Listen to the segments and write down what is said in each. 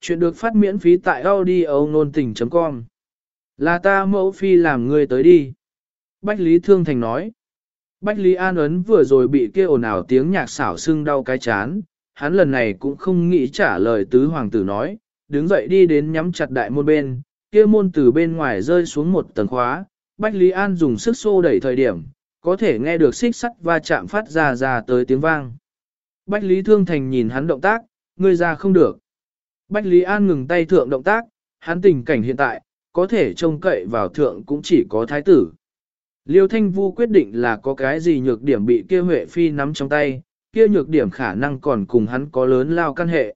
Chuyện được phát miễn phí tại audio nôn tình.com. Là ta mẫu phi làm người tới đi. Bách Lý Thương Thành nói. Bách Lý An ấn vừa rồi bị kia ồn ào tiếng nhạc xảo xưng đau cái chán, hắn lần này cũng không nghĩ trả lời tứ hoàng tử nói, đứng dậy đi đến nhắm chặt đại môn bên, kia môn từ bên ngoài rơi xuống một tầng khóa, Bách Lý An dùng sức xô đẩy thời điểm, có thể nghe được xích sắt va chạm phát ra ra tới tiếng vang. Bách Lý Thương Thành nhìn hắn động tác, ngươi ra không được. Bách Lý An ngừng tay thượng động tác, hắn tình cảnh hiện tại, có thể trông cậy vào thượng cũng chỉ có thái tử. Liêu Thanh Vu quyết định là có cái gì nhược điểm bị kia Huệ Phi nắm trong tay, kia nhược điểm khả năng còn cùng hắn có lớn lao căn hệ.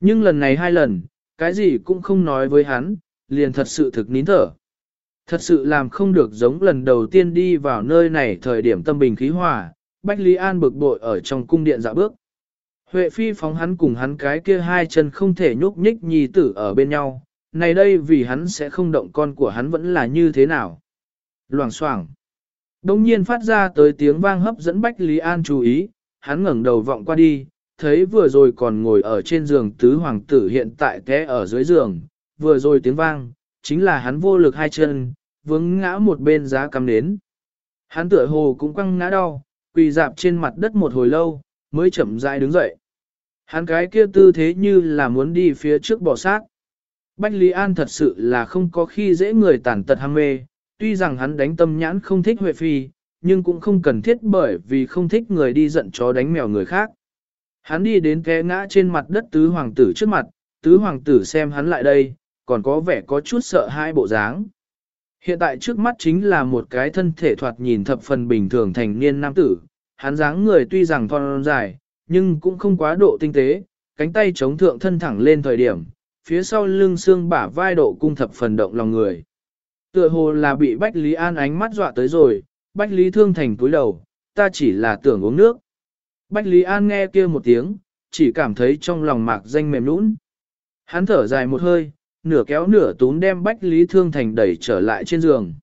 Nhưng lần này hai lần, cái gì cũng không nói với hắn, liền thật sự thực nín thở. Thật sự làm không được giống lần đầu tiên đi vào nơi này thời điểm tâm bình khí hòa, Bách Lý An bực bội ở trong cung điện dạo bước. Huệ Phi phóng hắn cùng hắn cái kia hai chân không thể nhúc nhích nhì tử ở bên nhau, này đây vì hắn sẽ không động con của hắn vẫn là như thế nào. Loảng xoảng. Đông nhiên phát ra tới tiếng vang hấp dẫn Bách Lý An chú ý, hắn ngẩng đầu vọng qua đi, thấy vừa rồi còn ngồi ở trên giường tứ hoàng tử hiện tại té ở dưới giường, vừa rồi tiếng vang, chính là hắn vô lực hai chân, vướng ngã một bên giá cắm nến. Hắn tựa hồ cũng quăng ngã đau, quỳ dạp trên mặt đất một hồi lâu, mới chậm rãi đứng dậy. Hắn cái kia tư thế như là muốn đi phía trước bỏ sát. Bách Lý An thật sự là không có khi dễ người tàn tật ham mê, tuy rằng hắn đánh tâm nhãn không thích Huệ Phi, nhưng cũng không cần thiết bởi vì không thích người đi giận chó đánh mèo người khác. Hắn đi đến té ngã trên mặt đất tứ hoàng tử trước mặt, tứ hoàng tử xem hắn lại đây, còn có vẻ có chút sợ hai bộ dáng. Hiện tại trước mắt chính là một cái thân thể thoạt nhìn thập phần bình thường thành niên nam tử, hắn dáng người tuy rằng thon dài, nhưng cũng không quá độ tinh tế, cánh tay chống thượng thân thẳng lên thời điểm, phía sau lưng xương bả vai độ cung thập phần động lòng người. Tựa hồ là bị Bách Lý An ánh mắt dọa tới rồi, Bách Lý Thương Thành túi đầu, ta chỉ là tưởng uống nước. Bách Lý An nghe kia một tiếng, chỉ cảm thấy trong lòng mạc danh mềm nũng. Hắn thở dài một hơi, nửa kéo nửa tún đem Bách Lý Thương Thành đẩy trở lại trên giường.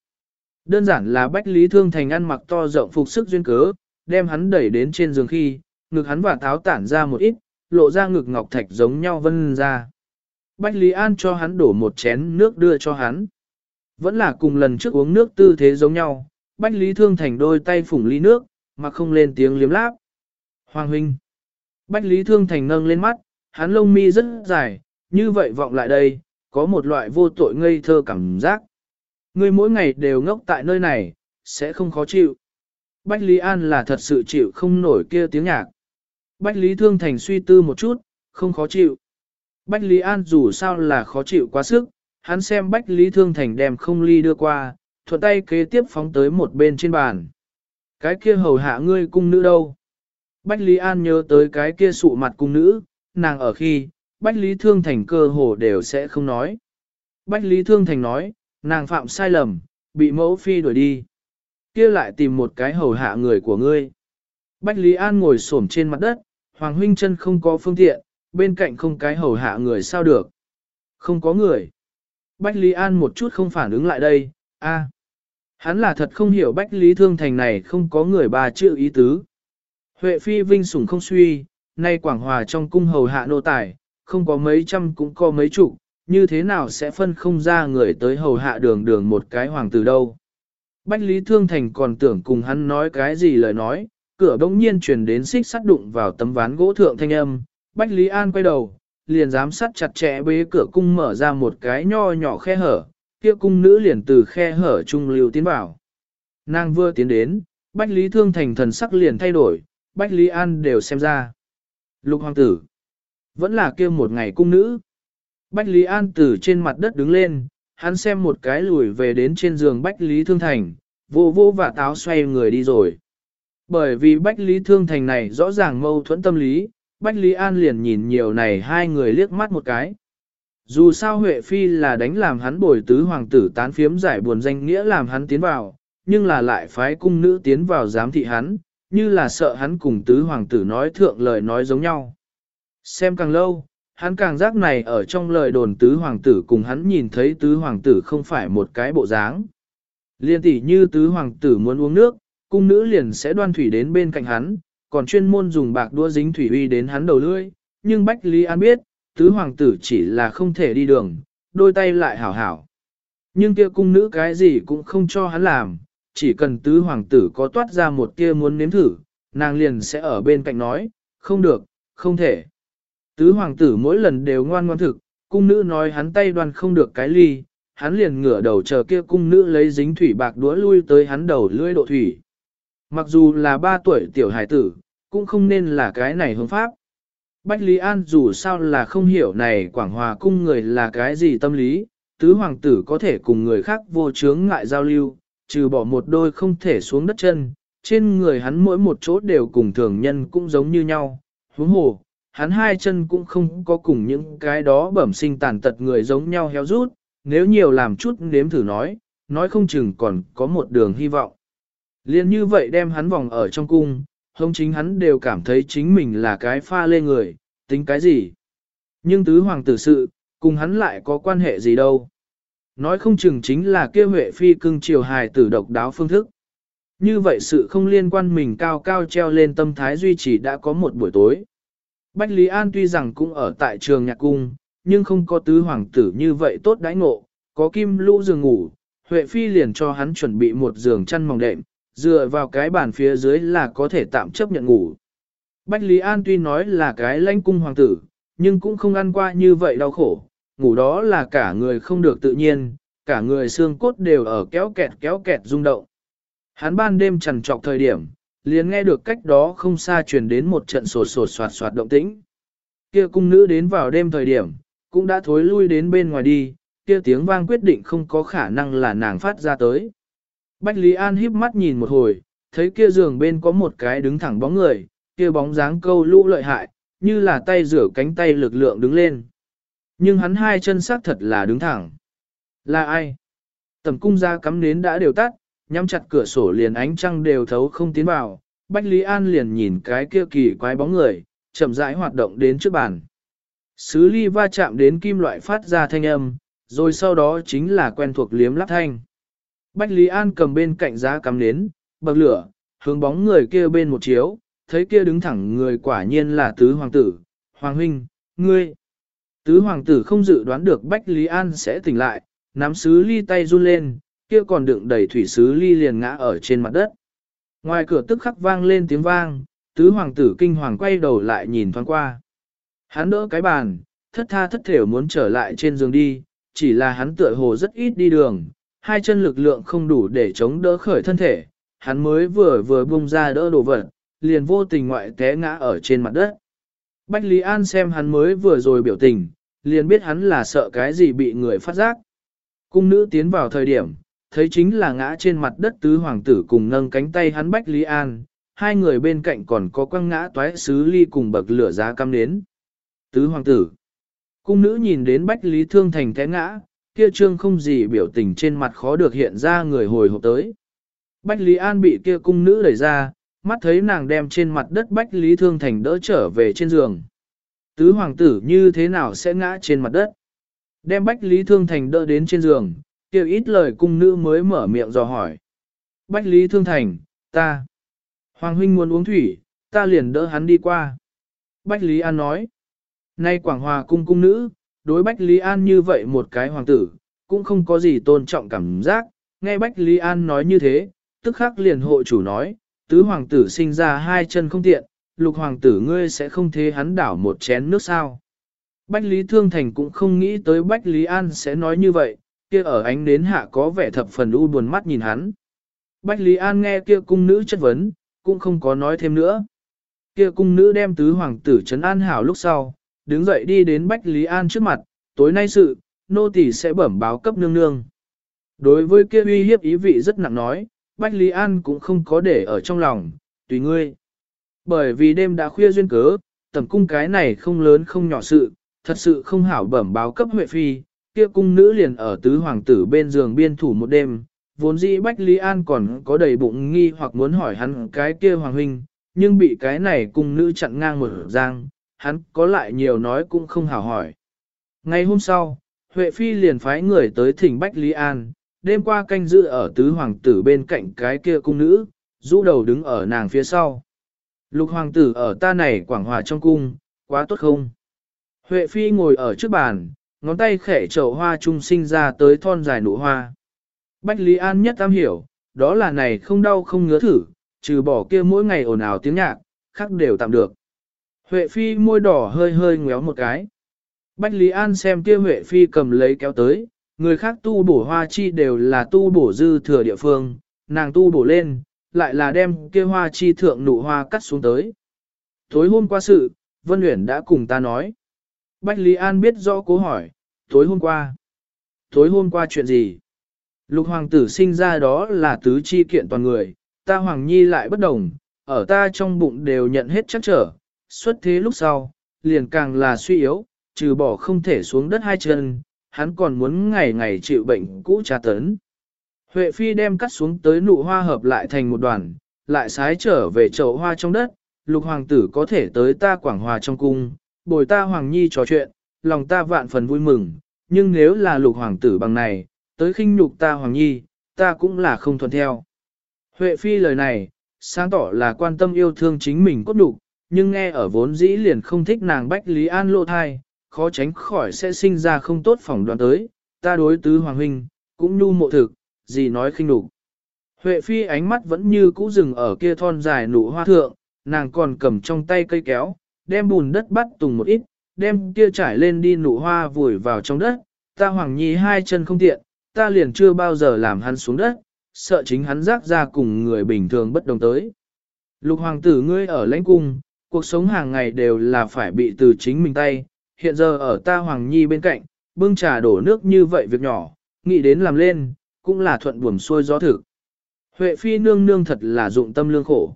Đơn giản là Bách Lý Thương Thành ăn mặc to rộng phục sức duyên cớ, đem hắn đẩy đến trên giường khi, ngực hắn và táo tản ra một ít, lộ ra ngực ngọc thạch giống nhau vân ra. Bách Lý An cho hắn đổ một chén nước đưa cho hắn. Vẫn là cùng lần trước uống nước tư thế giống nhau, Bách Lý Thương Thành đôi tay phủng ly nước, mà không lên tiếng liếm láp. Hoàng huynh. Bách Lý Thương Thành nâng lên mắt, hắn lông mi rất dài, như vậy vọng lại đây, có một loại vô tội ngây thơ cảm giác. Ngươi mỗi ngày đều ngốc tại nơi này, sẽ không khó chịu. Bách Lý An là thật sự chịu không nổi kia tiếng nhạc. Bách Lý Thương Thành suy tư một chút, không khó chịu. Bách Lý An dù sao là khó chịu quá sức, hắn xem Bách Lý Thương Thành đem không ly đưa qua, thuận tay kế tiếp phóng tới một bên trên bàn. Cái kia hầu hạ ngươi cung nữ đâu? Bách Lý An nhớ tới cái kia sụ mặt cung nữ, nàng ở khi, Bách Lý Thương Thành cơ hồ đều sẽ không nói. Bách Lý Thương Thành nói, nàng phạm sai lầm, bị mẫu phi đuổi đi kia lại tìm một cái hầu hạ người của ngươi. Bách Lý An ngồi xổm trên mặt đất, Hoàng Huynh chân không có phương tiện, bên cạnh không cái hầu hạ người sao được. Không có người. Bách Lý An một chút không phản ứng lại đây, a, Hắn là thật không hiểu Bách Lý Thương Thành này không có người bà chữ ý tứ. Huệ Phi vinh sủng không suy, nay Quảng Hòa trong cung hầu hạ nô tài, không có mấy trăm cũng có mấy chục, như thế nào sẽ phân không ra người tới hầu hạ đường đường một cái hoàng tử đâu. Bách Lý Thương Thành còn tưởng cùng hắn nói cái gì lời nói, cửa bỗng nhiên truyền đến xích sắt đụng vào tấm ván gỗ thượng thanh âm, Bách Lý An quay đầu, liền giám sát chặt chẽ bế cửa cung mở ra một cái nho nhỏ khe hở, kia cung nữ liền từ khe hở trung lưu tiến vào. Nàng vừa tiến đến, Bách Lý Thương Thành thần sắc liền thay đổi, Bách Lý An đều xem ra. Lục hoàng tử, vẫn là kia một ngày cung nữ. Bách Lý An từ trên mặt đất đứng lên, hắn xem một cái lùi về đến trên giường Bách Lý Thương Thành, vô vô và táo xoay người đi rồi. Bởi vì Bách Lý Thương Thành này rõ ràng mâu thuẫn tâm lý, Bách Lý An liền nhìn nhiều này hai người liếc mắt một cái. Dù sao Huệ Phi là đánh làm hắn bồi tứ hoàng tử tán phiếm giải buồn danh nghĩa làm hắn tiến vào, nhưng là lại phái cung nữ tiến vào giám thị hắn, như là sợ hắn cùng tứ hoàng tử nói thượng lời nói giống nhau. Xem càng lâu, hắn càng giác này ở trong lời đồn tứ hoàng tử cùng hắn nhìn thấy tứ hoàng tử không phải một cái bộ dáng. Liên tỷ như tứ hoàng tử muốn uống nước, cung nữ liền sẽ đoan thủy đến bên cạnh hắn, còn chuyên môn dùng bạc đua dính thủy uy đến hắn đầu lưỡi, nhưng Bách Lý An biết, tứ hoàng tử chỉ là không thể đi đường, đôi tay lại hảo hảo. Nhưng kia cung nữ cái gì cũng không cho hắn làm, chỉ cần tứ hoàng tử có toát ra một kia muốn nếm thử, nàng liền sẽ ở bên cạnh nói, không được, không thể. Tứ hoàng tử mỗi lần đều ngoan ngoan thực, cung nữ nói hắn tay đoan không được cái ly, hắn liền ngửa đầu chờ kia cung nữ lấy dính thủy bạc đũa lui tới hắn đầu lưỡi độ thủy. Mặc dù là ba tuổi tiểu hải tử, cũng không nên là cái này hướng pháp. Bách Lý An dù sao là không hiểu này Quảng Hòa cung người là cái gì tâm lý, tứ hoàng tử có thể cùng người khác vô chướng ngại giao lưu, trừ bỏ một đôi không thể xuống đất chân, trên người hắn mỗi một chỗ đều cùng thường nhân cũng giống như nhau, huống hồ, hắn hai chân cũng không có cùng những cái đó bẩm sinh tàn tật người giống nhau héo rút, nếu nhiều làm chút nếm thử nói, nói không chừng còn có một đường hy vọng. Liên như vậy đem hắn vòng ở trong cung, hông chính hắn đều cảm thấy chính mình là cái pha lê người, tính cái gì. Nhưng tứ hoàng tử sự, cùng hắn lại có quan hệ gì đâu. Nói không chừng chính là kia huệ phi cưng triều hài tử độc đáo phương thức. Như vậy sự không liên quan mình cao cao treo lên tâm thái duy trì đã có một buổi tối. Bách Lý An tuy rằng cũng ở tại trường nhạc cung, nhưng không có tứ hoàng tử như vậy tốt đãi ngộ, có kim lũ giường ngủ, Huệ Phi liền cho hắn chuẩn bị một giường chăn mỏng đệm, dựa vào cái bàn phía dưới là có thể tạm chấp nhận ngủ. Bách Lý An tuy nói là cái lãnh cung hoàng tử, nhưng cũng không ăn qua như vậy đau khổ, ngủ đó là cả người không được tự nhiên, cả người xương cốt đều ở kéo kẹt kéo kẹt rung động. Hắn ban đêm trằn trọc thời điểm, liền nghe được cách đó không xa truyền đến một trận sột sột soạt soạt động tĩnh. Kia cung nữ đến vào đêm thời điểm, cũng đã thối lui đến bên ngoài đi, kia tiếng vang quyết định không có khả năng là nàng phát ra tới. Bách Lý An híp mắt nhìn một hồi, thấy kia giường bên có một cái đứng thẳng bóng người, kia bóng dáng câu lũ lợi hại, như là tay rửa cánh tay lực lượng đứng lên. Nhưng hắn hai chân xác thật là đứng thẳng. Là ai? Tầm cung ra cắm nến đã đều tắt, nhắm chặt cửa sổ liền ánh trăng đều thấu không tiến vào. Bách Lý An liền nhìn cái kia kỳ quái bóng người, chậm rãi hoạt động đến trước bàn. Sứ ly va chạm đến kim loại phát ra thanh âm, rồi sau đó chính là quen thuộc liếm lắp thanh. Bách Lý An cầm bên cạnh giá cắm nến, bậc lửa, hướng bóng người kia bên một chiếu, thấy kia đứng thẳng người quả nhiên là tứ hoàng tử, hoàng huynh, ngươi. Tứ hoàng tử không dự đoán được Bách Lý An sẽ tỉnh lại, nắm sứ ly tay run lên, kia còn đựng đầy thủy sứ ly liền ngã ở trên mặt đất. Ngoài cửa tức khắc vang lên tiếng vang, tứ hoàng tử kinh hoàng quay đầu lại nhìn thoáng qua. Hắn đỡ cái bàn, thất tha thất thểu muốn trở lại trên giường đi, chỉ là hắn tựa hồ rất ít đi đường, hai chân lực lượng không đủ để chống đỡ khởi thân thể, hắn mới vừa vừa bung ra đỡ đồ vật, liền vô tình ngoại té ngã ở trên mặt đất. Bách Lý An xem hắn mới vừa rồi biểu tình, liền biết hắn là sợ cái gì bị người phát giác. Cung nữ tiến vào thời điểm, thấy chính là ngã trên mặt đất tứ hoàng tử cùng nâng cánh tay hắn Bách Lý An, hai người bên cạnh còn có quăng ngã toái sứ ly cùng bậc lửa giá cam đến. Tứ hoàng tử. Cung nữ nhìn đến Bách Lý Thương Thành té ngã, kia trương không gì biểu tình trên mặt khó được hiện ra người hồi hộp tới. Bách Lý An bị kia cung nữ đẩy ra, mắt thấy nàng đem trên mặt đất Bách Lý Thương Thành đỡ trở về trên giường. Tứ hoàng tử như thế nào sẽ ngã trên mặt đất? Đem Bách Lý Thương Thành đỡ đến trên giường, kêu ít lời cung nữ mới mở miệng dò hỏi. Bách Lý Thương Thành, ta. Hoàng huynh muốn uống thủy, ta liền đỡ hắn đi qua. Bách Lý An nói. Nay Quảng Hòa cung cung nữ, đối Bách Lý An như vậy một cái hoàng tử, cũng không có gì tôn trọng cảm giác, nghe Bách Lý An nói như thế, tức khắc liền hộ chủ nói, tứ hoàng tử sinh ra hai chân không tiện, lục hoàng tử ngươi sẽ không thế hắn đảo một chén nước sao. Bách Lý Thương Thành cũng không nghĩ tới Bách Lý An sẽ nói như vậy, kia ở ánh nến hạ có vẻ thập phần u buồn mắt nhìn hắn. Bách Lý An nghe kia cung nữ chất vấn, cũng không có nói thêm nữa. Kia cung nữ đem tứ hoàng tử trấn an hảo lúc sau, đứng dậy đi đến Bách Lý An trước mặt, tối nay sự, nô tỳ sẽ bẩm báo cấp nương nương. Đối với kia uy hiếp ý vị rất nặng nói, Bách Lý An cũng không có để ở trong lòng, tùy ngươi. Bởi vì đêm đã khuya duyên cớ, tầm cung cái này không lớn không nhỏ sự, thật sự không hảo bẩm báo cấp Huệ Phi, kia cung nữ liền ở tứ hoàng tử bên giường biên thủ một đêm, vốn dĩ Bách Lý An còn có đầy bụng nghi hoặc muốn hỏi hắn cái kia hoàng huynh, nhưng bị cái này cung nữ chặn ngang một giang, hắn có lại nhiều nói cũng không hảo hỏi. Ngày hôm sau, Huệ Phi liền phái người tới thỉnh Bách Lý An, đêm qua canh giữ ở tứ hoàng tử bên cạnh cái kia cung nữ, rũ đầu đứng ở nàng phía sau. Lục hoàng tử ở ta này quảng hòa trong cung, quá tốt không? Huệ Phi ngồi ở trước bàn, ngón tay khẽ chậu hoa trung sinh ra tới thon dài nụ hoa. Bách Lý An nhất am hiểu, đó là này không đau không ngứa thử, trừ bỏ kia mỗi ngày ồn ào tiếng nhạc, khác đều tạm được. Huệ Phi môi đỏ hơi hơi ngéo một cái. Bách Lý An xem kia Huệ Phi cầm lấy kéo tới, người khác tu bổ hoa chi đều là tu bổ dư thừa địa phương, nàng tu bổ lên, lại là đem kia hoa chi thượng nụ hoa cắt xuống tới. Tối hôm qua sự, Vân Uyển đã cùng ta nói. Bách Lý An biết rõ cố hỏi, tối hôm qua. Tối hôm qua chuyện gì? Lục hoàng tử sinh ra đó là tứ chi kiện toàn người, ta hoàng nhi lại bất đồng, ở ta trong bụng đều nhận hết chắc trở, xuất thế lúc sau, liền càng là suy yếu, trừ bỏ không thể xuống đất hai chân, hắn còn muốn ngày ngày chịu bệnh cũ tra tấn. Huệ Phi đem cắt xuống tới nụ hoa hợp lại thành một đoàn, lại sái trở về chậu hoa trong đất, lục hoàng tử có thể tới ta quảng hòa trong cung, bồi ta hoàng nhi trò chuyện, lòng ta vạn phần vui mừng, nhưng nếu là lục hoàng tử bằng này, tới khinh nhục ta hoàng nhi, ta cũng là không thuận theo. Huệ Phi lời này, sáng tỏ là quan tâm yêu thương chính mình cốt đủ, nhưng nghe ở vốn dĩ liền không thích nàng Bách Lý An lộ thai, khó tránh khỏi sẽ sinh ra không tốt phỏng đoán tới, ta đối tứ hoàng huynh, cũng nhu mộ thực, gì nói khinh đủ. Huệ Phi ánh mắt vẫn như cũ dừng ở kia thon dài nụ hoa thượng, nàng còn cầm trong tay cây kéo, đem bùn đất bắt tùng một ít, đem kia trải lên đi nụ hoa vùi vào trong đất, ta hoàng nhi hai chân không tiện, ta liền chưa bao giờ làm hắn xuống đất, sợ chính hắn rác ra cùng người bình thường bất đồng tới. Lục hoàng tử ngươi ở lãnh cung, cuộc sống hàng ngày đều là phải bị từ chính mình tay, hiện giờ ở ta hoàng nhi bên cạnh, bưng trà đổ nước như vậy việc nhỏ, nghĩ đến làm lên, cũng là thuận buồm xuôi gió thực. Huệ phi nương nương thật là dụng tâm lương khổ.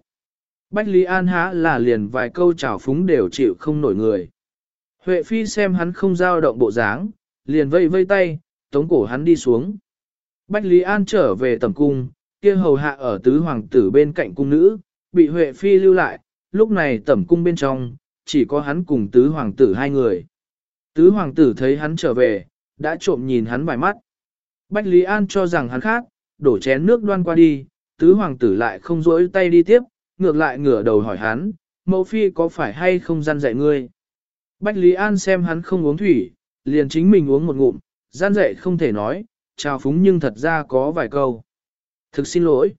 Bách Lý An há là liền vài câu chào phúng đều chịu không nổi người. Huệ phi xem hắn không giao động bộ dáng, liền vây vây tay, tống cổ hắn đi xuống. Bách Lý An trở về tầm cung, kia hầu hạ ở tứ hoàng tử bên cạnh cung nữ, bị Huệ Phi lưu lại, lúc này tẩm cung bên trong, chỉ có hắn cùng tứ hoàng tử hai người. Tứ hoàng tử thấy hắn trở về, đã trộm nhìn hắn vài mắt. Bách Lý An cho rằng hắn khác, đổ chén nước đoan qua đi, tứ hoàng tử lại không rỗi tay đi tiếp, ngược lại ngửa đầu hỏi hắn, mẫu phi có phải hay không gian dạy ngươi. Bách Lý An xem hắn không uống thủy, liền chính mình uống một ngụm, gian dạy không thể nói, chào phúng nhưng thật ra có vài câu. Thực xin lỗi.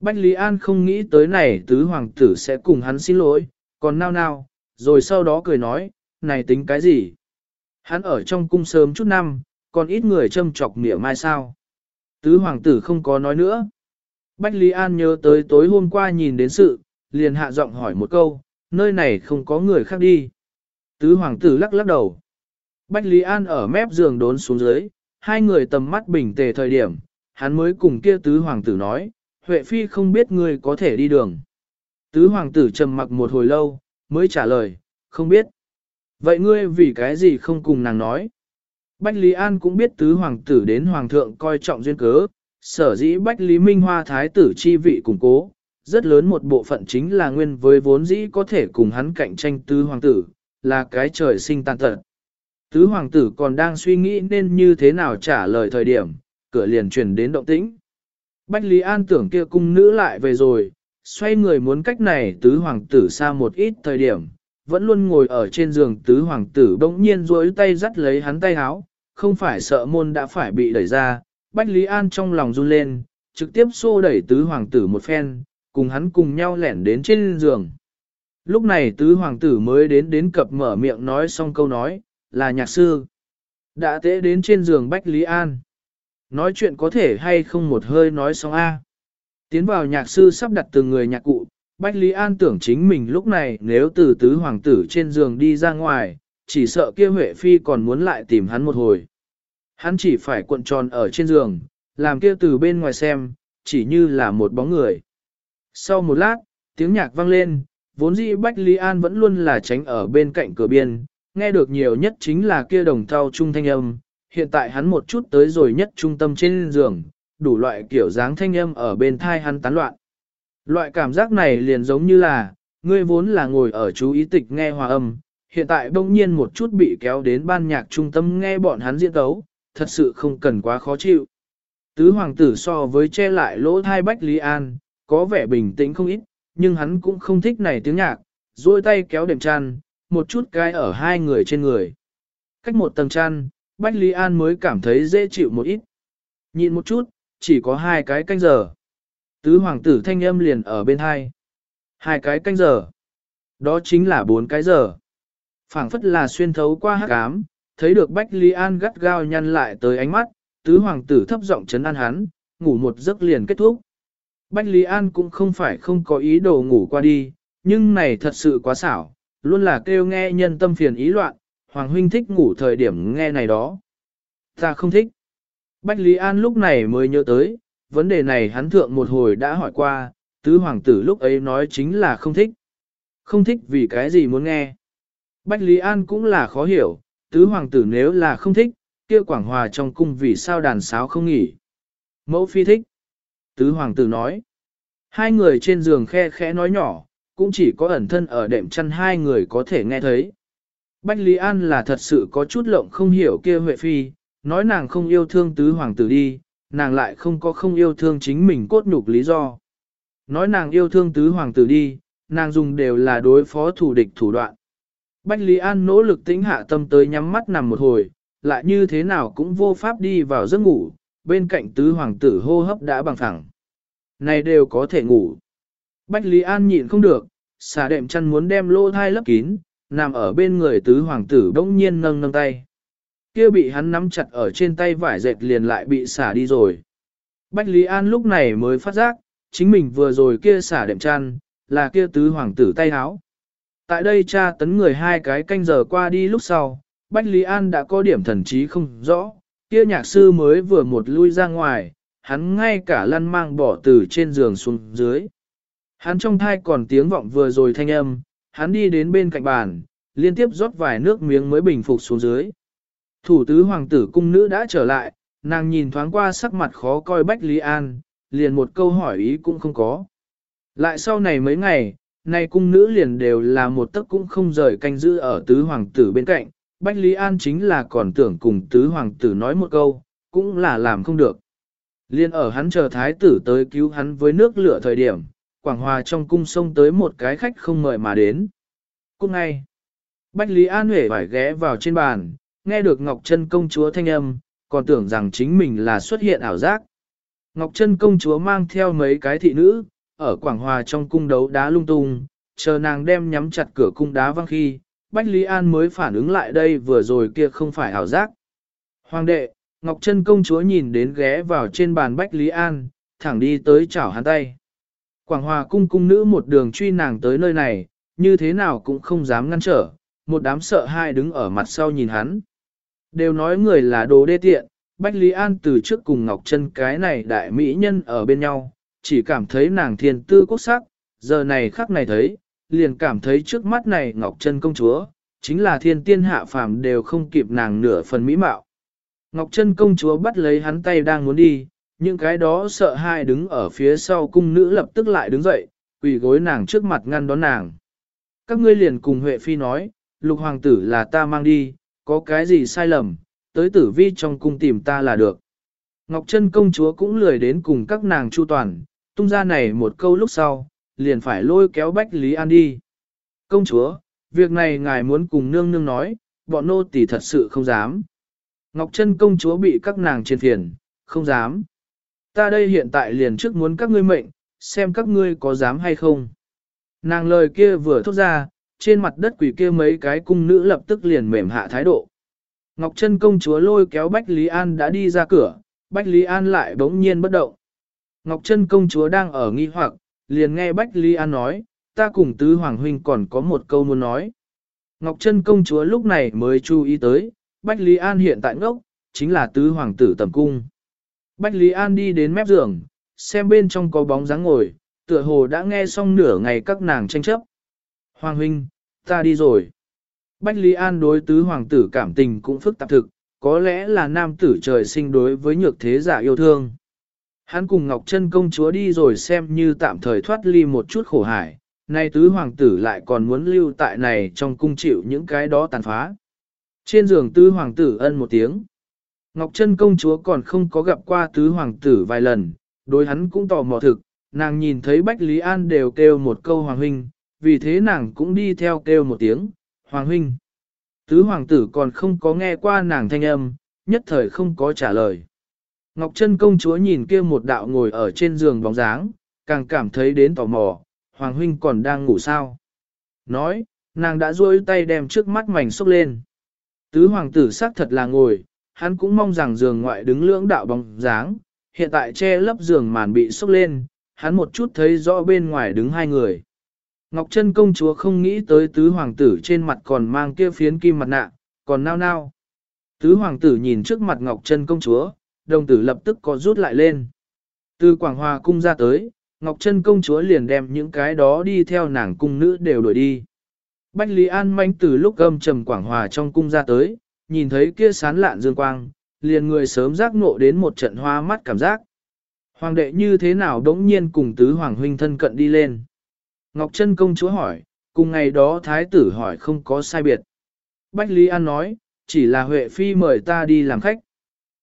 Bách Lý An không nghĩ tới này tứ hoàng tử sẽ cùng hắn xin lỗi, còn nao nao, rồi sau đó cười nói, này tính cái gì? Hắn ở trong cung sớm chút năm, còn ít người châm chọc mỉa mai sao. Tứ hoàng tử không có nói nữa. Bách Lý An nhớ tới tối hôm qua nhìn đến sự, liền hạ giọng hỏi một câu, nơi này không có người khác đi. Tứ hoàng tử lắc lắc đầu. Bách Lý An ở mép giường đốn xuống dưới, hai người tầm mắt bình tề thời điểm, hắn mới cùng kia tứ hoàng tử nói, Huệ Phi không biết ngươi có thể đi đường. Tứ hoàng tử trầm mặc một hồi lâu, mới trả lời, không biết. Vậy ngươi vì cái gì không cùng nàng nói? Bách Lý An cũng biết tứ hoàng tử đến hoàng thượng coi trọng duyên cớ, sở dĩ Bách Lý Minh Hoa thái tử chi vị củng cố, rất lớn một bộ phận chính là nguyên với vốn dĩ có thể cùng hắn cạnh tranh tứ hoàng tử, là cái trời sinh tàn tật. Tứ hoàng tử còn đang suy nghĩ nên như thế nào trả lời thời điểm, cửa liền truyền đến động tĩnh. Bách Lý An tưởng kia cung nữ lại về rồi, xoay người muốn cách này tứ hoàng tử xa một ít thời điểm, vẫn luôn ngồi ở trên giường tứ hoàng tử bỗng nhiên duỗi tay dắt lấy hắn tay háo, không phải sợ môn đã phải bị đẩy ra, Bách Lý An trong lòng run lên, trực tiếp xô đẩy tứ hoàng tử một phen, cùng hắn cùng nhau lẻn đến trên giường. Lúc này tứ hoàng tử mới đến đến cập mở miệng nói xong câu nói, là nhạc sư. Đã tế đến trên giường Bách Lý An. Nói chuyện có thể hay không một hơi nói xong A. Tiến vào nhạc sư sắp đặt từng người nhạc cụ, Bách Lý An tưởng chính mình lúc này nếu từ tứ hoàng tử trên giường đi ra ngoài, chỉ sợ kia Huệ Phi còn muốn lại tìm hắn một hồi. Hắn chỉ phải cuộn tròn ở trên giường, làm kia từ bên ngoài xem, chỉ như là một bóng người. Sau một lát, tiếng nhạc vang lên, vốn dĩ Bách Lý An vẫn luôn là tránh ở bên cạnh cửa biên, nghe được nhiều nhất chính là kia đồng thao trung thanh âm, hiện tại hắn một chút tới rồi nhất trung tâm trên giường, đủ loại kiểu dáng thanh âm ở bên thai hắn tán loạn. Loại cảm giác này liền giống như là, ngươi vốn là ngồi ở chú ý tịch nghe hòa âm, hiện tại bỗng nhiên một chút bị kéo đến ban nhạc trung tâm nghe bọn hắn diễn tấu, thật sự không cần quá khó chịu. Tứ hoàng tử so với che lại lỗ thai Bách Lý An, có vẻ bình tĩnh không ít, nhưng hắn cũng không thích này tiếng nhạc, duỗi tay kéo đệm chăn, một chút cái ở hai người trên người. Cách một tầng chăn, Bách Lý An mới cảm thấy dễ chịu một ít. Nhìn một chút, chỉ có hai cái canh giờ. Tứ hoàng tử thanh âm liền ở bên hai. Hai cái canh giờ. Đó chính là bốn cái giờ. phảng phất là xuyên thấu qua hắc ám, thấy được Bách Lý An gắt gao nhăn lại tới ánh mắt, tứ hoàng tử thấp giọng chấn an hắn, ngủ một giấc liền kết thúc. Bách Lý An cũng không phải không có ý đồ ngủ qua đi, nhưng này thật sự quá xảo, luôn là kêu nghe nhân tâm phiền ý loạn, Hoàng huynh thích ngủ thời điểm nghe này đó. Ta không thích. Bách Lý An lúc này mới nhớ tới, vấn đề này hắn thượng một hồi đã hỏi qua, tứ hoàng tử lúc ấy nói chính là không thích. Không thích vì cái gì muốn nghe. Bách Lý An cũng là khó hiểu, tứ hoàng tử nếu là không thích, kia quảng hòa trong cung vì sao đàn sáo không nghỉ. Mẫu phi thích. Tứ hoàng tử nói. Hai người trên giường khe khẽ nói nhỏ, cũng chỉ có ẩn thân ở đệm chăn hai người có thể nghe thấy. Bách Lý An là thật sự có chút lộng không hiểu kia Huệ Phi, nói nàng không yêu thương tứ hoàng tử đi, nàng lại không có không yêu thương chính mình cốt nhục lý do. Nói nàng yêu thương tứ hoàng tử đi, nàng dùng đều là đối phó thủ địch thủ đoạn. Bách Lý An nỗ lực tĩnh hạ tâm tới nhắm mắt nằm một hồi, lại như thế nào cũng vô pháp đi vào giấc ngủ, bên cạnh tứ hoàng tử hô hấp đã bằng thẳng. Này đều có thể ngủ. Bách Lý An nhịn không được, xà đệm chăn muốn đem lô thai lấp kín, nằm ở bên người tứ hoàng tử bỗng nhiên nâng nâng tay. Kia bị hắn nắm chặt ở trên tay vải dệt liền lại bị xả đi rồi. Bách Lý An lúc này mới phát giác, chính mình vừa rồi kia xả đệm chăn, là kia tứ hoàng tử tay háo. Tại đây cha tấn người hai cái canh giờ qua đi lúc sau, Bách Lý An đã có điểm thần trí không rõ, kia nhạc sư mới vừa một lui ra ngoài, hắn ngay cả lăn mang bỏ từ trên giường xuống dưới. Hắn trong thai còn tiếng vọng vừa rồi thanh âm, hắn đi đến bên cạnh bàn, liên tiếp rót vài nước miếng mới bình phục xuống dưới. Thủ tứ hoàng tử cung nữ đã trở lại, nàng nhìn thoáng qua sắc mặt khó coi Bách Lý An, liền một câu hỏi ý cũng không có. Lại sau này mấy ngày, nay cung nữ liền đều là một tấc cũng không rời canh giữ ở tứ hoàng tử bên cạnh, Bách Lý An chính là còn tưởng cùng tứ hoàng tử nói một câu, cũng là làm không được. Liên ở hắn chờ thái tử tới cứu hắn với nước lửa thời điểm, Quảng Hòa trong cung sông tới một cái khách không mời mà đến. Cung ngay, Bách Lý An huệ phải ghé vào trên bàn, nghe được Ngọc Trân công chúa thanh âm, còn tưởng rằng chính mình là xuất hiện ảo giác. Ngọc Trân công chúa mang theo mấy cái thị nữ, ở Quảng Hòa trong cung đấu đá lung tung, chờ nàng đem nhắm chặt cửa cung đá văng khi, Bách Lý An mới phản ứng lại đây vừa rồi kia không phải ảo giác. Hoàng đệ, Ngọc Trân công chúa nhìn đến ghé vào trên bàn Bách Lý An, thẳng đi tới chảo hắn tay. Quảng Hòa cung cung nữ một đường truy nàng tới nơi này, như thế nào cũng không dám ngăn trở, một đám sợ hai đứng ở mặt sau nhìn hắn. Đều nói người là đồ đê tiện, Bách Lý An từ trước cùng Ngọc Trân cái này đại mỹ nhân ở bên nhau, chỉ cảm thấy nàng thiên tư quốc sắc, giờ này khắc này thấy, liền cảm thấy trước mắt này Ngọc Trân công chúa, chính là thiên tiên hạ phàm đều không kịp nàng nửa phần mỹ mạo. Ngọc Trân công chúa bắt lấy hắn tay đang muốn đi, những cái đó sợ hai đứng ở phía sau cung nữ lập tức lại đứng dậy, quỳ gối nàng trước mặt ngăn đón nàng. Các ngươi liền cùng Huệ Phi nói, lục hoàng tử là ta mang đi, có cái gì sai lầm, tới tử vi trong cung tìm ta là được. Ngọc Trân công chúa cũng lười đến cùng các nàng chu toàn, tung ra này một câu lúc sau, liền phải lôi kéo Bách Lý An đi. Công chúa, việc này ngài muốn cùng nương nương nói, bọn nô tỳ thật sự không dám. Ngọc Trân công chúa bị các nàng trên phiền, không dám. Ta đây hiện tại liền trước muốn các ngươi mệnh, xem các ngươi có dám hay không. Nàng lời kia vừa thốt ra, trên mặt đất quỷ kia mấy cái cung nữ lập tức liền mềm hạ thái độ. Ngọc Trân công chúa lôi kéo Bách Lý An đã đi ra cửa, Bách Lý An lại bỗng nhiên bất động. Ngọc Trân công chúa đang ở nghi hoặc, liền nghe Bách Ly An nói, ta cùng tứ hoàng huynh còn có một câu muốn nói. Ngọc Trân công chúa lúc này mới chú ý tới, Bách Lý An hiện tại ngốc, chính là tứ hoàng tử tầm cung. Bách Lý An đi đến mép giường, xem bên trong có bóng dáng ngồi, tựa hồ đã nghe xong nửa ngày các nàng tranh chấp. Hoàng huynh, ta đi rồi. Bách Lý An đối tứ hoàng tử cảm tình cũng phức tạp thực, có lẽ là nam tử trời sinh đối với nhược thế giả yêu thương. Hắn cùng Ngọc Trân công chúa đi rồi xem như tạm thời thoát ly một chút khổ hải, nay tứ hoàng tử lại còn muốn lưu tại này trong cung chịu những cái đó tàn phá. Trên giường tứ hoàng tử ân một tiếng. Ngọc Trân công chúa còn không có gặp qua tứ hoàng tử vài lần, đối hắn cũng tò mò thực, nàng nhìn thấy Bách Lý An đều kêu một câu hoàng huynh, vì thế nàng cũng đi theo kêu một tiếng, Hoàng huynh. Tứ hoàng tử còn không có nghe qua nàng thanh âm, nhất thời không có trả lời. Ngọc Trân công chúa nhìn kia một đạo ngồi ở trên giường bóng dáng, càng cảm thấy đến tò mò, Hoàng huynh còn đang ngủ sao. Nói, nàng đã duỗi tay đem trước mắt mảnh xúc lên. Tứ hoàng tử xác thật là ngồi, hắn cũng mong rằng giường ngoại đứng lưỡng đạo bóng dáng, hiện tại che lấp giường màn bị xúc lên, hắn một chút thấy rõ bên ngoài đứng hai người. Ngọc Trân công chúa không nghĩ tới tứ hoàng tử trên mặt còn mang kia phiến kim mặt nạ, còn nao nao. Tứ hoàng tử nhìn trước mặt Ngọc Trân công chúa, đồng tử lập tức có rút lại lên. Từ Quảng Hòa cung ra tới, Ngọc Trân công chúa liền đem những cái đó đi theo nàng cung nữ đều đuổi đi. Bách Lý An manh từ lúc âm trầm Quảng Hòa trong cung ra tới, nhìn thấy kia sán lạn dương quang, liền người sớm giác ngộ đến một trận hoa mắt cảm giác. Hoàng đệ như thế nào đống nhiên cùng tứ hoàng huynh thân cận đi lên. Ngọc Trân công chúa hỏi, cùng ngày đó thái tử hỏi không có sai biệt. Bách Lý An nói, chỉ là Huệ Phi mời ta đi làm khách.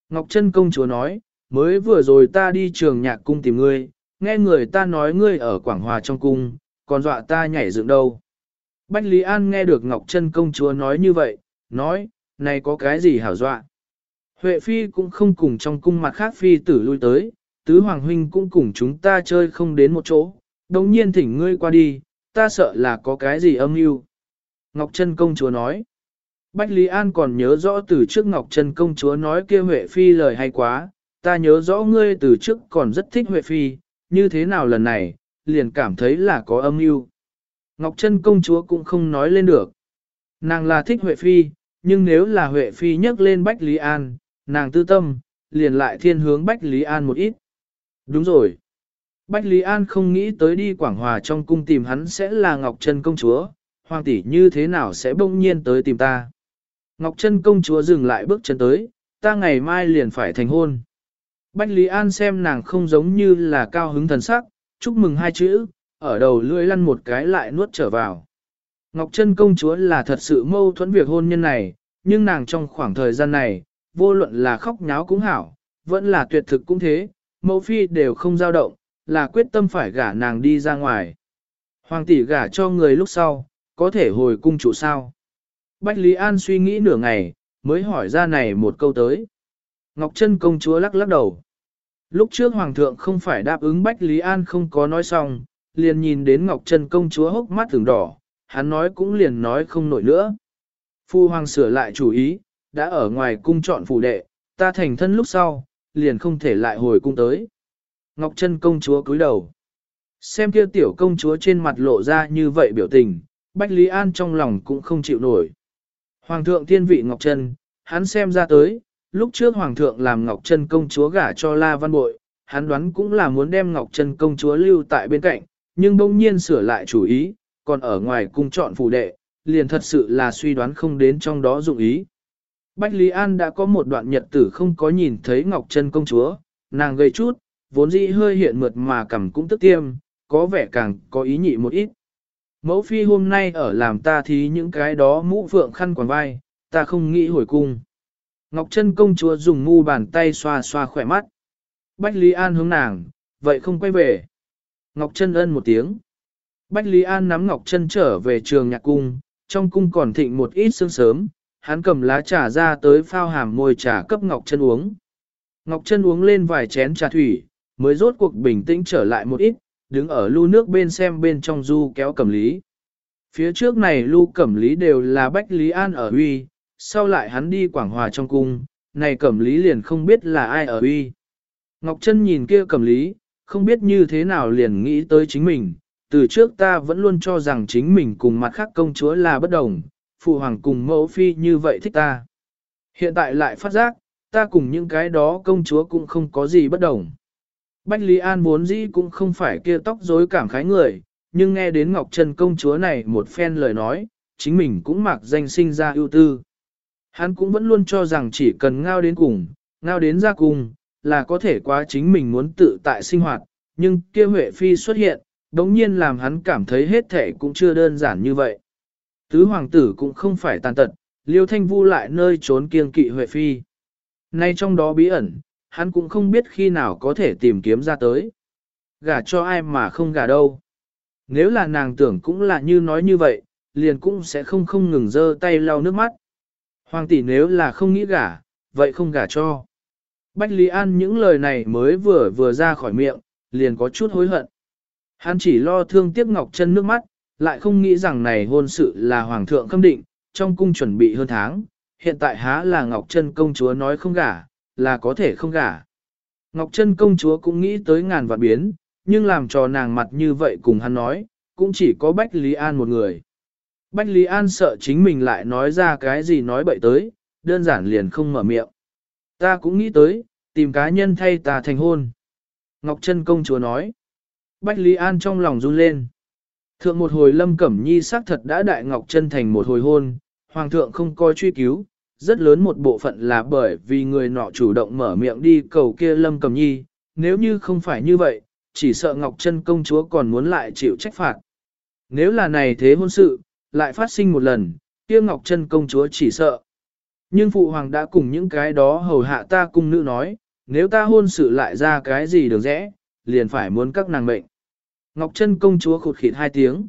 Ngọc Trân công chúa nói, mới vừa rồi ta đi trường nhạc cung tìm ngươi, nghe người ta nói ngươi ở Quảng Hòa trong cung, còn dọa ta nhảy dựng đâu. Bách Lý An nghe được Ngọc Trân công chúa nói như vậy, nói, này có cái gì hảo dọa. Huệ Phi cũng không cùng trong cung mặt khác Phi tử lui tới, Tứ Hoàng Huynh cũng cùng chúng ta chơi không đến một chỗ, đồng nhiên thỉnh ngươi qua đi, ta sợ là có cái gì âm mưu. Ngọc Trân công chúa nói, Bách Lý An còn nhớ rõ từ trước Ngọc Trân công chúa nói kia Huệ Phi lời hay quá, ta nhớ rõ ngươi từ trước còn rất thích Huệ Phi, như thế nào lần này, liền cảm thấy là có âm mưu. Ngọc Trân công chúa cũng không nói lên được. Nàng là thích Huệ Phi, nhưng nếu là Huệ Phi nhắc lên Bách Lý An, nàng tư tâm, liền lại thiên hướng Bách Lý An một ít. Đúng rồi. Bách Lý An không nghĩ tới đi Quảng Hòa trong cung tìm hắn sẽ là Ngọc Trân công chúa, hoàng tỷ như thế nào sẽ bỗng nhiên tới tìm ta. Ngọc Trân công chúa dừng lại bước chân tới, ta ngày mai liền phải thành hôn. Bách Lý An xem nàng không giống như là cao hứng thần sắc, chúc mừng hai chữ, ở đầu lưỡi lăn một cái lại nuốt trở vào. Ngọc Trân công chúa là thật sự mâu thuẫn việc hôn nhân này, nhưng nàng trong khoảng thời gian này, vô luận là khóc nháo cũng hảo, vẫn là tuyệt thực cũng thế, mẫu phi đều không dao động, là quyết tâm phải gả nàng đi ra ngoài. Hoàng tỷ gả cho người lúc sau, có thể hồi cung chủ sao? Bách Lý An suy nghĩ nửa ngày, mới hỏi ra này một câu tới. Ngọc Trân công chúa lắc lắc đầu. Lúc trước Hoàng thượng không phải đáp ứng Bách Lý An không có nói xong, liền nhìn đến Ngọc Trân công chúa hốc mắt thường đỏ, hắn nói cũng liền nói không nổi nữa. Phu Hoàng sửa lại chủ ý, đã ở ngoài cung chọn phủ đệ, ta thành thân lúc sau, liền không thể lại hồi cung tới. Ngọc Trân công chúa cúi đầu. Xem kia tiểu công chúa trên mặt lộ ra như vậy biểu tình, Bách Lý An trong lòng cũng không chịu nổi. Hoàng thượng thiên vị Ngọc Trân, hắn xem ra tới, lúc trước Hoàng thượng làm Ngọc Trân công chúa gả cho La Văn Bội, hắn đoán cũng là muốn đem Ngọc Trân công chúa lưu tại bên cạnh, nhưng bỗng nhiên sửa lại chủ ý, còn ở ngoài cung chọn phủ đệ, liền thật sự là suy đoán không đến trong đó dụng ý. Bách Lý An đã có một đoạn nhật tử không có nhìn thấy Ngọc Trân công chúa, nàng gây chút, vốn dĩ hơi hiện mượt mà cầm cũng tức tiêm, có vẻ càng có ý nhị một ít. Mẫu phi hôm nay ở làm ta thì những cái đó mũ phượng khăn quàng vai, ta không nghĩ hồi cung. Ngọc Trân công chúa dùng mu bàn tay xoa xoa khỏe mắt. Bách Lý An hướng nàng, vậy không quay về. Ngọc Trân ân một tiếng. Bách Lý An nắm Ngọc Trân trở về trường nhạc cung, trong cung còn thịnh một ít sương sớm, hắn cầm lá trà ra tới phao hàm môi trà cấp Ngọc Trân uống. Ngọc Trân uống lên vài chén trà thủy, mới rốt cuộc bình tĩnh trở lại một ít, đứng ở lu nước bên xem bên trong du kéo cẩm lý. Phía trước này lu cẩm lý đều là Bách Lý An ở uy, sau lại hắn đi Quảng Hòa trong cung, này cẩm lý liền không biết là ai ở uy. Ngọc Trân nhìn kia cẩm lý, không biết như thế nào liền nghĩ tới chính mình, từ trước ta vẫn luôn cho rằng chính mình cùng mặt khác công chúa là bất đồng, phụ hoàng cùng mẫu phi như vậy thích ta. Hiện tại lại phát giác, ta cùng những cái đó công chúa cũng không có gì bất đồng. Bách Lý An vốn dĩ cũng không phải kia tóc rối cảm khái người, nhưng nghe đến Ngọc Trân công chúa này một phen lời nói, chính mình cũng mặc danh sinh ra ưu tư. Hắn cũng vẫn luôn cho rằng chỉ cần ngao đến cùng, ngao đến ra cùng, là có thể quá chính mình muốn tự tại sinh hoạt, nhưng kia Huệ Phi xuất hiện, đống nhiên làm hắn cảm thấy hết thể cũng chưa đơn giản như vậy. Tứ hoàng tử cũng không phải tàn tật, liêu thanh vu lại nơi trốn kiêng kỵ Huệ Phi. Nay trong đó bí ẩn, hắn cũng không biết khi nào có thể tìm kiếm ra tới. Gả cho ai mà không gả đâu. Nếu là nàng tưởng cũng là như nói như vậy, liền cũng sẽ không không ngừng dơ tay lau nước mắt. Hoàng tỷ nếu là không nghĩ gả, vậy không gả cho. Bách Lý An những lời này mới vừa vừa ra khỏi miệng, liền có chút hối hận. Hắn chỉ lo thương tiếc Ngọc Trân nước mắt, lại không nghĩ rằng này hôn sự là Hoàng thượng khâm định, trong cung chuẩn bị hơn tháng, hiện tại há là Ngọc Trân công chúa nói không gả, là có thể không gả. Ngọc Trân công chúa cũng nghĩ tới ngàn vạn biến, nhưng làm cho nàng mặt như vậy cùng hắn nói, cũng chỉ có Bách Lý An một người. Bách Lý An sợ chính mình lại nói ra cái gì nói bậy tới, đơn giản liền không mở miệng. Ta cũng nghĩ tới, tìm cá nhân thay ta thành hôn. Ngọc Trân công chúa nói. Bách Lý An trong lòng run lên. Thượng một hồi Lâm Cẩm Nhi xác thật đã đại Ngọc Trân thành một hồi hôn, Hoàng thượng không coi truy cứu, rất lớn một bộ phận là bởi vì người nọ chủ động mở miệng đi cầu kia Lâm cầm Nhi, nếu như không phải như vậy, chỉ sợ Ngọc Trân công chúa còn muốn lại chịu trách phạt. Nếu là này thế hôn sự, lại phát sinh một lần, kia Ngọc Trân công chúa chỉ sợ. Nhưng Phụ Hoàng đã cùng những cái đó hầu hạ ta cung nữ nói, nếu ta hôn sự lại ra cái gì được rẽ, liền phải muốn các nàng mệnh. Ngọc Trân công chúa khụt khịt hai tiếng.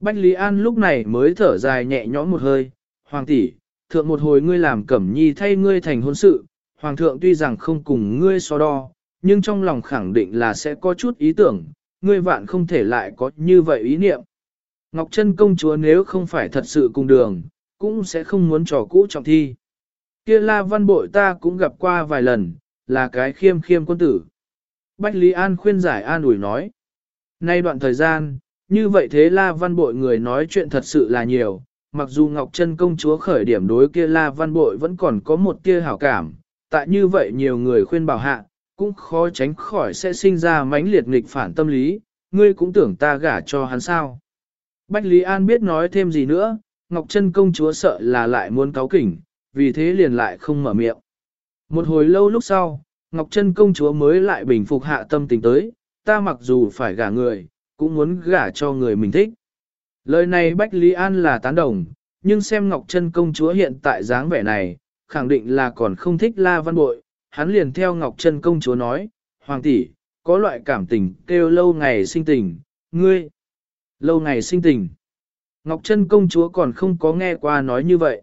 Bách Lý An lúc này mới thở dài nhẹ nhõm một hơi, Hoàng tỷ, thượng một hồi ngươi làm cẩm nhi thay ngươi thành hôn sự, Hoàng thượng tuy rằng không cùng ngươi so đo, nhưng trong lòng khẳng định là sẽ có chút ý tưởng, ngươi vạn không thể lại có như vậy ý niệm. Ngọc Trân công chúa nếu không phải thật sự cùng đường, cũng sẽ không muốn trò cũ trọng thi. Kia la văn bội ta cũng gặp qua vài lần, là cái khiêm khiêm quân tử. Bách Lý An khuyên giải an ủi nói. Nay đoạn thời gian, như vậy thế la văn bội người nói chuyện thật sự là nhiều, mặc dù Ngọc Trân công chúa khởi điểm đối kia la văn bội vẫn còn có một tia hảo cảm, tại như vậy nhiều người khuyên bảo hạ, cũng khó tránh khỏi sẽ sinh ra mãnh liệt nghịch phản tâm lý, ngươi cũng tưởng ta gả cho hắn sao. Bách Lý An biết nói thêm gì nữa, Ngọc Trân công chúa sợ là lại muốn cáo kỉnh, vì thế liền lại không mở miệng. Một hồi lâu lúc sau, Ngọc Trân công chúa mới lại bình phục hạ tâm tình tới, ta mặc dù phải gả người, cũng muốn gả cho người mình thích. Lời này Bách Lý An là tán đồng, nhưng xem Ngọc Trân công chúa hiện tại dáng vẻ này, khẳng định là còn không thích La Văn Bội, hắn liền theo Ngọc Trân công chúa nói, Hoàng tỷ, có loại cảm tình kêu lâu ngày sinh tình, ngươi, lâu ngày sinh tình. Ngọc Trân công chúa còn không có nghe qua nói như vậy.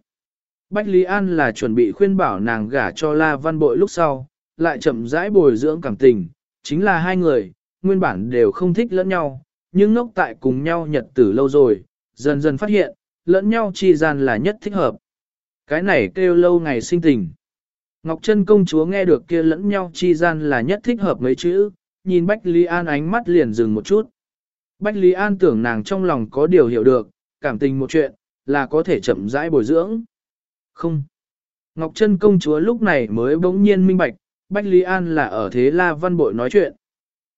Bách Lý An là chuẩn bị khuyên bảo nàng gả cho La Văn Bội lúc sau, lại chậm rãi bồi dưỡng cảm tình, chính là hai người, nguyên bản đều không thích lẫn nhau, nhưng ngốc tại cùng nhau nhật tử lâu rồi, dần dần phát hiện, lẫn nhau chi gian là nhất thích hợp. Cái này kêu lâu ngày sinh tình. Ngọc Trân công chúa nghe được kia lẫn nhau chi gian là nhất thích hợp mấy chữ, nhìn Bách Lý An ánh mắt liền dừng một chút. Bách Lý An tưởng nàng trong lòng có điều hiểu được, cảm tình một chuyện, là có thể chậm rãi bồi dưỡng. Không. Ngọc Trân công chúa lúc này mới bỗng nhiên minh bạch, Bách Lý An là ở thế La Văn Bội nói chuyện.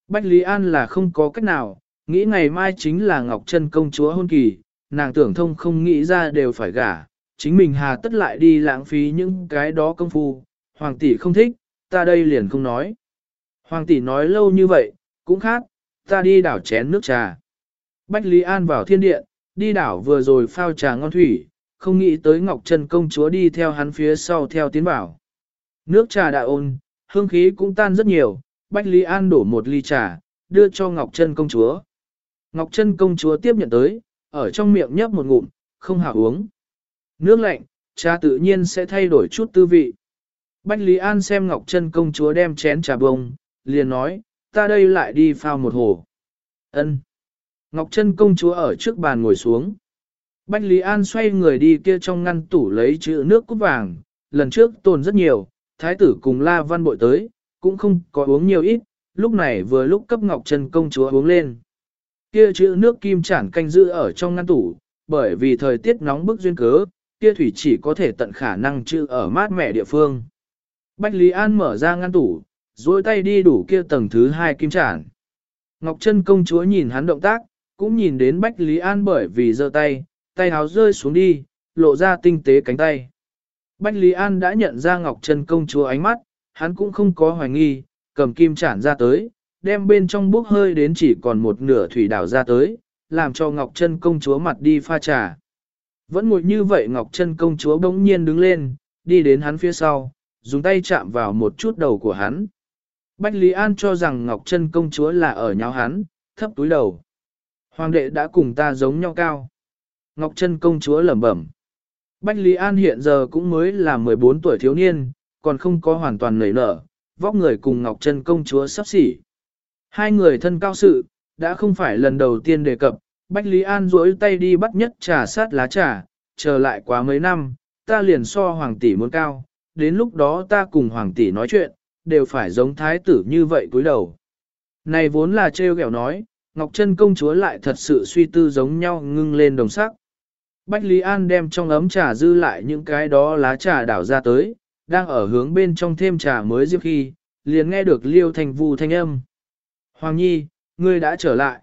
Bách Lý An là không có cách nào, nghĩ ngày mai chính là Ngọc Trân công chúa hôn kỳ, nàng tưởng thông không nghĩ ra đều phải gả, chính mình hà tất lại đi lãng phí những cái đó công phu, Hoàng tỷ không thích, ta đây liền không nói. Hoàng tỷ nói lâu như vậy, cũng khác, ta đi đảo chén nước trà. Bách Lý An vào thiên điện, đi đảo vừa rồi phao trà ngon thủy, không nghĩ tới Ngọc Trân công chúa đi theo hắn phía sau theo tiến bảo. Nước trà đã ôn, hương khí cũng tan rất nhiều, Bách Lý An đổ một ly trà, đưa cho Ngọc Trân công chúa. Ngọc Trân công chúa tiếp nhận tới, ở trong miệng nhấp một ngụm, không hảo uống. Nước lạnh, trà tự nhiên sẽ thay đổi chút tư vị. Bách Lý An xem Ngọc Trân công chúa đem chén trà bông, liền nói, ta đây lại đi phao một hồ. Ân. Ngọc Trân công chúa ở trước bàn ngồi xuống. Bách Lý An xoay người đi kia trong ngăn tủ lấy chữ nước cút vàng, lần trước tồn rất nhiều, thái tử cùng La Văn bội tới, cũng không có uống nhiều ít, lúc này vừa lúc cấp Ngọc Trân công chúa uống lên. Kia chữ nước kim chản canh giữ ở trong ngăn tủ, bởi vì thời tiết nóng bức duyên cớ, kia thủy chỉ có thể tận khả năng chữ ở mát mẻ địa phương. Bách Lý An mở ra ngăn tủ, duỗi tay đi đủ kia tầng thứ hai kim chản. Ngọc Trân công chúa nhìn hắn động tác, cũng nhìn đến Bách Lý An bởi vì giơ tay, tay háo rơi xuống đi, lộ ra tinh tế cánh tay. Bách Lý An đã nhận ra Ngọc Trân công chúa ánh mắt, hắn cũng không có hoài nghi, cầm kim chản ra tới, đem bên trong bốc hơi đến chỉ còn một nửa thủy đảo ra tới, làm cho Ngọc Trân công chúa mặt đi pha trà. Vẫn ngồi như vậy Ngọc Trân công chúa bỗng nhiên đứng lên, đi đến hắn phía sau, dùng tay chạm vào một chút đầu của hắn. Bách Lý An cho rằng Ngọc Trân công chúa là ở nháo hắn, thấp túi đầu. Hoàng đệ đã cùng ta giống nhau cao. Ngọc Trân công chúa lẩm bẩm. Bách Lý An hiện giờ cũng mới là 14 tuổi thiếu niên, còn không có hoàn toàn nảy nở, vóc người cùng Ngọc Trân công chúa sắp xỉ. Hai người thân cao sự, đã không phải lần đầu tiên đề cập, Bách Lý An duỗi tay đi bắt nhất trà sát lá trà, chờ lại quá mấy năm, ta liền so hoàng tỷ muốn cao, đến lúc đó ta cùng hoàng tỷ nói chuyện, đều phải giống thái tử như vậy cúi đầu. Này vốn là trêu ghẹo nói, Ngọc Trân công chúa lại thật sự suy tư giống nhau ngưng lên đồng sắc. Bách Lý An đem trong ấm trà dư lại những cái đó lá trà đảo ra tới, đang ở hướng bên trong thêm trà mới diệp khi, liền nghe được Liêu thành Vu thanh âm. Hoàng Nhi, ngươi đã trở lại.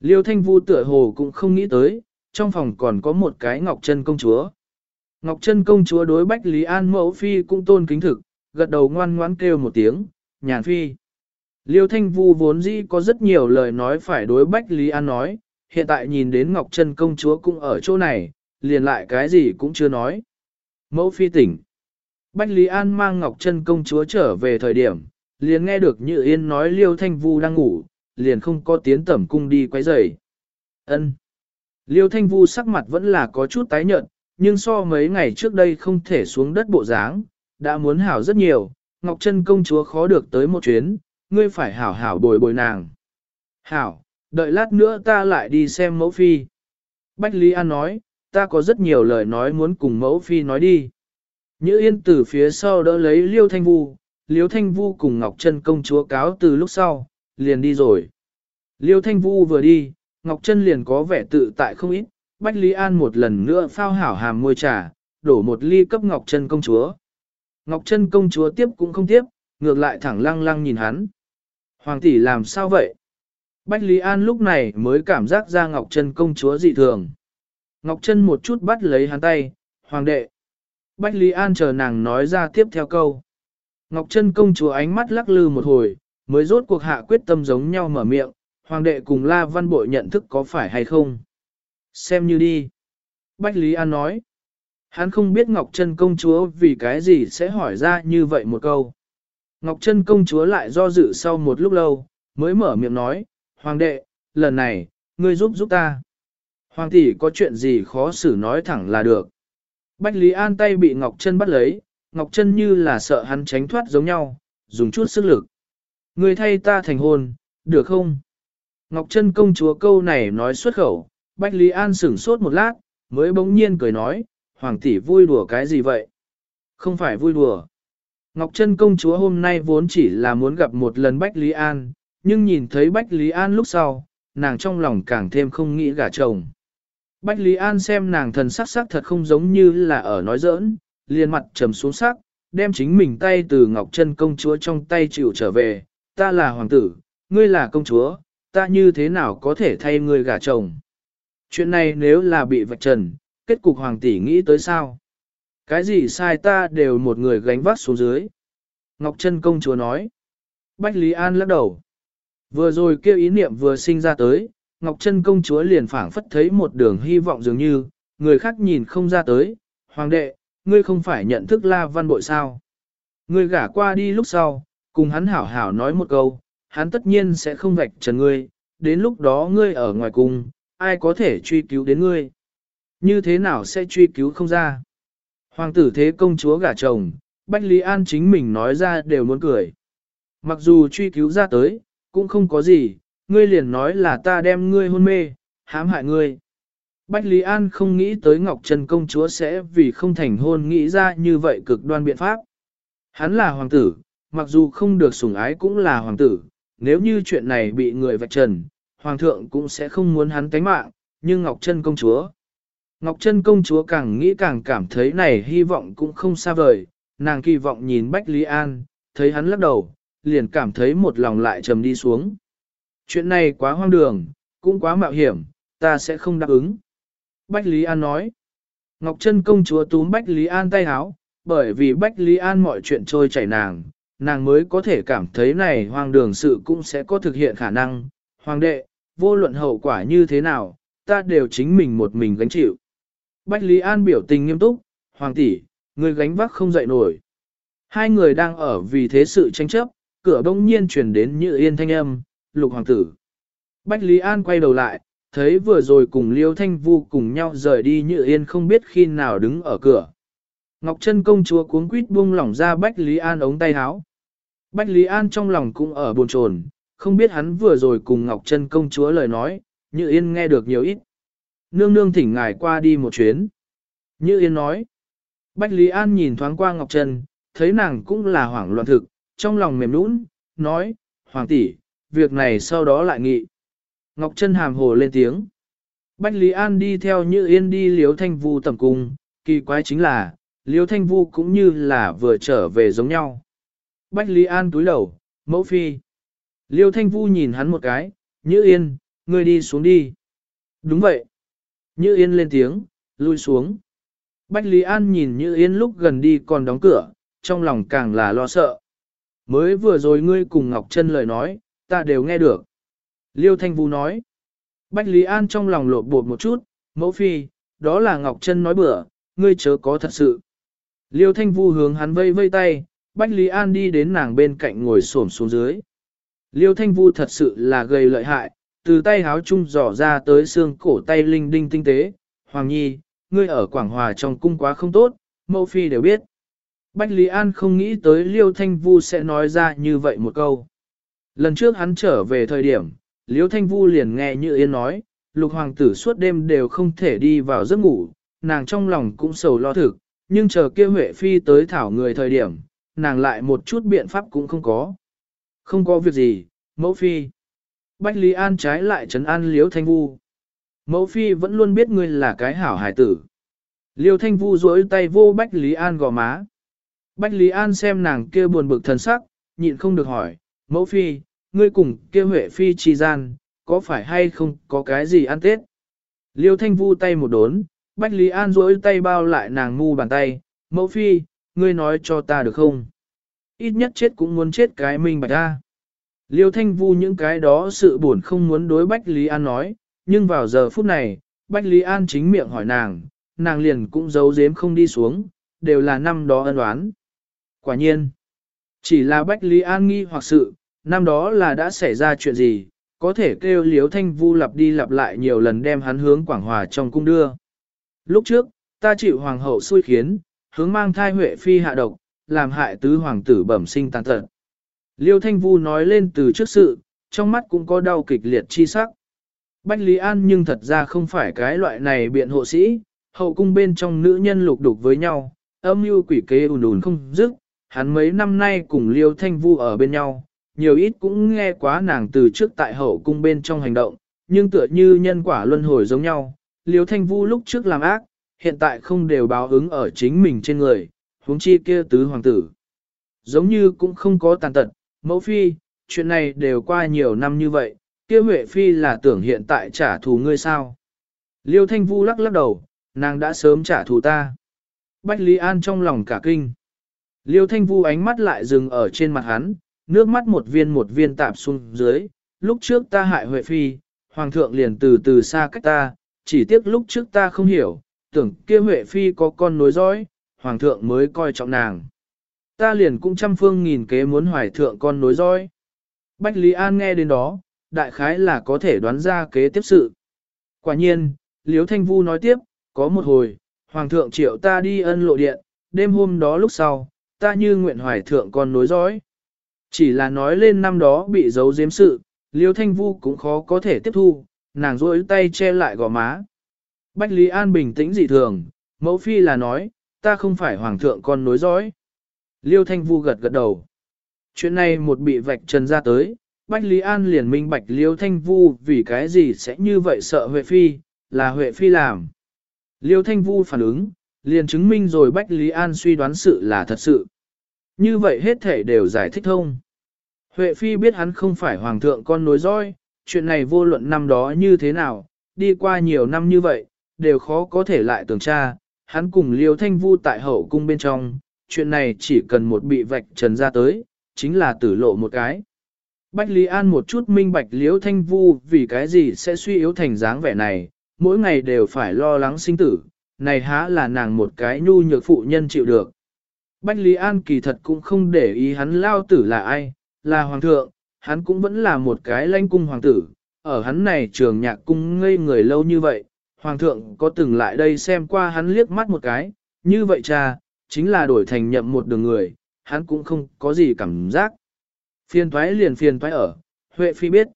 Liêu Thanh Vu tựa hồ cũng không nghĩ tới, trong phòng còn có một cái Ngọc Trân công chúa. Ngọc Trân công chúa đối Bách Lý An mẫu phi cũng tôn kính thực, gật đầu ngoan ngoãn kêu một tiếng, nhàn phi. Liêu Thanh Vu vốn dĩ có rất nhiều lời nói phải đối Bách Lý An nói, hiện tại nhìn đến Ngọc Trân công chúa cũng ở chỗ này, liền lại cái gì cũng chưa nói. Mẫu phi tỉnh. Bách Lý An mang Ngọc Trân công chúa trở về thời điểm, liền nghe được Như Yên nói Liêu Thanh Vu đang ngủ, liền không có tiến tẩm cung đi quấy rầy. Ân. Liêu Thanh Vu sắc mặt vẫn là có chút tái nhợt, nhưng so mấy ngày trước đây không thể xuống đất bộ dáng, đã muốn hảo rất nhiều, Ngọc Trân công chúa khó được tới một chuyến, ngươi phải hảo hảo bồi bồi nàng. Hảo, đợi lát nữa ta lại đi xem mẫu phi. Bách Lý An nói, ta có rất nhiều lời nói muốn cùng mẫu phi nói đi. Nhữ Yên từ phía sau đỡ lấy Liêu Thanh Vu, Liêu Thanh Vu cùng Ngọc Trân công chúa cáo từ lúc sau, liền đi rồi. Liêu Thanh Vu vừa đi, Ngọc Trân liền có vẻ tự tại không ít, Bách Lý An một lần nữa phao hảo hàm môi trà, đổ một ly cấp Ngọc Trân công chúa. Ngọc Trân công chúa tiếp cũng không tiếp, ngược lại thẳng lăng lăng nhìn hắn. Hoàng tỷ làm sao vậy? Bách Lý An lúc này mới cảm giác ra Ngọc Trân công chúa dị thường. Ngọc Trân một chút bắt lấy hắn tay, Hoàng đệ. Bách Lý An chờ nàng nói ra tiếp theo câu. Ngọc Trân công chúa ánh mắt lắc lư một hồi, mới rốt cuộc hạ quyết tâm giống nhau mở miệng, Hoàng đệ cùng La Văn Bội nhận thức có phải hay không? Xem như đi. Bách Lý An nói. Hắn không biết Ngọc Trân công chúa vì cái gì sẽ hỏi ra như vậy một câu. Ngọc Trân công chúa lại do dự sau một lúc lâu, mới mở miệng nói, Hoàng đệ, lần này, ngươi giúp giúp ta. Hoàng tỷ có chuyện gì khó xử nói thẳng là được. Bách Lý An tay bị Ngọc Trân bắt lấy, Ngọc Trân như là sợ hắn tránh thoát giống nhau, dùng chút sức lực. người thay ta thành hôn, được không? Ngọc Trân công chúa câu này nói xuất khẩu, Bách Lý An sửng sốt một lát, mới bỗng nhiên cười nói, Hoàng tỷ vui đùa cái gì vậy? Không phải vui đùa. Ngọc Trân công chúa hôm nay vốn chỉ là muốn gặp một lần Bách Lý An, nhưng nhìn thấy Bách Lý An lúc sau, nàng trong lòng càng thêm không nghĩ gả chồng. Bách Lý An xem nàng thần sắc sắc thật không giống như là ở nói giỡn, liền mặt trầm xuống sắc, đem chính mình tay từ Ngọc Trân công chúa trong tay chịu trở về, ta là hoàng tử, ngươi là công chúa, ta như thế nào có thể thay ngươi gả chồng. Chuyện này nếu là bị vạch trần, kết cục hoàng tỷ nghĩ tới sao? Cái gì sai ta đều một người gánh vác xuống dưới. Ngọc Trân công chúa nói. Bách Lý An lắc đầu. Vừa rồi kêu ý niệm vừa sinh ra tới, Ngọc Trân công chúa liền phảng phất thấy một đường hy vọng dường như, người khác nhìn không ra tới. Hoàng đệ, ngươi không phải nhận thức la văn bội sao? Ngươi gả qua đi lúc sau, cùng hắn hảo hảo nói một câu, hắn tất nhiên sẽ không vạch trần ngươi, đến lúc đó ngươi ở ngoài cùng, ai có thể truy cứu đến ngươi? Như thế nào sẽ truy cứu không ra? Hoàng tử thế công chúa gả chồng, Bách Lý An chính mình nói ra đều muốn cười. Mặc dù truy cứu ra tới, cũng không có gì, ngươi liền nói là ta đem ngươi hôn mê, hãm hại ngươi. Bách Lý An không nghĩ tới Ngọc Trần công chúa sẽ vì không thành hôn nghĩ ra như vậy cực đoan biện pháp. Hắn là hoàng tử, mặc dù không được sủng ái cũng là hoàng tử, nếu như chuyện này bị người vạch trần, hoàng thượng cũng sẽ không muốn hắn tánh mạng, nhưng Ngọc Trân công chúa. Ngọc Trân công chúa càng nghĩ càng cảm thấy này hy vọng cũng không xa vời, nàng kỳ vọng nhìn Bách Lý An, thấy hắn lắc đầu, liền cảm thấy một lòng lại trầm đi xuống. Chuyện này quá hoang đường, cũng quá mạo hiểm, ta sẽ không đáp ứng. Bách Lý An nói. Ngọc Trân công chúa túm Bách Lý An tay háo, bởi vì Bách Lý An mọi chuyện trôi chảy nàng, nàng mới có thể cảm thấy này hoàng đường sự cũng sẽ có thực hiện khả năng. Hoàng đệ, vô luận hậu quả như thế nào, ta đều chính mình một mình gánh chịu. Bách Lý An biểu tình nghiêm túc, Hoàng tỷ, người gánh vác không dậy nổi. Hai người đang ở vì thế sự tranh chấp, cửa bỗng nhiên truyền đến như yên thanh âm, lục hoàng tử. Bách Lý An quay đầu lại, thấy vừa rồi cùng Liêu Thanh Vu cùng nhau rời đi như yên không biết khi nào đứng ở cửa. Ngọc Trân công chúa cuống quýt buông lỏng ra Bách Lý An ống tay áo. Bách Lý An trong lòng cũng ở buồn chồn, không biết hắn vừa rồi cùng Ngọc Trân công chúa lời nói, Như Yên nghe được nhiều ít. Nương nương thỉnh ngài qua đi một chuyến. Như Yên nói. Bách Lý An nhìn thoáng qua Ngọc Trân, thấy nàng cũng là hoảng loạn thực, trong lòng mềm nũng, nói, Hoàng tỷ, việc này sau đó lại nghị. Ngọc Trân hàm hồ lên tiếng. Bách Lý An đi theo Như Yên đi Liếu Thanh Vu tầm cung, kỳ quái chính là, Liêu Thanh Vu cũng như là vừa trở về giống nhau. Bách Lý An túi đầu, mẫu phi. Liêu Thanh Vu nhìn hắn một cái, Như Yên, ngươi đi xuống đi. Đúng vậy. Như Yên lên tiếng, lui xuống. Bách Lý An nhìn Như Yên lúc gần đi còn đóng cửa, trong lòng càng là lo sợ. Mới vừa rồi ngươi cùng Ngọc Trân lời nói, ta đều nghe được. Liêu Thanh Vu nói. Bách Lý An trong lòng lột bột một chút, mẫu phi, đó là Ngọc Trân nói bữa, ngươi chớ có thật sự. Liêu Thanh Vu hướng hắn vây vây tay, Bách Lý An đi đến nàng bên cạnh ngồi xổm xuống dưới. Liêu Thanh Vu thật sự là gây lợi hại, từ tay háo chung dò ra tới xương cổ tay linh đinh tinh tế. Hoàng Nhi, ngươi ở Quảng Hòa trong cung quá không tốt, mẫu phi đều biết. Bách Lý An không nghĩ tới Liêu Thanh Vu sẽ nói ra như vậy một câu. Lần trước hắn trở về thời điểm, Liêu Thanh Vu liền nghe Như Yên nói, lục hoàng tử suốt đêm đều không thể đi vào giấc ngủ, nàng trong lòng cũng sầu lo thực, nhưng chờ kia Huệ Phi tới thảo người thời điểm, nàng lại một chút biện pháp cũng không có. Không có việc gì, mẫu Phi. Bách Lý An trái lại trấn an Liêu Thanh Vu. Mẫu Phi vẫn luôn biết ngươi là cái hảo hải tử. Liêu Thanh Vu duỗi tay vô Bách Lý An gò má. Bách Lý An xem nàng kia buồn bực thần sắc, nhịn không được hỏi, mẫu phi, ngươi cùng kia Huệ phi chi gian, có phải hay không có cái gì ăn tết? Liêu Thanh Vu tay một đốn, Bách Lý An duỗi tay bao lại nàng ngu bàn tay, mẫu phi, ngươi nói cho ta được không? Ít nhất chết cũng muốn chết cái mình bạch ra. Liêu Thanh Vu những cái đó sự buồn không muốn đối Bách Lý An nói, nhưng vào giờ phút này, Bách Lý An chính miệng hỏi nàng, nàng liền cũng giấu giếm không đi xuống, đều là năm đó ân oán. Quả nhiên, chỉ là Bách Lý An nghi hoặc sự, năm đó là đã xảy ra chuyện gì, có thể kêu liếu thanh vu lặp đi lặp lại nhiều lần đem hắn hướng Quảng Hòa trong cung đưa. Lúc trước, ta chịu hoàng hậu xui khiến, hướng mang thai huệ phi hạ độc, làm hại tứ hoàng tử bẩm sinh tàn tật. Liêu thanh vu nói lên từ trước sự, trong mắt cũng có đau kịch liệt chi sắc. Bách Lý An nhưng thật ra không phải cái loại này biện hộ sĩ, hậu cung bên trong nữ nhân lục đục với nhau, âm mưu quỷ kế ùn ùn không dứt, hắn mấy năm nay cùng Liêu Thanh Vu ở bên nhau, nhiều ít cũng nghe quá nàng từ trước tại hậu cung bên trong hành động, nhưng tựa như nhân quả luân hồi giống nhau, Liêu Thanh Vu lúc trước làm ác, hiện tại không đều báo ứng ở chính mình trên người, huống chi kia tứ hoàng tử. Giống như cũng không có tàn tật, mẫu phi, chuyện này đều qua nhiều năm như vậy, kia Huệ phi là tưởng hiện tại trả thù ngươi sao? Liêu Thanh Vu lắc lắc đầu, nàng đã sớm trả thù ta. Bách Lý An trong lòng cả kinh. Liêu thanh vu ánh mắt lại dừng ở trên mặt hắn, nước mắt một viên một viên tạp xuống dưới. Lúc trước ta hại Huệ Phi, Hoàng thượng liền từ từ xa cách ta, chỉ tiếc lúc trước ta không hiểu, tưởng kia Huệ Phi có con nối dõi, Hoàng thượng mới coi trọng nàng. Ta liền cũng trăm phương nghìn kế muốn hoài thượng con nối dõi. Bách Lý An nghe đến đó, đại khái là có thể đoán ra kế tiếp sự. Quả nhiên, Liếu Thanh Vu nói tiếp, có một hồi, Hoàng thượng triệu ta đi ân lộ điện, đêm hôm đó lúc sau, ta như nguyện hoài thượng con nối dõi. Chỉ là nói lên năm đó bị giấu giếm sự, Liêu Thanh Vu cũng khó có thể tiếp thu, nàng rôi tay che lại gò má. Bách Lý An bình tĩnh dị thường, mẫu phi là nói, ta không phải hoàng thượng con nối dõi. Liêu Thanh Vu gật gật đầu. Chuyện này một bị vạch trần ra tới, Bách Lý An liền minh bạch Liêu Thanh Vu vì cái gì sẽ như vậy sợ Huệ Phi, là Huệ Phi làm. Liêu Thanh Vu phản ứng, liền chứng minh rồi Bách Lý An suy đoán sự là thật sự. Như vậy hết thể đều giải thích thông. Huệ Phi biết hắn không phải hoàng thượng con nối dõi, chuyện này vô luận năm đó như thế nào, đi qua nhiều năm như vậy, đều khó có thể lại tưởng tra, hắn cùng Liêu Thanh Vu tại hậu cung bên trong, chuyện này chỉ cần một bị vạch trần ra tới, chính là tử lộ một cái. Bách Lý An một chút minh bạch Liêu Thanh Vu vì cái gì sẽ suy yếu thành dáng vẻ này, mỗi ngày đều phải lo lắng sinh tử, này há là nàng một cái nhu nhược phụ nhân chịu được. Bách Lý An kỳ thật cũng không để ý hắn lao tử là ai, là hoàng thượng, hắn cũng vẫn là một cái lãnh cung hoàng tử, ở hắn này trường nhạc cung ngây người lâu như vậy, hoàng thượng có từng lại đây xem qua hắn liếc mắt một cái, như vậy cha, chính là đổi thành nhậm một đường người, hắn cũng không có gì cảm giác. Phiền thoái liền phiền thoái ở, Huệ Phi biết.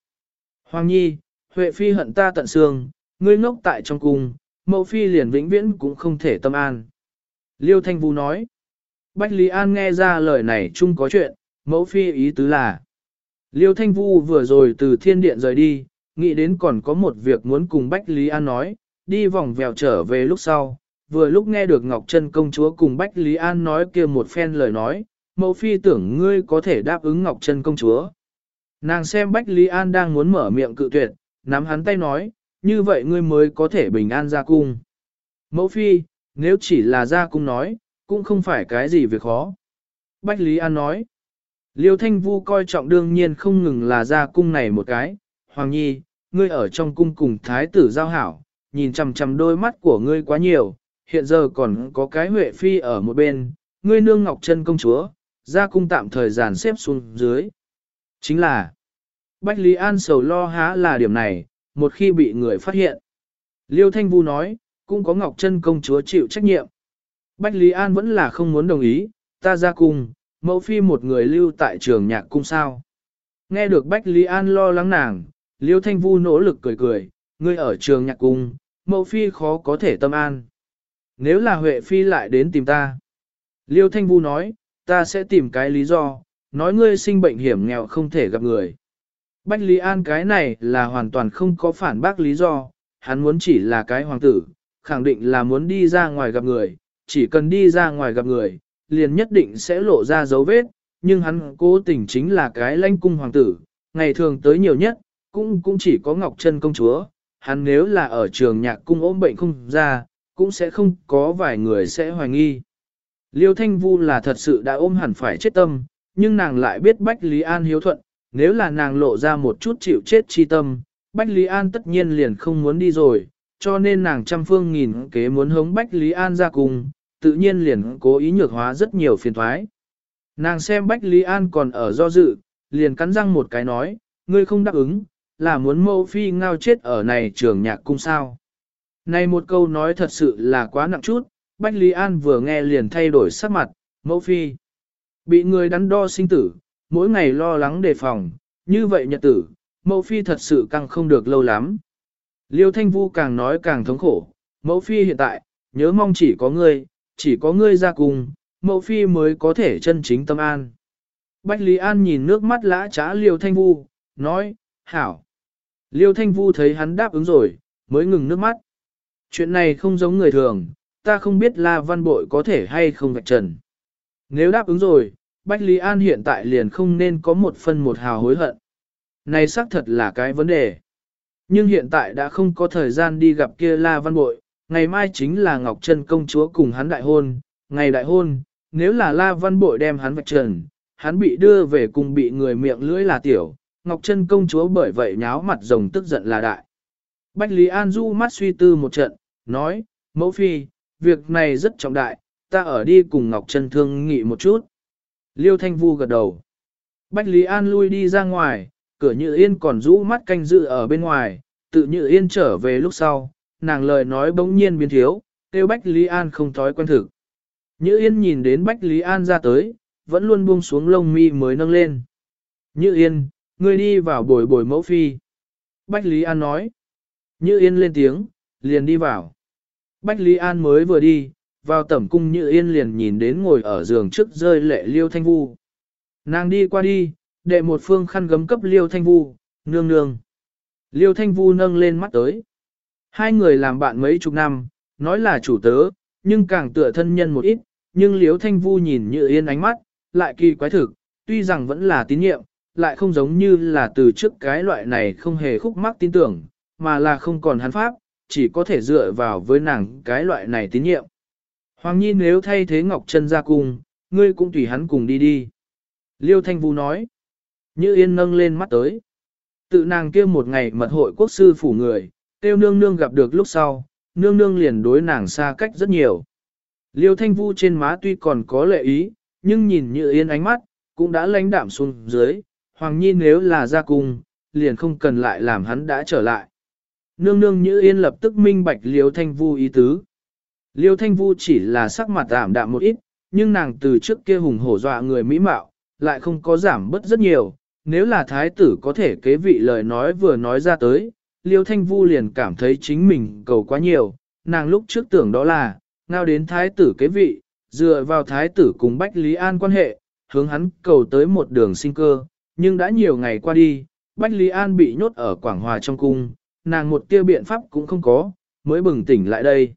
Hoàng Nhi, Huệ Phi hận ta tận xương, ngươi ngốc tại trong cung, mẫu Phi liền vĩnh viễn cũng không thể tâm an. Liêu Thanh Vũ nói. Bách Lý An nghe ra lời này chung có chuyện, mẫu Phi ý tứ là. Liêu Thanh Vu vừa rồi từ thiên điện rời đi, nghĩ đến còn có một việc muốn cùng Bách Lý An nói, đi vòng vèo trở về lúc sau, vừa lúc nghe được Ngọc Trân công chúa cùng Bách Lý An nói kia một phen lời nói, mẫu phi tưởng ngươi có thể đáp ứng Ngọc Trân công chúa. Nàng xem Bách Lý An đang muốn mở miệng cự tuyệt, nắm hắn tay nói, như vậy ngươi mới có thể bình an ra cung. Mẫu phi, nếu chỉ là ra cung nói, cũng không phải cái gì việc khó. Bách Lý An nói, Liêu Thanh Vu coi trọng đương nhiên không ngừng là ra cung này một cái, Hoàng Nhi, ngươi ở trong cung cùng thái tử giao hảo, nhìn chằm chằm đôi mắt của ngươi quá nhiều, hiện giờ còn có cái Huệ Phi ở một bên, ngươi nương Ngọc Trân công chúa, ra cung tạm thời giàn xếp xuống dưới. Chính là, Bách Lý An sầu lo há là điểm này, một khi bị người phát hiện. Liêu Thanh Vu nói, cũng có Ngọc Trân công chúa chịu trách nhiệm. Bách Lý An vẫn là không muốn đồng ý, ta ra cung, mẫu phi một người lưu tại trường nhạc cung sao. Nghe được Bách Lý An lo lắng nàng, Liêu Thanh Vu nỗ lực cười cười, ngươi ở trường nhạc cung, mẫu phi khó có thể tâm an. Nếu là Huệ phi lại đến tìm ta. Liêu Thanh Vu nói, ta sẽ tìm cái lý do, nói ngươi sinh bệnh hiểm nghèo không thể gặp người. Bách Lý An cái này là hoàn toàn không có phản bác lý do, hắn muốn chỉ là cái hoàng tử, khẳng định là muốn đi ra ngoài gặp người, chỉ cần đi ra ngoài gặp người, liền nhất định sẽ lộ ra dấu vết, nhưng hắn cố tình chính là cái lãnh cung hoàng tử, ngày thường tới nhiều nhất, cũng cũng chỉ có Ngọc Trân công chúa, hắn nếu là ở trường nhạc cung ốm bệnh không ra, cũng sẽ không có vài người sẽ hoài nghi. Liêu Thanh Vu là thật sự đã ôm hẳn phải chết tâm, nhưng nàng lại biết Bách Lý An hiếu thuận, nếu là nàng lộ ra một chút chịu chết chi tâm, Bách Lý An tất nhiên liền không muốn đi rồi, cho nên nàng trăm phương nghìn kế muốn hống Bách Lý An ra cùng, tự nhiên liền cố ý nhược hóa rất nhiều phiền thoái. Nàng xem Bách Lý An còn ở do dự, liền cắn răng một cái nói, ngươi không đáp ứng, là muốn mẫu phi ngao chết ở này trường nhạc cung sao. Này một câu nói thật sự là quá nặng chút, Bách Lý An vừa nghe liền thay đổi sắc mặt, mẫu phi. Bị người đắn đo sinh tử, mỗi ngày lo lắng đề phòng, như vậy nhật tử, mẫu phi thật sự căng không được lâu lắm. Liêu Thanh Vu càng nói càng thống khổ, mẫu phi hiện tại, nhớ mong chỉ có ngươi, chỉ có ngươi ra cùng, mẫu phi mới có thể chân chính tâm an. Bách Lý An nhìn nước mắt lã trá Liêu Thanh Vu, nói, hảo. Liêu Thanh Vu thấy hắn đáp ứng rồi, mới ngừng nước mắt. Chuyện này không giống người thường, ta không biết La Văn Bội có thể hay không vạch trần. Nếu đáp ứng rồi, Bách Lý An hiện tại liền không nên có một phân một hào hối hận. Này xác thật là cái vấn đề. Nhưng hiện tại đã không có thời gian đi gặp kia La Văn Bội, ngày mai chính là Ngọc Trân công chúa cùng hắn đại hôn, ngày đại hôn, nếu là La Văn Bội đem hắn vạch trần, hắn bị đưa về cùng bị người miệng lưỡi là tiểu, Ngọc Trân công chúa bởi vậy nháo mặt rồng tức giận là đại. Bách Lý An du mắt suy tư một trận, nói, mẫu phi, việc này rất trọng đại, ta ở đi cùng Ngọc Trân thương nghị một chút. Liêu Thanh Vu gật đầu. Bách Lý An lui đi ra ngoài, cửa Như Yên còn rũ mắt canh dự ở bên ngoài, tự Như Yên trở về lúc sau, nàng lời nói bỗng nhiên biến thiếu, kêu Bách Lý An không thói quen thực. Như Yên nhìn đến Bách Lý An ra tới, vẫn luôn buông xuống lông mi mới nâng lên. Như Yên, ngươi đi vào bồi bồi mẫu phi. Bách Lý An nói. Như Yên lên tiếng, liền đi vào. Bách Lý An mới vừa đi, vào tẩm cung Như Yên liền nhìn đến ngồi ở giường trước rơi lệ Liêu Thanh Vu. Nàng đi qua đi, đệ một phương khăn gấm cấp Liêu Thanh Vu, nương nương. Liêu Thanh Vu nâng lên mắt tới. Hai người làm bạn mấy chục năm, nói là chủ tớ, nhưng càng tựa thân nhân một ít, nhưng Liêu Thanh Vu nhìn Như Yên ánh mắt, lại kỳ quái thực, tuy rằng vẫn là tín nhiệm, lại không giống như là từ trước cái loại này không hề khúc mắc tin tưởng, mà là không còn hắn pháp, chỉ có thể dựa vào với nàng cái loại này tín nhiệm. Hoàng Nhi nếu thay thế Ngọc Trân ra cùng ngươi cũng tùy hắn cùng đi đi. Liêu Thanh Vũ nói. Như Yên nâng lên mắt tới. Tự nàng kia một ngày mật hội quốc sư phủ người, tiêu nương nương gặp được lúc sau, nương nương liền đối nàng xa cách rất nhiều. Liêu Thanh Vu trên má tuy còn có lệ ý, nhưng nhìn Như Yên ánh mắt, cũng đã lãnh đạm xuống dưới, Hoàng Nhi nếu là ra cung, liền không cần lại làm hắn đã trở lại. Nương nương như yên lập tức minh bạch liêu thanh vu ý tứ. Liêu thanh vu chỉ là sắc mặt giảm đạm một ít, nhưng nàng từ trước kia hùng hổ dọa người mỹ mạo, lại không có giảm bớt rất nhiều. Nếu là thái tử có thể kế vị lời nói vừa nói ra tới, liêu thanh vu liền cảm thấy chính mình cầu quá nhiều. Nàng lúc trước tưởng đó là, ngao đến thái tử kế vị, dựa vào thái tử cùng Bách Lý An quan hệ, hướng hắn cầu tới một đường sinh cơ, nhưng đã nhiều ngày qua đi, Bách Lý An bị nhốt ở Quảng Hòa trong cung, nàng một tiêu biện pháp cũng không có, mới bừng tỉnh lại đây.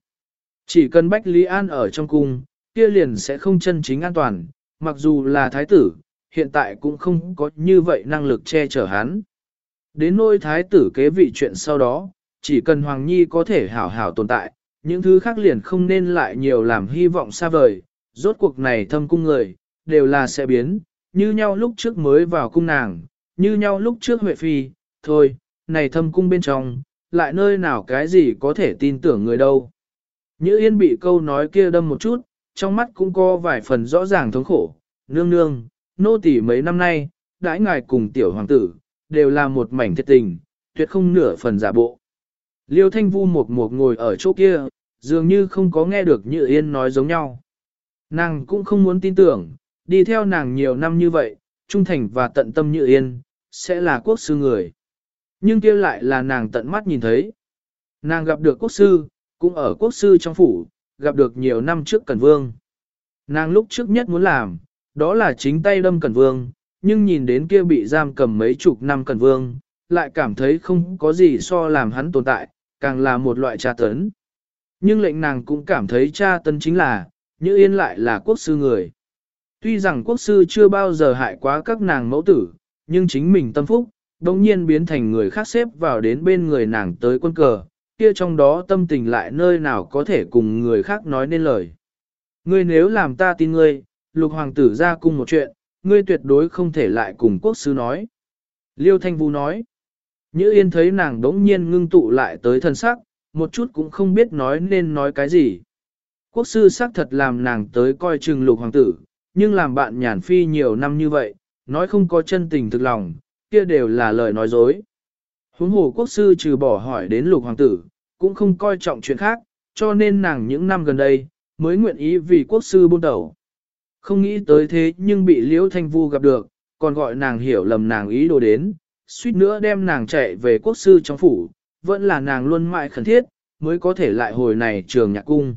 Chỉ cần Bách Lý An ở trong cung, kia liền sẽ không chân chính an toàn, mặc dù là thái tử, hiện tại cũng không có như vậy năng lực che chở hắn. Đến nôi thái tử kế vị chuyện sau đó, chỉ cần Hoàng Nhi có thể hảo hảo tồn tại, những thứ khác liền không nên lại nhiều làm hy vọng xa vời, rốt cuộc này thâm cung người, đều là sẽ biến, như nhau lúc trước mới vào cung nàng, như nhau lúc trước Huệ Phi, thôi, này thâm cung bên trong, lại nơi nào cái gì có thể tin tưởng người đâu. Như Yên bị câu nói kia đâm một chút, trong mắt cũng có vài phần rõ ràng thống khổ, nương nương, nô tỳ mấy năm nay, đãi ngài cùng tiểu hoàng tử, đều là một mảnh thiệt tình, tuyệt không nửa phần giả bộ. Liêu thanh vu một một ngồi ở chỗ kia, dường như không có nghe được Như Yên nói giống nhau. Nàng cũng không muốn tin tưởng, đi theo nàng nhiều năm như vậy, trung thành và tận tâm Như Yên, sẽ là quốc sư người. Nhưng kia lại là nàng tận mắt nhìn thấy. Nàng gặp được quốc sư, cũng ở quốc sư trong phủ, gặp được nhiều năm trước Cẩn Vương. Nàng lúc trước nhất muốn làm, đó là chính tay đâm Cẩn Vương, nhưng nhìn đến kia bị giam cầm mấy chục năm Cẩn Vương, lại cảm thấy không có gì so làm hắn tồn tại, càng là một loại tra tấn. Nhưng lệnh nàng cũng cảm thấy tra tấn chính là, Như Yên lại là quốc sư người. Tuy rằng quốc sư chưa bao giờ hại quá các nàng mẫu tử, nhưng chính mình tâm phúc, đồng nhiên biến thành người khác xếp vào đến bên người nàng tới quân cờ, kia trong đó tâm tình lại nơi nào có thể cùng người khác nói nên lời. Ngươi nếu làm ta tin ngươi, lục hoàng tử ra cùng một chuyện, ngươi tuyệt đối không thể lại cùng quốc sư nói. Liêu Thanh Vũ nói, Nhữ Yên thấy nàng đống nhiên ngưng tụ lại tới thân sắc, một chút cũng không biết nói nên nói cái gì. Quốc sư xác thật làm nàng tới coi chừng lục hoàng tử, nhưng làm bạn nhàn phi nhiều năm như vậy, nói không có chân tình thực lòng, kia đều là lời nói dối. Huống hồ quốc sư trừ bỏ hỏi đến lục hoàng tử, cũng không coi trọng chuyện khác, cho nên nàng những năm gần đây, mới nguyện ý vì quốc sư buôn đầu. Không nghĩ tới thế nhưng bị Liễu Thanh Vu gặp được, còn gọi nàng hiểu lầm nàng ý đồ đến, suýt nữa đem nàng chạy về quốc sư trong phủ, vẫn là nàng luôn mãi khẩn thiết, mới có thể lại hồi này trường nhạc cung.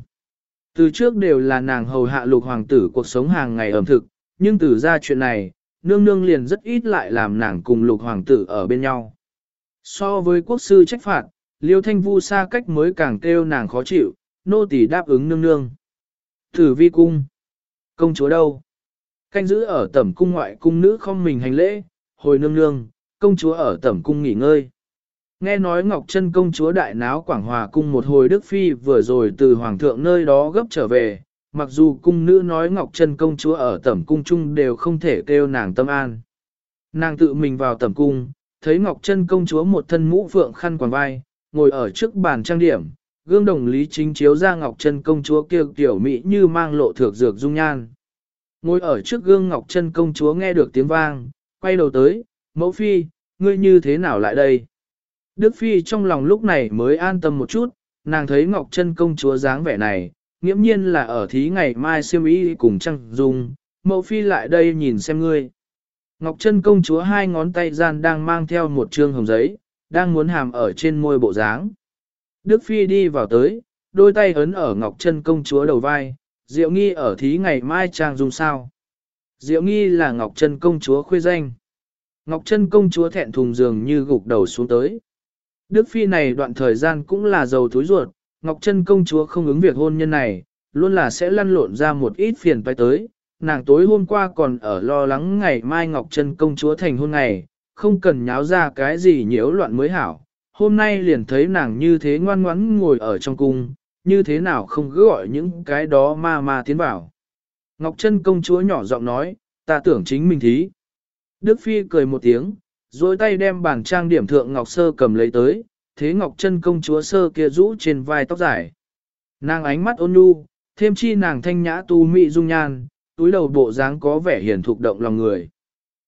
Từ trước đều là nàng hầu hạ lục hoàng tử cuộc sống hàng ngày ẩm thực, nhưng từ ra chuyện này, nương nương liền rất ít lại làm nàng cùng lục hoàng tử ở bên nhau. So với quốc sư trách phạt, liêu thanh vu xa cách mới càng kêu nàng khó chịu, nô tỳ đáp ứng nương nương. Thử vi cung. Công chúa đâu? Canh giữ ở tẩm cung ngoại cung nữ không mình hành lễ, hồi nương nương, công chúa ở tẩm cung nghỉ ngơi. Nghe nói Ngọc Trân công chúa đại náo Quảng Hòa cung một hồi Đức Phi vừa rồi từ Hoàng thượng nơi đó gấp trở về, mặc dù cung nữ nói Ngọc Trân công chúa ở tẩm cung chung đều không thể kêu nàng tâm an. Nàng tự mình vào tẩm cung, thấy Ngọc Trân công chúa một thân mũ phượng khăn quàng vai, ngồi ở trước bàn trang điểm, gương đồng lý chính chiếu ra Ngọc chân công chúa kia tiểu mỹ như mang lộ thược dược dung nhan. Ngồi ở trước gương Ngọc chân công chúa nghe được tiếng vang, quay đầu tới, mẫu phi, ngươi như thế nào lại đây? Đức Phi trong lòng lúc này mới an tâm một chút, nàng thấy Ngọc chân công chúa dáng vẻ này, nghiễm nhiên là ở thí ngày mai siêu ý cùng Trăng Dung, mẫu Phi lại đây nhìn xem ngươi. Ngọc chân công chúa hai ngón tay gian đang mang theo một trương hồng giấy, đang muốn hàm ở trên môi bộ dáng. Đức Phi đi vào tới, đôi tay ấn ở Ngọc chân công chúa đầu vai, Diệu Nghi ở thí ngày mai Trang Dung sao. Diệu Nghi là Ngọc chân công chúa khuê danh. Ngọc chân công chúa thẹn thùng dường như gục đầu xuống tới. Đức Phi này đoạn thời gian cũng là giàu túi ruột, Ngọc chân công chúa không ứng việc hôn nhân này, luôn là sẽ lăn lộn ra một ít phiền phải tới. Nàng tối hôm qua còn ở lo lắng ngày mai Ngọc Trân công chúa thành hôn ngày, không cần nháo ra cái gì nhiễu loạn mới hảo. Hôm nay liền thấy nàng như thế ngoan ngoãn ngồi ở trong cung, như thế nào không cứ gọi những cái đó ma ma tiến vào. Ngọc Trân công chúa nhỏ giọng nói, ta tưởng chính mình thí. Đức Phi cười một tiếng, rồi tay đem bàn trang điểm thượng Ngọc Sơ cầm lấy tới, thế Ngọc Trân công chúa Sơ kia rũ trên vai tóc dài. Nàng ánh mắt ôn nhu, thêm chi nàng thanh nhã tu mỹ dung nhan, túi đầu bộ dáng có vẻ hiền thục động lòng người.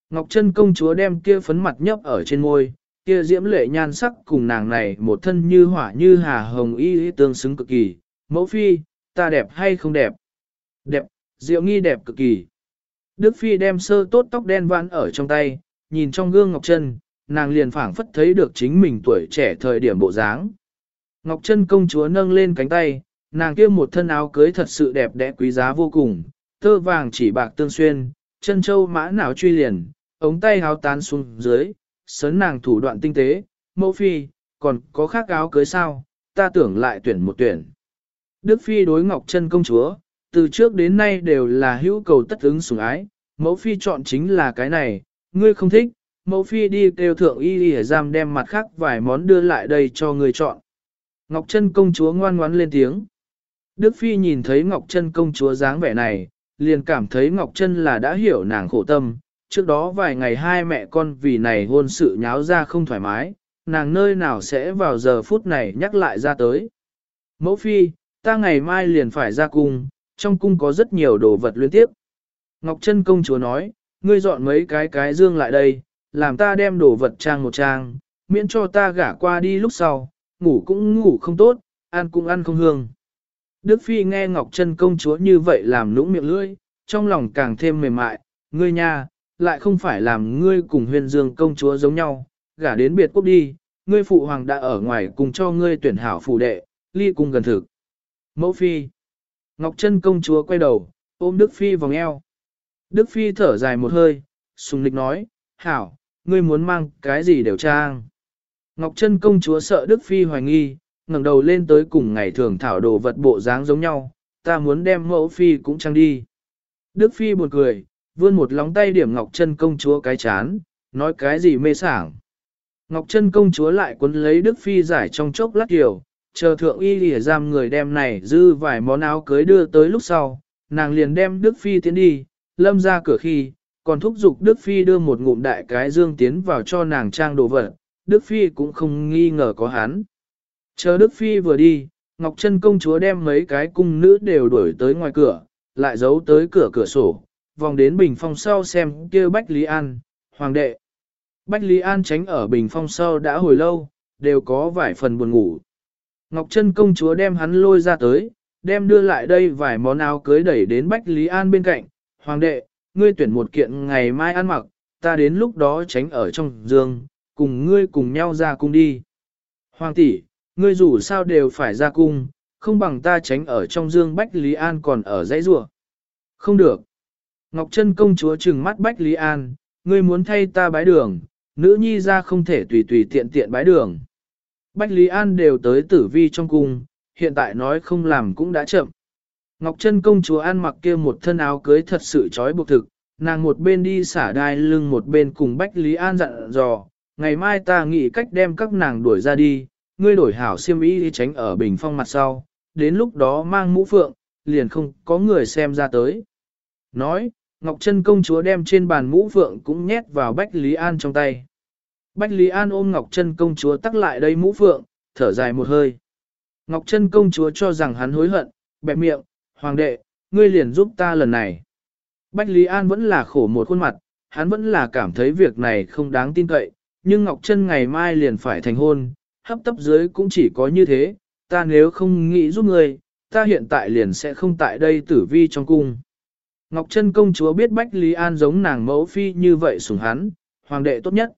Ngọc Trân công chúa đem kia phấn mặt nhấp ở trên môi, kia diễm lệ nhan sắc cùng nàng này một thân như hỏa như hà hồng y tương xứng cực kỳ, mẫu phi, ta đẹp hay không đẹp? Đẹp, diệu nghi đẹp cực kỳ. Đức Phi đem sơ tốt tóc đen vãn ở trong tay, nhìn trong gương Ngọc Trân, nàng liền phảng phất thấy được chính mình tuổi trẻ thời điểm bộ dáng. Ngọc Trân công chúa nâng lên cánh tay, nàng kia một thân áo cưới thật sự đẹp đẽ quý giá vô cùng, tơ vàng chỉ bạc tương xuyên, chân châu mã não truy liền, ống tay háo tán xuống dưới, sớn nàng thủ đoạn tinh tế, mẫu phi, còn có khác áo cưới sao, ta tưởng lại tuyển một tuyển. Đức Phi đối Ngọc chân công chúa, từ trước đến nay đều là hữu cầu tất ứng sủng ái, mẫu phi chọn chính là cái này, ngươi không thích, mẫu phi đi kêu thượng y y giam đem mặt khác vài món đưa lại đây cho ngươi chọn. Ngọc Trân công chúa ngoan ngoãn lên tiếng. Đức Phi nhìn thấy Ngọc Trân công chúa dáng vẻ này, liền cảm thấy Ngọc Trân là đã hiểu nàng khổ tâm. Trước đó vài ngày hai mẹ con vì này hôn sự nháo ra không thoải mái, nàng nơi nào sẽ vào giờ phút này nhắc lại ra tới. Mẫu Phi, ta ngày mai liền phải ra cung, trong cung có rất nhiều đồ vật liên tiếp. Ngọc Trân công chúa nói, ngươi dọn mấy cái cái dương lại đây, làm ta đem đồ vật trang một trang, miễn cho ta gả qua đi lúc sau, ngủ cũng ngủ không tốt, ăn cũng ăn không hương. Đức Phi nghe Ngọc Trân công chúa như vậy làm nũng miệng lưỡi, trong lòng càng thêm mềm mại, ngươi nha, lại không phải làm ngươi cùng huyền dương công chúa giống nhau, gả đến biệt quốc đi, ngươi phụ hoàng đã ở ngoài cùng cho ngươi tuyển hảo phù đệ, ly cùng gần thực. Mẫu Phi Ngọc Trân công chúa quay đầu, ôm Đức Phi vòng eo. Đức Phi thở dài một hơi, sùng lịch nói, hảo, ngươi muốn mang cái gì đều trang. Ngọc Trân công chúa sợ Đức Phi hoài nghi, ngẩng đầu lên tới cùng ngày thường thảo đồ vật bộ dáng giống nhau, ta muốn đem mẫu Phi cũng trang đi. Đức Phi buồn cười, vươn một lóng tay điểm Ngọc Trân công chúa cái chán, nói cái gì mê sảng. Ngọc Trân công chúa lại cuốn lấy Đức Phi giải trong chốc lát kiểu, chờ thượng y lìa giam người đem này dư vài món áo cưới đưa tới lúc sau, nàng liền đem Đức Phi tiến đi, lâm ra cửa khi, còn thúc giục Đức Phi đưa một ngụm đại cái dương tiến vào cho nàng trang đồ vật, Đức Phi cũng không nghi ngờ có hắn. Chờ Đức Phi vừa đi, Ngọc Trân công chúa đem mấy cái cung nữ đều đuổi tới ngoài cửa, lại giấu tới cửa cửa sổ, vòng đến bình phong sau xem kia Bách Lý An, hoàng đệ. Bách Lý An tránh ở bình phong sau đã hồi lâu, đều có vài phần buồn ngủ. Ngọc Trân công chúa đem hắn lôi ra tới, đem đưa lại đây vài món áo cưới đẩy đến Bách Lý An bên cạnh. Hoàng đệ, ngươi tuyển một kiện ngày mai ăn mặc, ta đến lúc đó tránh ở trong giường, cùng ngươi cùng nhau ra cung đi. Hoàng tỷ, ngươi dù sao đều phải ra cung, không bằng ta tránh ở trong dương Bách Lý An còn ở dãy rùa. Không được. Ngọc Trân công chúa trừng mắt Bách Lý An, ngươi muốn thay ta bái đường, nữ nhi ra không thể tùy tùy tiện tiện bái đường. Bách Lý An đều tới tử vi trong cung, hiện tại nói không làm cũng đã chậm. Ngọc Trân công chúa ăn mặc kia một thân áo cưới thật sự trói buộc thực, nàng một bên đi xả đai lưng một bên cùng Bách Lý An dặn dò, ngày mai ta nghĩ cách đem các nàng đuổi ra đi, ngươi đổi hảo siêm ý đi tránh ở bình phong mặt sau, đến lúc đó mang mũ phượng, liền không có người xem ra tới. Nói, Ngọc Trân công chúa đem trên bàn mũ phượng cũng nhét vào Bách Lý An trong tay. Bách Lý An ôm Ngọc Trân công chúa tắc lại đây mũ phượng, thở dài một hơi. Ngọc Trân công chúa cho rằng hắn hối hận, bẹp miệng, hoàng đệ, ngươi liền giúp ta lần này. Bách Lý An vẫn là khổ một khuôn mặt, hắn vẫn là cảm thấy việc này không đáng tin cậy, nhưng Ngọc Trân ngày mai liền phải thành hôn, hấp tấp dưới cũng chỉ có như thế, ta nếu không nghĩ giúp ngươi, ta hiện tại liền sẽ không tại đây tử vi trong cung. Ngọc Trân công chúa biết Bách Lý An giống nàng mẫu phi như vậy sủng hắn, hoàng đệ tốt nhất.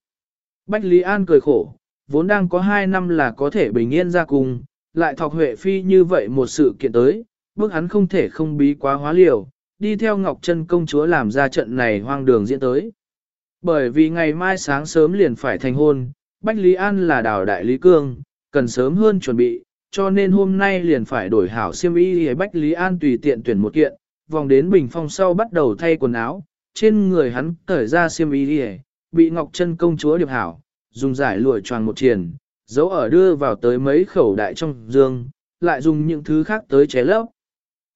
Bách Lý An cười khổ, vốn đang có hai năm là có thể bình yên ra cùng, lại thọc Huệ Phi như vậy một sự kiện tới, bước hắn không thể không bí quá hóa liều, đi theo Ngọc Trân công chúa làm ra trận này hoang đường diễn tới. Bởi vì ngày mai sáng sớm liền phải thành hôn, Bách Lý An là đào đại Lý Cương, cần sớm hơn chuẩn bị, cho nên hôm nay liền phải đổi hảo siêm y để Bách Lý An tùy tiện tuyển một kiện, vòng đến bình phong sau bắt đầu thay quần áo, trên người hắn cởi ra xiêm y đi bị Ngọc Trân công chúa điệp hảo, dùng giải lụa choàng một triền, dấu ở đưa vào tới mấy khẩu đại trong dương, lại dùng những thứ khác tới ché lấp.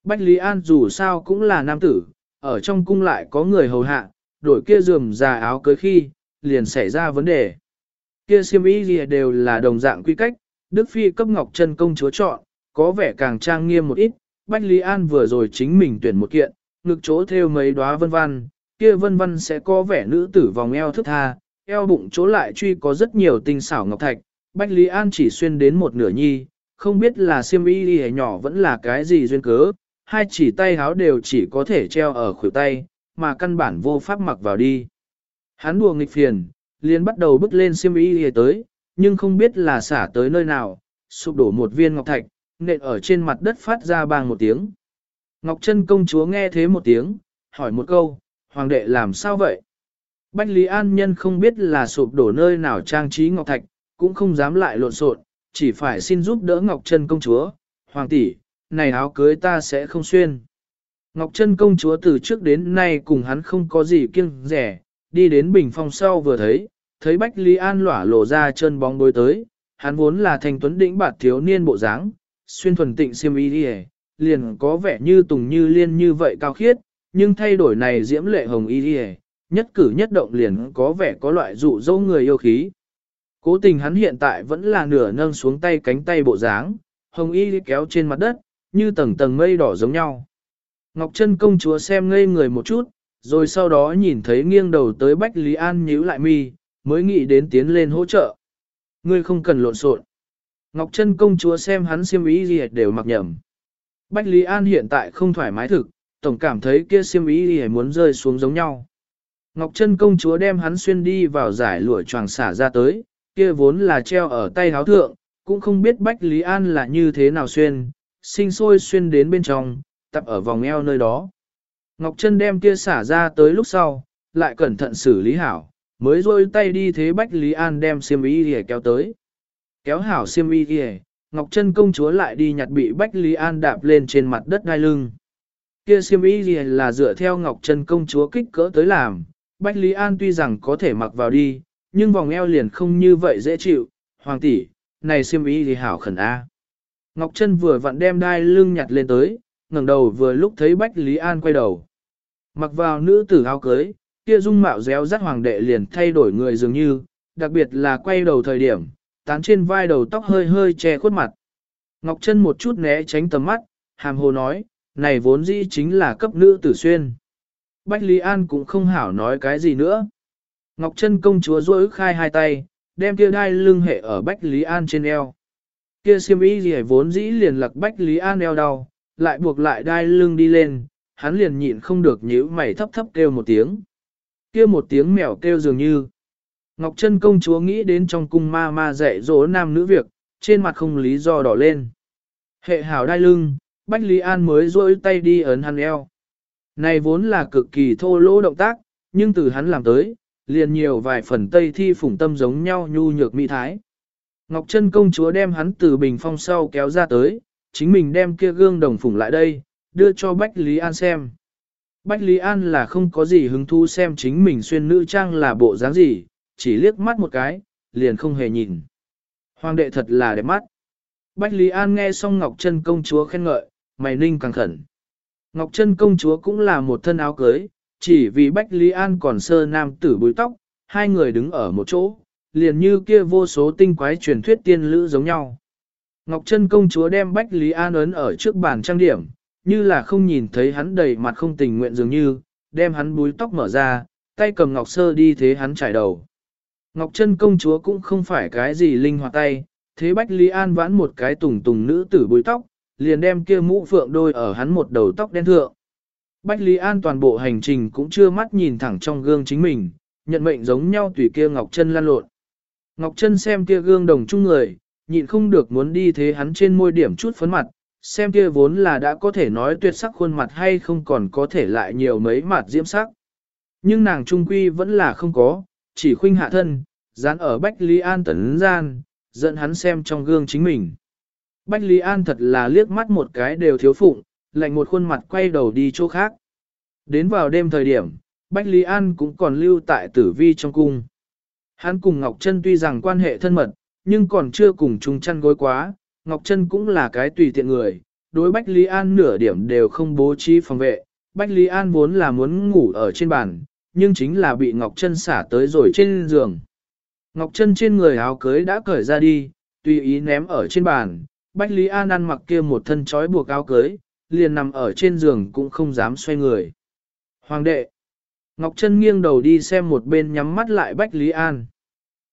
Bách Lý An dù sao cũng là nam tử, ở trong cung lại có người hầu hạ, đổi kia dườm già áo cưới khi, liền xảy ra vấn đề. Kia siêm y gì đều là đồng dạng quy cách, Đức Phi cấp Ngọc Trân công chúa chọn, có vẻ càng trang nghiêm một ít, Bách Lý An vừa rồi chính mình tuyển một kiện, ngực chỗ theo mấy đóa vân văn, kia vân vân sẽ có vẻ nữ tử vòng eo thức tha, eo bụng chỗ lại truy có rất nhiều tinh xảo ngọc thạch, Bách Lý An chỉ xuyên đến một nửa nhi, không biết là xiêm y đi nhỏ vẫn là cái gì duyên cớ, hai chỉ tay háo đều chỉ có thể treo ở khuỷu tay, mà căn bản vô pháp mặc vào đi. Hắn đùa nghịch phiền, liền bắt đầu bước lên xiêm y đi tới, nhưng không biết là xả tới nơi nào, sụp đổ một viên ngọc thạch, nện ở trên mặt đất phát ra bang một tiếng. Ngọc Trân công chúa nghe thế một tiếng, hỏi một câu, hoàng đệ làm sao vậy? Bách Lý An Nhân không biết là sụp đổ nơi nào trang trí ngọc thạch, cũng không dám lại lộn xộn, chỉ phải xin giúp đỡ Ngọc Trân công chúa. Hoàng tỷ, này áo cưới ta sẽ không xuyên. Ngọc Trân công chúa từ trước đến nay cùng hắn không có gì kiêng rẻ, đi đến bình phong sau vừa thấy, thấy Bách Lý An lỏa lộ ra chân bóng bối tới, hắn vốn là thành tuấn đỉnh bạt thiếu niên bộ dáng, xuyên thuần tịnh siêm y đi liền có vẻ như tùng như liên như vậy cao khiết, nhưng thay đổi này diễm lệ hồng y đi nhất cử nhất động liền có vẻ có loại dụ dỗ người yêu khí. Cố tình hắn hiện tại vẫn là nửa nâng xuống tay cánh tay bộ dáng, hồng y kéo trên mặt đất, như tầng tầng mây đỏ giống nhau. Ngọc Trân công chúa xem ngây người một chút, rồi sau đó nhìn thấy nghiêng đầu tới Bách Lý An nhíu lại mi, mới nghĩ đến tiến lên hỗ trợ. Ngươi không cần lộn xộn. Ngọc Trân công chúa xem hắn xiêm ý gì đều mặc nhầm. Bách Lý An hiện tại không thoải mái thực, tổng cảm thấy kia xiêm ý gì muốn rơi xuống giống nhau. Ngọc Trân công chúa đem hắn xuyên đi vào giải lụa choàng xả ra tới, kia vốn là treo ở tay háo thượng, cũng không biết Bách Lý An là như thế nào xuyên, sinh sôi xuyên đến bên trong, tập ở vòng eo nơi đó. Ngọc Trân đem kia xả ra tới lúc sau, lại cẩn thận xử lý hảo, mới rôi tay đi thế Bách Lý An đem xiêm y ghề kéo tới. Kéo hảo xiêm y kìa, Ngọc Trân công chúa lại đi nhặt bị Bách Lý An đạp lên trên mặt đất đai lưng. Kia xiêm y kìa là dựa theo Ngọc Trân công chúa kích cỡ tới làm, Bách Lý An tuy rằng có thể mặc vào đi, nhưng vòng eo liền không như vậy dễ chịu, hoàng tỷ, này xiêm y thì hảo khẩn a. Ngọc Trân vừa vặn đem đai lưng nhặt lên tới, ngẩng đầu vừa lúc thấy Bách Lý An quay đầu. Mặc vào nữ tử áo cưới, kia dung mạo réo rắt hoàng đệ liền thay đổi người dường như, đặc biệt là quay đầu thời điểm, tán trên vai đầu tóc hơi hơi che khuất mặt. Ngọc Trân một chút né tránh tầm mắt, hàm hồ nói, này vốn dĩ chính là cấp nữ tử xuyên. Bách Lý An cũng không hảo nói cái gì nữa. Ngọc Trân công chúa rỗi khai hai tay, đem kia đai lưng hệ ở Bách Lý An trên eo. Kia xiêm y gì vốn dĩ liền lặc Bách Lý An eo đau, lại buộc lại đai lưng đi lên, hắn liền nhịn không được nhíu mày thấp thấp kêu một tiếng. Kia một tiếng mèo kêu dường như. Ngọc Trân công chúa nghĩ đến trong cung ma ma dạy dỗ nam nữ việc, trên mặt không lý do đỏ lên. Hệ hảo đai lưng, Bách Lý An mới rôi tay đi ấn hắn eo. Này vốn là cực kỳ thô lỗ động tác, nhưng từ hắn làm tới, liền nhiều vài phần tây thi phủng tâm giống nhau nhu nhược mỹ thái. Ngọc Trân công chúa đem hắn từ bình phong sau kéo ra tới, chính mình đem kia gương đồng phủng lại đây, đưa cho Bách Lý An xem. Bách Lý An là không có gì hứng thú xem chính mình xuyên nữ trang là bộ dáng gì, chỉ liếc mắt một cái, liền không hề nhìn. Hoàng đệ thật là đẹp mắt. Bách Lý An nghe xong Ngọc Trân công chúa khen ngợi, mày ninh càng khẩn. Ngọc Trân công chúa cũng là một thân áo cưới, chỉ vì Bách Lý An còn sơ nam tử búi tóc, hai người đứng ở một chỗ, liền như kia vô số tinh quái truyền thuyết tiên lữ giống nhau. Ngọc Trân công chúa đem Bách Lý An ấn ở trước bàn trang điểm, như là không nhìn thấy hắn đầy mặt không tình nguyện dường như, đem hắn búi tóc mở ra, tay cầm Ngọc Sơ đi thế hắn trải đầu. Ngọc Trân công chúa cũng không phải cái gì linh hoạt tay, thế Bách Lý An vãn một cái tùng tùng nữ tử bùi tóc, liền đem kia mũ phượng đôi ở hắn một đầu tóc đen thượng. Bách Lý An toàn bộ hành trình cũng chưa mắt nhìn thẳng trong gương chính mình, nhận mệnh giống nhau tùy kia Ngọc Trân lan lộn. Ngọc Trân xem kia gương đồng chung người, nhịn không được muốn đi thế hắn trên môi điểm chút phấn mặt, xem kia vốn là đã có thể nói tuyệt sắc khuôn mặt hay không còn có thể lại nhiều mấy mặt diễm sắc. Nhưng nàng trung quy vẫn là không có, chỉ khuynh hạ thân, dán ở Bách Lý An tấn gian, giận hắn xem trong gương chính mình. Bách Lý An thật là liếc mắt một cái đều thiếu phụng, lạnh một khuôn mặt quay đầu đi chỗ khác. Đến vào đêm thời điểm, Bách Lý An cũng còn lưu tại tử vi trong cung. Hắn cùng Ngọc Trân tuy rằng quan hệ thân mật, nhưng còn chưa cùng chung chăn gối quá, Ngọc Trân cũng là cái tùy tiện người, đối Bách Lý An nửa điểm đều không bố trí phòng vệ. Bách Lý An vốn là muốn ngủ ở trên bàn, nhưng chính là bị Ngọc Trân xả tới rồi trên giường. Ngọc Trân trên người áo cưới đã cởi ra đi, tùy ý ném ở trên bàn, Bách Lý An ăn mặc kia một thân trói buộc áo cưới, liền nằm ở trên giường cũng không dám xoay người. Hoàng đệ! Ngọc Trân nghiêng đầu đi xem một bên nhắm mắt lại Bách Lý An.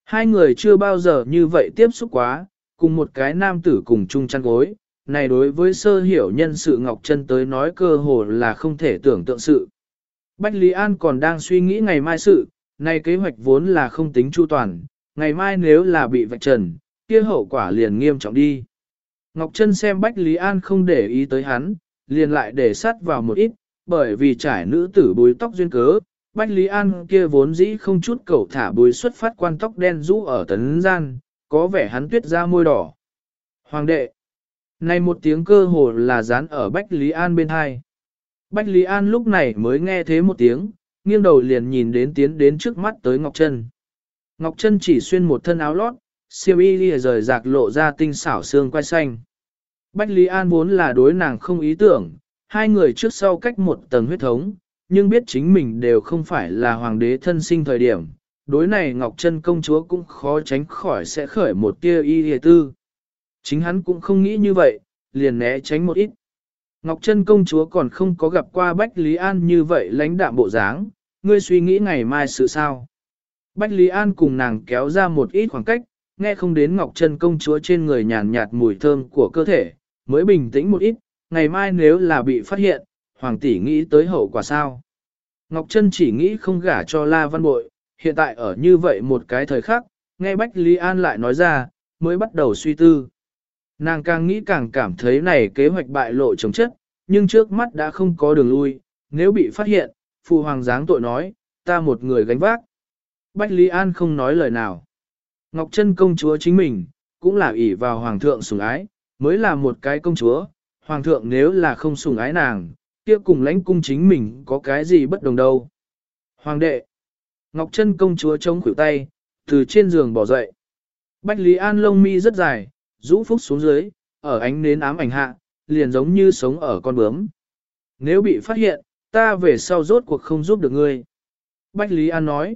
Hai người chưa bao giờ như vậy tiếp xúc quá, cùng một cái nam tử cùng chung chăn gối. Này đối với sơ hiểu nhân sự Ngọc Trân tới nói cơ hồ là không thể tưởng tượng sự. Bách Lý An còn đang suy nghĩ ngày mai sự, này kế hoạch vốn là không tính chu toàn, ngày mai nếu là bị vạch trần, kia hậu quả liền nghiêm trọng đi. Ngọc Trân xem Bách Lý An không để ý tới hắn, liền lại để sát vào một ít, bởi vì trải nữ tử bùi tóc duyên cớ, Bách Lý An kia vốn dĩ không chút cầu thả bùi xuất phát quan tóc đen rũ ở tấn gian, có vẻ hắn tuyết ra môi đỏ. Hoàng đệ, này một tiếng cơ hồ là dán ở Bách Lý An bên hai. Bách Lý An lúc này mới nghe thế một tiếng, nghiêng đầu liền nhìn đến tiến đến trước mắt tới Ngọc Trân. Ngọc Trân chỉ xuyên một thân áo lót, siêu y lìa rời rạc lộ ra tinh xảo xương quai xanh. Bách Lý An vốn là đối nàng không ý tưởng, hai người trước sau cách một tầng huyết thống, nhưng biết chính mình đều không phải là hoàng đế thân sinh thời điểm. Đối này Ngọc Trân công chúa cũng khó tránh khỏi sẽ khởi một tia y lìa tư. Chính hắn cũng không nghĩ như vậy, liền né tránh một ít. Ngọc Trân công chúa còn không có gặp qua Bách Lý An như vậy lãnh đạm bộ dáng, ngươi suy nghĩ ngày mai sự sao. Bách Lý An cùng nàng kéo ra một ít khoảng cách, nghe không đến Ngọc Trân công chúa trên người nhàn nhạt mùi thơm của cơ thể, mới bình tĩnh một ít, ngày mai nếu là bị phát hiện, Hoàng tỷ nghĩ tới hậu quả sao. Ngọc Trân chỉ nghĩ không gả cho La Văn Bội, hiện tại ở như vậy một cái thời khắc, nghe Bách Lý An lại nói ra, mới bắt đầu suy tư. Nàng càng nghĩ càng cảm thấy này kế hoạch bại lộ chống chất, nhưng trước mắt đã không có đường lui, nếu bị phát hiện, phụ hoàng giáng tội nói, ta một người gánh vác. Bách Lý An không nói lời nào. Ngọc Trân công chúa chính mình, cũng là ỷ vào hoàng thượng sủng ái, mới là một cái công chúa, hoàng thượng nếu là không sủng ái nàng, kia cùng lãnh cung chính mình có cái gì bất đồng đâu. Hoàng đệ, Ngọc Trân công chúa chống khuỷu tay, từ trên giường bỏ dậy. Bách Lý An lông mi rất dài, rũ phúc xuống dưới, ở ánh nến ám ảnh hạ, liền giống như sống ở con bướm. Nếu bị phát hiện, ta về sau rốt cuộc không giúp được ngươi. Bách Lý An nói.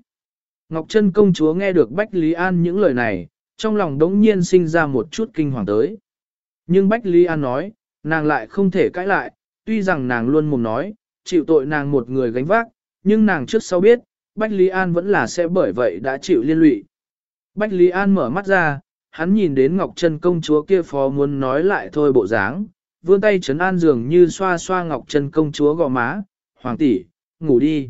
Ngọc Trân công chúa nghe được Bách Lý An những lời này, trong lòng đống nhiên sinh ra một chút kinh hoàng tới. Nhưng Bách Lý An nói, nàng lại không thể cãi lại, tuy rằng nàng luôn mồm nói, chịu tội nàng một người gánh vác, nhưng nàng trước sau biết, Bách Lý An vẫn là sẽ bởi vậy đã chịu liên lụy. Bách Lý An mở mắt ra, hắn nhìn đến Ngọc Trân công chúa kia phó muốn nói lại thôi bộ dáng, vươn tay chấn an dường như xoa xoa Ngọc Trân công chúa gò má, hoàng tỷ, ngủ đi.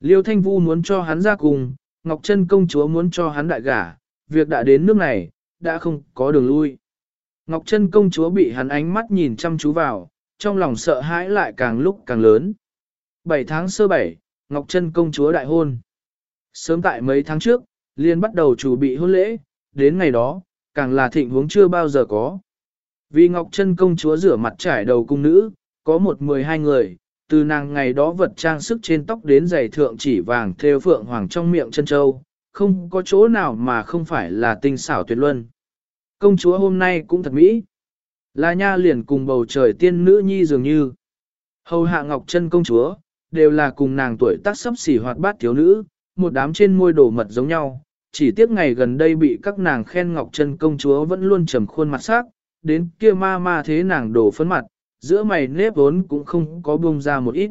Liêu Thanh Vu muốn cho hắn ra cùng, Ngọc Trân công chúa muốn cho hắn đại gả, việc đã đến nước này, đã không có đường lui. Ngọc Trân công chúa bị hắn ánh mắt nhìn chăm chú vào, trong lòng sợ hãi lại càng lúc càng lớn. 7 tháng sơ bảy, Ngọc Trân công chúa đại hôn. Sớm tại mấy tháng trước, liền bắt đầu chủ bị hôn lễ, đến ngày đó, càng là thịnh huống chưa bao giờ có. Vì Ngọc Trân công chúa rửa mặt trải đầu cung nữ, có một mười hai người, từ nàng ngày đó vật trang sức trên tóc đến giày thượng chỉ vàng theo phượng hoàng trong miệng chân châu, không có chỗ nào mà không phải là tinh xảo tuyệt luân. Công chúa hôm nay cũng thật mỹ. Là nha liền cùng bầu trời tiên nữ nhi dường như. Hầu hạ Ngọc Trân công chúa, đều là cùng nàng tuổi tác sắp xỉ hoạt bát thiếu nữ, một đám trên môi đổ mật giống nhau. Chỉ tiếc ngày gần đây bị các nàng khen Ngọc Trân công chúa vẫn luôn trầm khuôn mặt sắc, đến kia ma ma thế nàng đổ phấn mặt, giữa mày nếp vốn cũng không có bông ra một ít.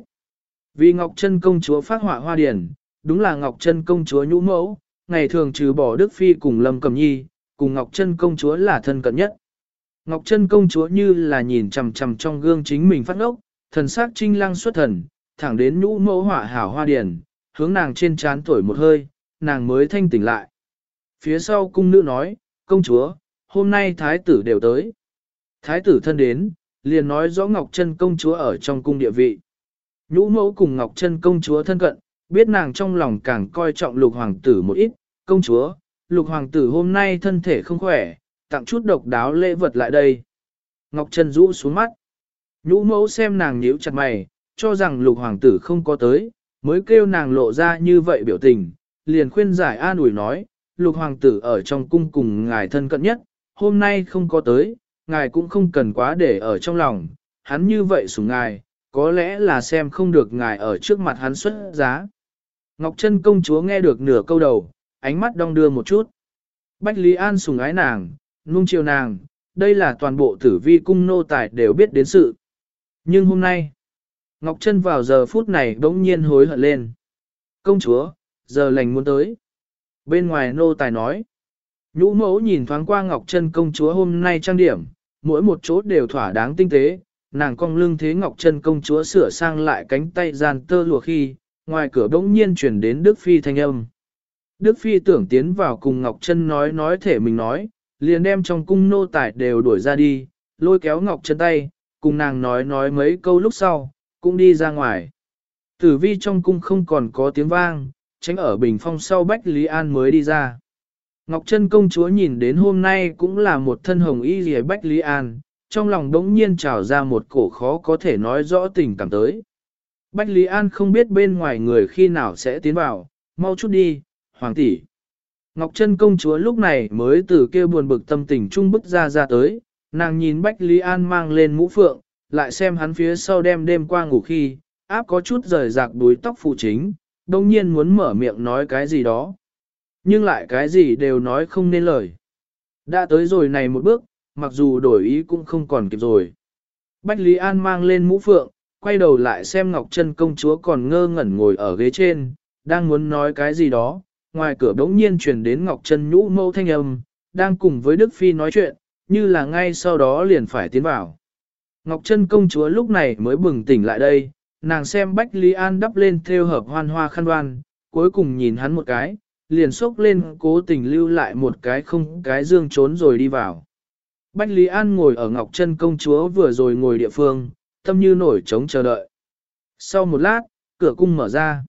Vì Ngọc Trân công chúa phát họa hoa điển, đúng là Ngọc Trân công chúa nhũ mẫu, ngày thường trừ bỏ Đức Phi cùng Lâm Cầm Nhi, cùng Ngọc Trân công chúa là thân cận nhất. Ngọc Trân công chúa như là nhìn chằm chằm trong gương chính mình phát ngốc, thần sắc trinh lăng xuất thần, thẳng đến nhũ mẫu họa hảo hoa điển, hướng nàng trên trán tuổi một hơi, nàng mới thanh tỉnh lại. Phía sau cung nữ nói, công chúa, hôm nay thái tử đều tới. Thái tử thân đến, liền nói rõ Ngọc Trân công chúa ở trong cung địa vị. Nhũ mẫu cùng Ngọc Trân công chúa thân cận, biết nàng trong lòng càng coi trọng lục hoàng tử một ít, công chúa, lục hoàng tử hôm nay thân thể không khỏe, tặng chút độc đáo lễ vật lại đây. Ngọc Trân rũ xuống mắt. Nhũ mẫu xem nàng nhíu chặt mày, cho rằng lục hoàng tử không có tới, mới kêu nàng lộ ra như vậy biểu tình, liền khuyên giải an ủi nói, lục hoàng tử ở trong cung cùng ngài thân cận nhất, hôm nay không có tới, ngài cũng không cần quá để ở trong lòng, hắn như vậy sủng ngài, có lẽ là xem không được ngài ở trước mặt hắn xuất giá. Ngọc Trân công chúa nghe được nửa câu đầu, ánh mắt đong đưa một chút. Bách Lý An sủng ái nàng, nung chiều nàng, đây là toàn bộ tử vi cung nô tài đều biết đến sự. Nhưng hôm nay, Ngọc Trân vào giờ phút này bỗng nhiên hối hận lên. Công chúa, giờ lành muốn tới. Bên ngoài nô tài nói. Nhũ mẫu nhìn thoáng qua Ngọc Trân công chúa hôm nay trang điểm, mỗi một chỗ đều thỏa đáng tinh tế, nàng cong lưng thế Ngọc Trân công chúa sửa sang lại cánh tay gian tơ lụa khi, ngoài cửa bỗng nhiên chuyển đến Đức Phi thanh âm. Đức Phi tưởng tiến vào cùng Ngọc Trân nói nói thể mình nói, liền đem trong cung nô tài đều đuổi ra đi, lôi kéo Ngọc Trân tay, cùng nàng nói nói mấy câu lúc sau, cũng đi ra ngoài. Tử vi trong cung không còn có tiếng vang, tránh ở bình phong sau Bách Lý An mới đi ra. Ngọc Trân công chúa nhìn đến hôm nay cũng là một thân hồng y rìa Bách Lý An, trong lòng đống nhiên trào ra một cổ khó có thể nói rõ tình cảm tới. Bách Lý An không biết bên ngoài người khi nào sẽ tiến vào, mau chút đi, hoàng tỷ. Ngọc Trân công chúa lúc này mới từ kia buồn bực tâm tình trung bức ra ra tới, nàng nhìn Bách Lý An mang lên mũ phượng, lại xem hắn phía sau đêm đêm qua ngủ khi, áp có chút rời rạc đuôi tóc phụ chính, đồng nhiên muốn mở miệng nói cái gì đó. Nhưng lại cái gì đều nói không nên lời. Đã tới rồi này một bước, mặc dù đổi ý cũng không còn kịp rồi. Bách Lý An mang lên mũ phượng, quay đầu lại xem Ngọc Trân công chúa còn ngơ ngẩn ngồi ở ghế trên, đang muốn nói cái gì đó, ngoài cửa đống nhiên truyền đến Ngọc Trân nhũ mâu thanh âm, đang cùng với Đức Phi nói chuyện, như là ngay sau đó liền phải tiến vào. Ngọc Trân công chúa lúc này mới bừng tỉnh lại đây, nàng xem Bách Lý An đắp lên theo hợp hoan hoa khăn đoan, cuối cùng nhìn hắn một cái, liền sốc lên cố tình lưu lại một cái không cái dương trốn rồi đi vào. Bách Lý An ngồi ở Ngọc Trân công chúa vừa rồi ngồi địa phương, tâm như nổi trống chờ đợi. Sau một lát, cửa cung mở ra.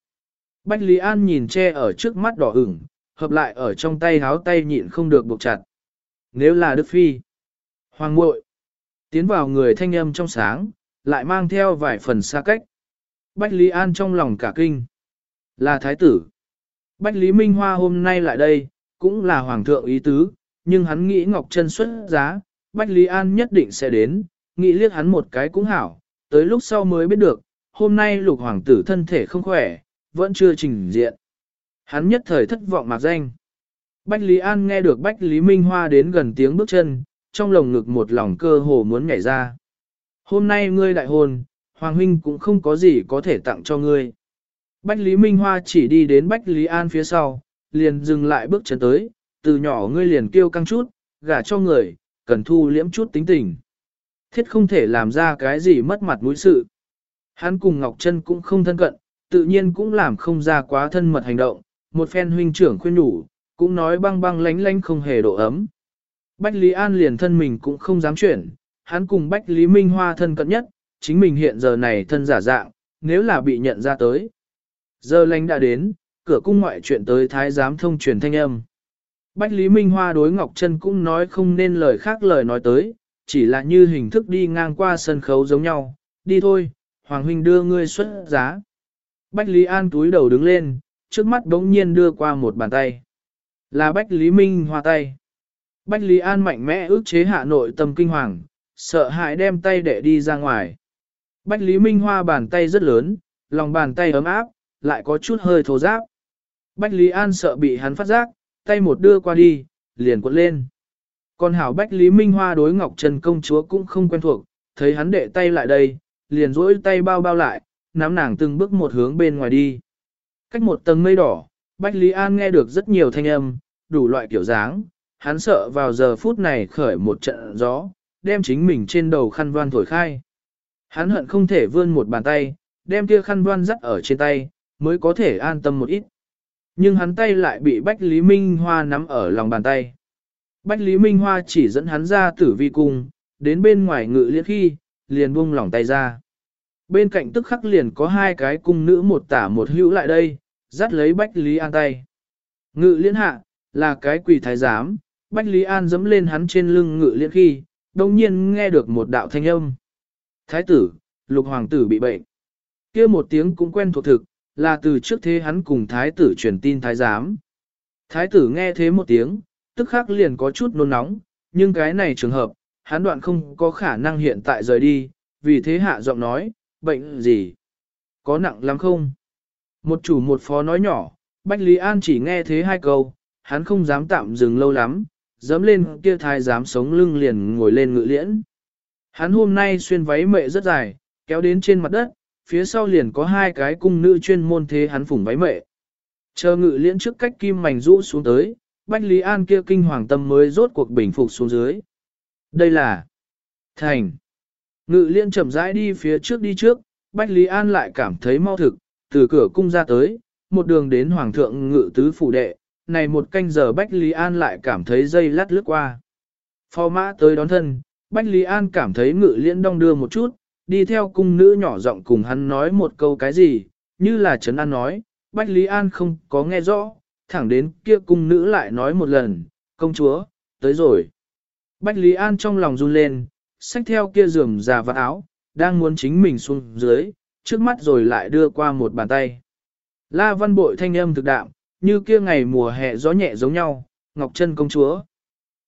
Bách Lý An nhìn che ở trước mắt đỏ ửng, hợp lại ở trong tay háo tay nhịn không được buộc chặt. Nếu là Đức Phi, Hoàng muội tiến vào người thanh âm trong sáng, lại mang theo vài phần xa cách. Bách Lý An trong lòng cả kinh. Là thái tử. Bách Lý Minh Hoa hôm nay lại đây, cũng là hoàng thượng ý tứ, nhưng hắn nghĩ Ngọc Trân xuất giá, Bách Lý An nhất định sẽ đến, nghĩ liếc hắn một cái cũng hảo, tới lúc sau mới biết được, hôm nay lục hoàng tử thân thể không khỏe, vẫn chưa trình diện. Hắn nhất thời thất vọng mạc danh. Bách Lý An nghe được Bách Lý Minh Hoa đến gần tiếng bước chân, trong lồng ngực một lòng cơ hồ muốn nhảy ra. Hôm nay ngươi đại hôn, Hoàng huynh cũng không có gì có thể tặng cho ngươi. Bách Lý Minh Hoa chỉ đi đến Bách Lý An phía sau, liền dừng lại bước chân tới, từ nhỏ ngươi liền kêu căng chút, gả cho người, cần thu liễm chút tính tình. Thiết không thể làm ra cái gì mất mặt mũi sự. Hắn cùng Ngọc Trân cũng không thân cận, tự nhiên cũng làm không ra quá thân mật hành động, một phen huynh trưởng khuyên nhủ, cũng nói băng băng lánh lánh không hề độ ấm. Bách Lý An liền thân mình cũng không dám chuyển, hắn cùng Bách Lý Minh Hoa thân cận nhất, chính mình hiện giờ này thân giả dạng, nếu là bị nhận ra tới. Giờ lành đã đến, cửa cung ngoại chuyện tới thái giám thông truyền thanh âm. Bách Lý Minh Hoa đối Ngọc Trân cũng nói không nên lời khác lời nói tới, chỉ là như hình thức đi ngang qua sân khấu giống nhau, đi thôi, Hoàng Huynh đưa ngươi xuất giá. Bách Lý An túi đầu đứng lên, trước mắt đống nhiên đưa qua một bàn tay. Là Bách Lý Minh Hoa tay. Bách Lý An mạnh mẽ ước chế hạ nội tâm kinh hoàng, sợ hãi đem tay để đi ra ngoài. Bách Lý Minh Hoa bàn tay rất lớn, lòng bàn tay ấm áp, lại có chút hơi thô giáp. Bách Lý An sợ bị hắn phát giác, tay một đưa qua đi, liền quật lên. Còn hảo Bách Lý Minh Hoa đối Ngọc Trần công chúa cũng không quen thuộc, thấy hắn đệ tay lại đây, liền rỗi tay bao bao lại, nắm nàng từng bước một hướng bên ngoài đi. Cách một tầng mây đỏ, Bách Lý An nghe được rất nhiều thanh âm, đủ loại kiểu dáng, hắn sợ vào giờ phút này khởi một trận gió, đem chính mình trên đầu khăn voan thổi khai. Hắn hận không thể vươn một bàn tay, đem kia khăn đoan dắt ở trên tay, mới có thể an tâm một ít. Nhưng hắn tay lại bị Bách Lý Minh Hoa nắm ở lòng bàn tay. Bách Lý Minh Hoa chỉ dẫn hắn ra tử vi cung, đến bên ngoài ngự liên khi, liền buông lỏng tay ra. Bên cạnh tức khắc liền có hai cái cung nữ một tả một hữu lại đây, dắt lấy Bách Lý An tay. Ngự liên hạ, là cái quỷ thái giám, Bách Lý An dẫm lên hắn trên lưng ngự liên khi, đồng nhiên nghe được một đạo thanh âm. Thái tử, lục hoàng tử bị bệnh. kia một tiếng cũng quen thuộc thực, là từ trước thế hắn cùng thái tử truyền tin thái giám. Thái tử nghe thế một tiếng, tức khắc liền có chút nôn nóng, nhưng cái này trường hợp, hắn đoạn không có khả năng hiện tại rời đi, vì thế hạ giọng nói, bệnh gì? Có nặng lắm không? Một chủ một phó nói nhỏ, Bách Lý An chỉ nghe thế hai câu, hắn không dám tạm dừng lâu lắm, dám lên kia thái giám sống lưng liền ngồi lên ngự liễn. Hắn hôm nay xuyên váy mệ rất dài, kéo đến trên mặt đất, phía sau liền có hai cái cung nữ chuyên môn thế hắn phủng váy mệ. Chờ ngự liễn trước cách kim mảnh rũ xuống tới, Bách Lý An kia kinh hoàng tâm mới rốt cuộc bình phục xuống dưới. Đây là thành. Ngự liễn chậm rãi đi phía trước đi trước, Bách Lý An lại cảm thấy mau thực, từ cửa cung ra tới, một đường đến Hoàng thượng ngự tứ phủ đệ, này một canh giờ Bách Lý An lại cảm thấy dây lát lướt qua. Phò mã tới đón thân, Bách Lý An cảm thấy ngự liễn đong đưa một chút, đi theo cung nữ nhỏ giọng cùng hắn nói một câu cái gì, như là Trấn An nói, Bách Lý An không có nghe rõ, thẳng đến kia cung nữ lại nói một lần, công chúa, tới rồi. Bách Lý An trong lòng run lên, xách theo kia giường già vạt áo, đang muốn chính mình xuống dưới, trước mắt rồi lại đưa qua một bàn tay. La văn bội thanh âm thực đạm, như kia ngày mùa hè gió nhẹ giống nhau, Ngọc Trân công chúa.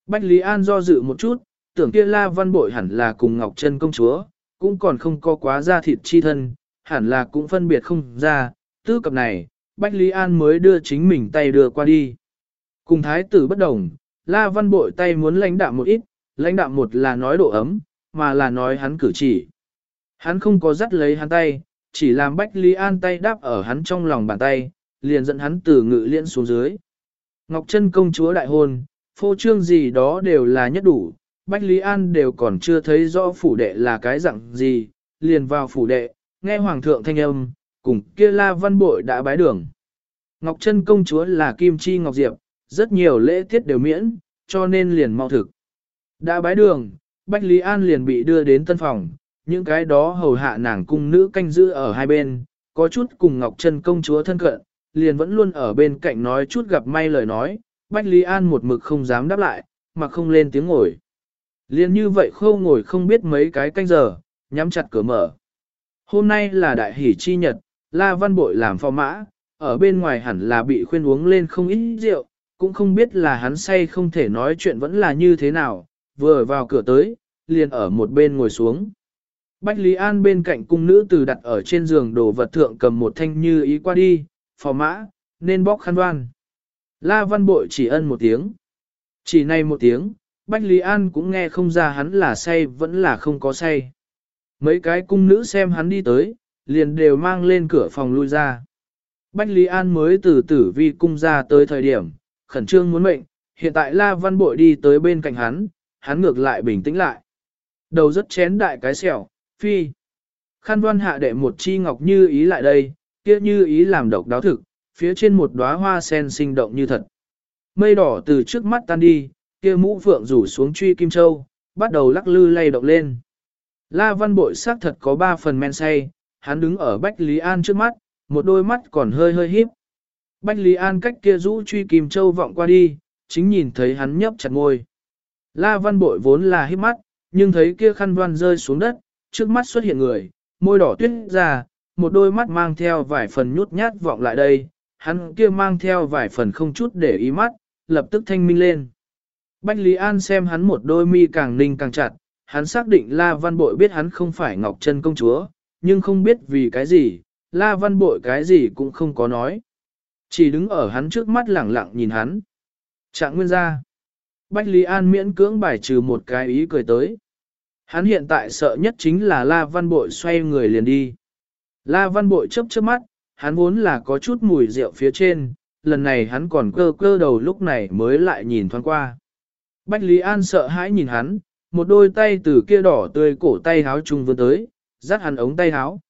Bách Lý An do dự một chút, tưởng kia La văn bội hẳn là cùng Ngọc Trân công chúa, cũng còn không có quá ra thịt chi thân, hẳn là cũng phân biệt không ra, tư cập này, Bách Lý An mới đưa chính mình tay đưa qua đi. Cùng thái tử bất đồng, La Văn Bội tay muốn lãnh đạm một ít, lãnh đạm một là nói độ ấm, mà là nói hắn cử chỉ. Hắn không có dắt lấy hắn tay, chỉ làm Bách Lý An tay đáp ở hắn trong lòng bàn tay, liền dẫn hắn từ ngự liên xuống dưới. Ngọc Trân công chúa đại hôn, phô trương gì đó đều là nhất đủ, Bách Lý An đều còn chưa thấy rõ phủ đệ là cái dạng gì, liền vào phủ đệ, nghe hoàng thượng thanh âm, cùng kia la văn bội đã bái đường. Ngọc Trân công chúa là Kim Chi Ngọc Diệp, rất nhiều lễ tiết đều miễn, cho nên liền mau thực. Đã bái đường, Bách Lý An liền bị đưa đến tân phòng, những cái đó hầu hạ nàng cung nữ canh giữ ở hai bên, có chút cùng Ngọc Trân công chúa thân cận, liền vẫn luôn ở bên cạnh nói chút gặp may lời nói, Bách Lý An một mực không dám đáp lại, mà không lên tiếng ngồi. Liền như vậy khâu ngồi không biết mấy cái canh giờ, nhắm chặt cửa mở. Hôm nay là đại hỷ chi nhật, La Văn Bội làm phò mã, ở bên ngoài hẳn là bị khuyên uống lên không ít rượu, cũng không biết là hắn say không thể nói chuyện vẫn là như thế nào, vừa vào cửa tới, liền ở một bên ngồi xuống. Bách Lý An bên cạnh cung nữ từ đặt ở trên giường đồ vật thượng cầm một thanh như ý qua đi, phò mã, nên bóc khăn đoan. La Văn Bội chỉ ân một tiếng. Chỉ này một tiếng, Bách Lý An cũng nghe không ra hắn là say vẫn là không có say. Mấy cái cung nữ xem hắn đi tới, liền đều mang lên cửa phòng lui ra. Bách Lý An mới từ tử vi cung ra tới thời điểm, khẩn trương muốn mệnh, hiện tại La Văn Bội đi tới bên cạnh hắn, hắn ngược lại bình tĩnh lại. Đầu rất chén đại cái xẻo, phi. Khăn Văn hạ đệ một chi ngọc như ý lại đây, kia như ý làm độc đáo thực, phía trên một đóa hoa sen sinh động như thật. Mây đỏ từ trước mắt tan đi, kia mũ phượng rủ xuống truy kim châu, bắt đầu lắc lư lay động lên. La văn bội xác thật có ba phần men say, hắn đứng ở Bách Lý An trước mắt, một đôi mắt còn hơi hơi híp. Bách Lý An cách kia rũ truy kim châu vọng qua đi, chính nhìn thấy hắn nhấp chặt ngôi. La văn bội vốn là híp mắt, nhưng thấy kia khăn văn rơi xuống đất, trước mắt xuất hiện người, môi đỏ tuyết ra, một đôi mắt mang theo vài phần nhút nhát vọng lại đây, hắn kia mang theo vài phần không chút để ý mắt, lập tức thanh minh lên. Bách Lý An xem hắn một đôi mi càng ninh càng chặt, hắn xác định La Văn Bội biết hắn không phải Ngọc Trân công chúa, nhưng không biết vì cái gì, La Văn Bội cái gì cũng không có nói. Chỉ đứng ở hắn trước mắt lẳng lặng nhìn hắn. Trạng nguyên ra. Bách Lý An miễn cưỡng bài trừ một cái ý cười tới. Hắn hiện tại sợ nhất chính là La Văn Bội xoay người liền đi. La Văn Bội chấp chớp mắt, hắn vốn là có chút mùi rượu phía trên, lần này hắn còn cơ cơ đầu lúc này mới lại nhìn thoáng qua. Bách Lý An sợ hãi nhìn hắn, một đôi tay từ kia đỏ tươi cổ tay háo trùng vươn tới, dắt hắn ống tay háo.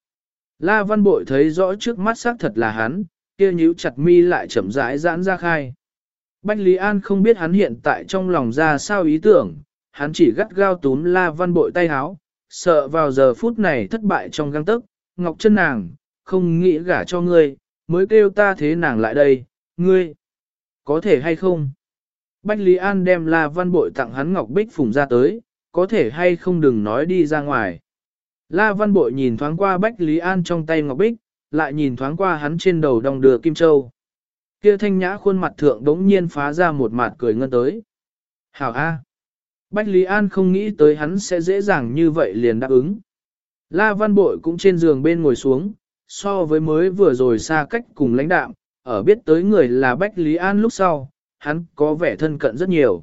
La Văn Bội thấy rõ trước mắt xác thật là hắn, kia nhíu chặt mi lại chậm rãi giãn ra khai. Bách Lý An không biết hắn hiện tại trong lòng ra sao ý tưởng, hắn chỉ gắt gao túm La Văn Bội tay háo, sợ vào giờ phút này thất bại trong găng tức, ngọc chân nàng, không nghĩ gả cho ngươi, mới kêu ta thế nàng lại đây, ngươi, có thể hay không? Bách Lý An đem La Văn Bội tặng hắn ngọc bích phùng ra tới, có thể hay không đừng nói đi ra ngoài. La Văn Bội nhìn thoáng qua Bách Lý An trong tay ngọc bích, lại nhìn thoáng qua hắn trên đầu đong đưa kim châu. Kia thanh nhã khuôn mặt thượng đống nhiên phá ra một mặt cười ngân tới. Hảo A. Bách Lý An không nghĩ tới hắn sẽ dễ dàng như vậy liền đáp ứng. La Văn Bội cũng trên giường bên ngồi xuống, so với mới vừa rồi xa cách cùng lãnh đạm, ở biết tới người là Bách Lý An lúc sau, hắn có vẻ thân cận rất nhiều.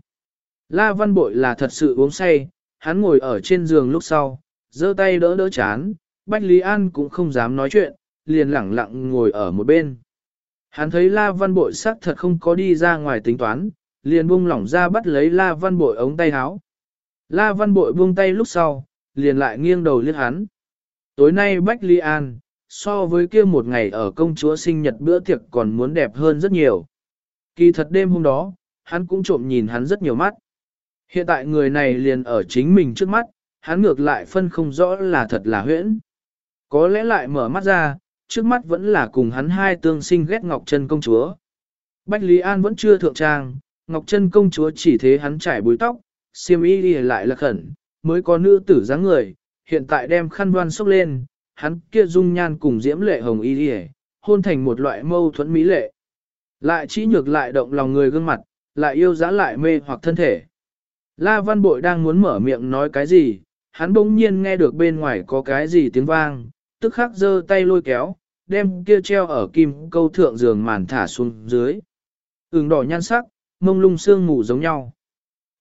La Văn Bội là thật sự uống say, hắn ngồi ở trên giường lúc sau, giơ tay đỡ đỡ chán, Bách Lý An cũng không dám nói chuyện, liền lẳng lặng ngồi ở một bên. Hắn thấy La Văn Bội xác thật không có đi ra ngoài tính toán, liền buông lỏng ra bắt lấy La Văn Bội ống tay áo. La Văn Bội buông tay lúc sau, liền lại nghiêng đầu liếc hắn. Tối nay Bách Lý An, so với kia một ngày ở công chúa sinh nhật bữa tiệc còn muốn đẹp hơn rất nhiều. Kỳ thật đêm hôm đó, hắn cũng trộm nhìn hắn rất nhiều mắt. Hiện tại người này liền ở chính mình trước mắt, hắn ngược lại phân không rõ là thật là huyễn. Có lẽ lại mở mắt ra, trước mắt vẫn là cùng hắn hai tương sinh ghét Ngọc Trân công chúa. Bách Lý An vẫn chưa thượng trang, Ngọc Trân công chúa chỉ thế hắn trải búi tóc, xiêm y đi lại là khẩn, mới có nữ tử dáng người, hiện tại đem khăn đoan xốc lên, hắn kia dung nhan cùng diễm lệ hồng y đi hôn thành một loại mâu thuẫn mỹ lệ. Lại chỉ nhược lại động lòng người gương mặt, lại yêu giá lại mê hoặc thân thể. La Văn Bội đang muốn mở miệng nói cái gì, hắn bỗng nhiên nghe được bên ngoài có cái gì tiếng vang, tức khắc giơ tay lôi kéo, đem kia treo ở kim câu thượng giường màn thả xuống dưới. Ứng đỏ nhan sắc, mông lung sương ngủ giống nhau.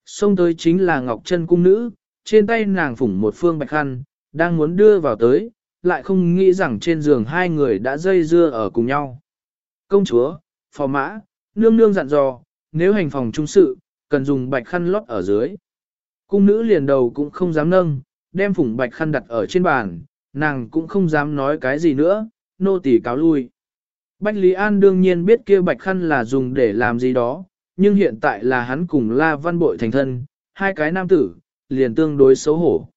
Xông tới chính là Ngọc Trân cung nữ, trên tay nàng phủng một phương bạch khăn, đang muốn đưa vào tới, lại không nghĩ rằng trên giường hai người đã dây dưa ở cùng nhau. Công chúa, phò mã, nương nương dặn dò, nếu hành phòng trung sự, cần dùng bạch khăn lót ở dưới. Cung nữ liền đầu cũng không dám nâng, đem phủng bạch khăn đặt ở trên bàn, nàng cũng không dám nói cái gì nữa, nô tỳ cáo lui. Bách Lý An đương nhiên biết kia bạch khăn là dùng để làm gì đó, nhưng hiện tại là hắn cùng La Văn Bội thành thân, hai cái nam tử, liền tương đối xấu hổ.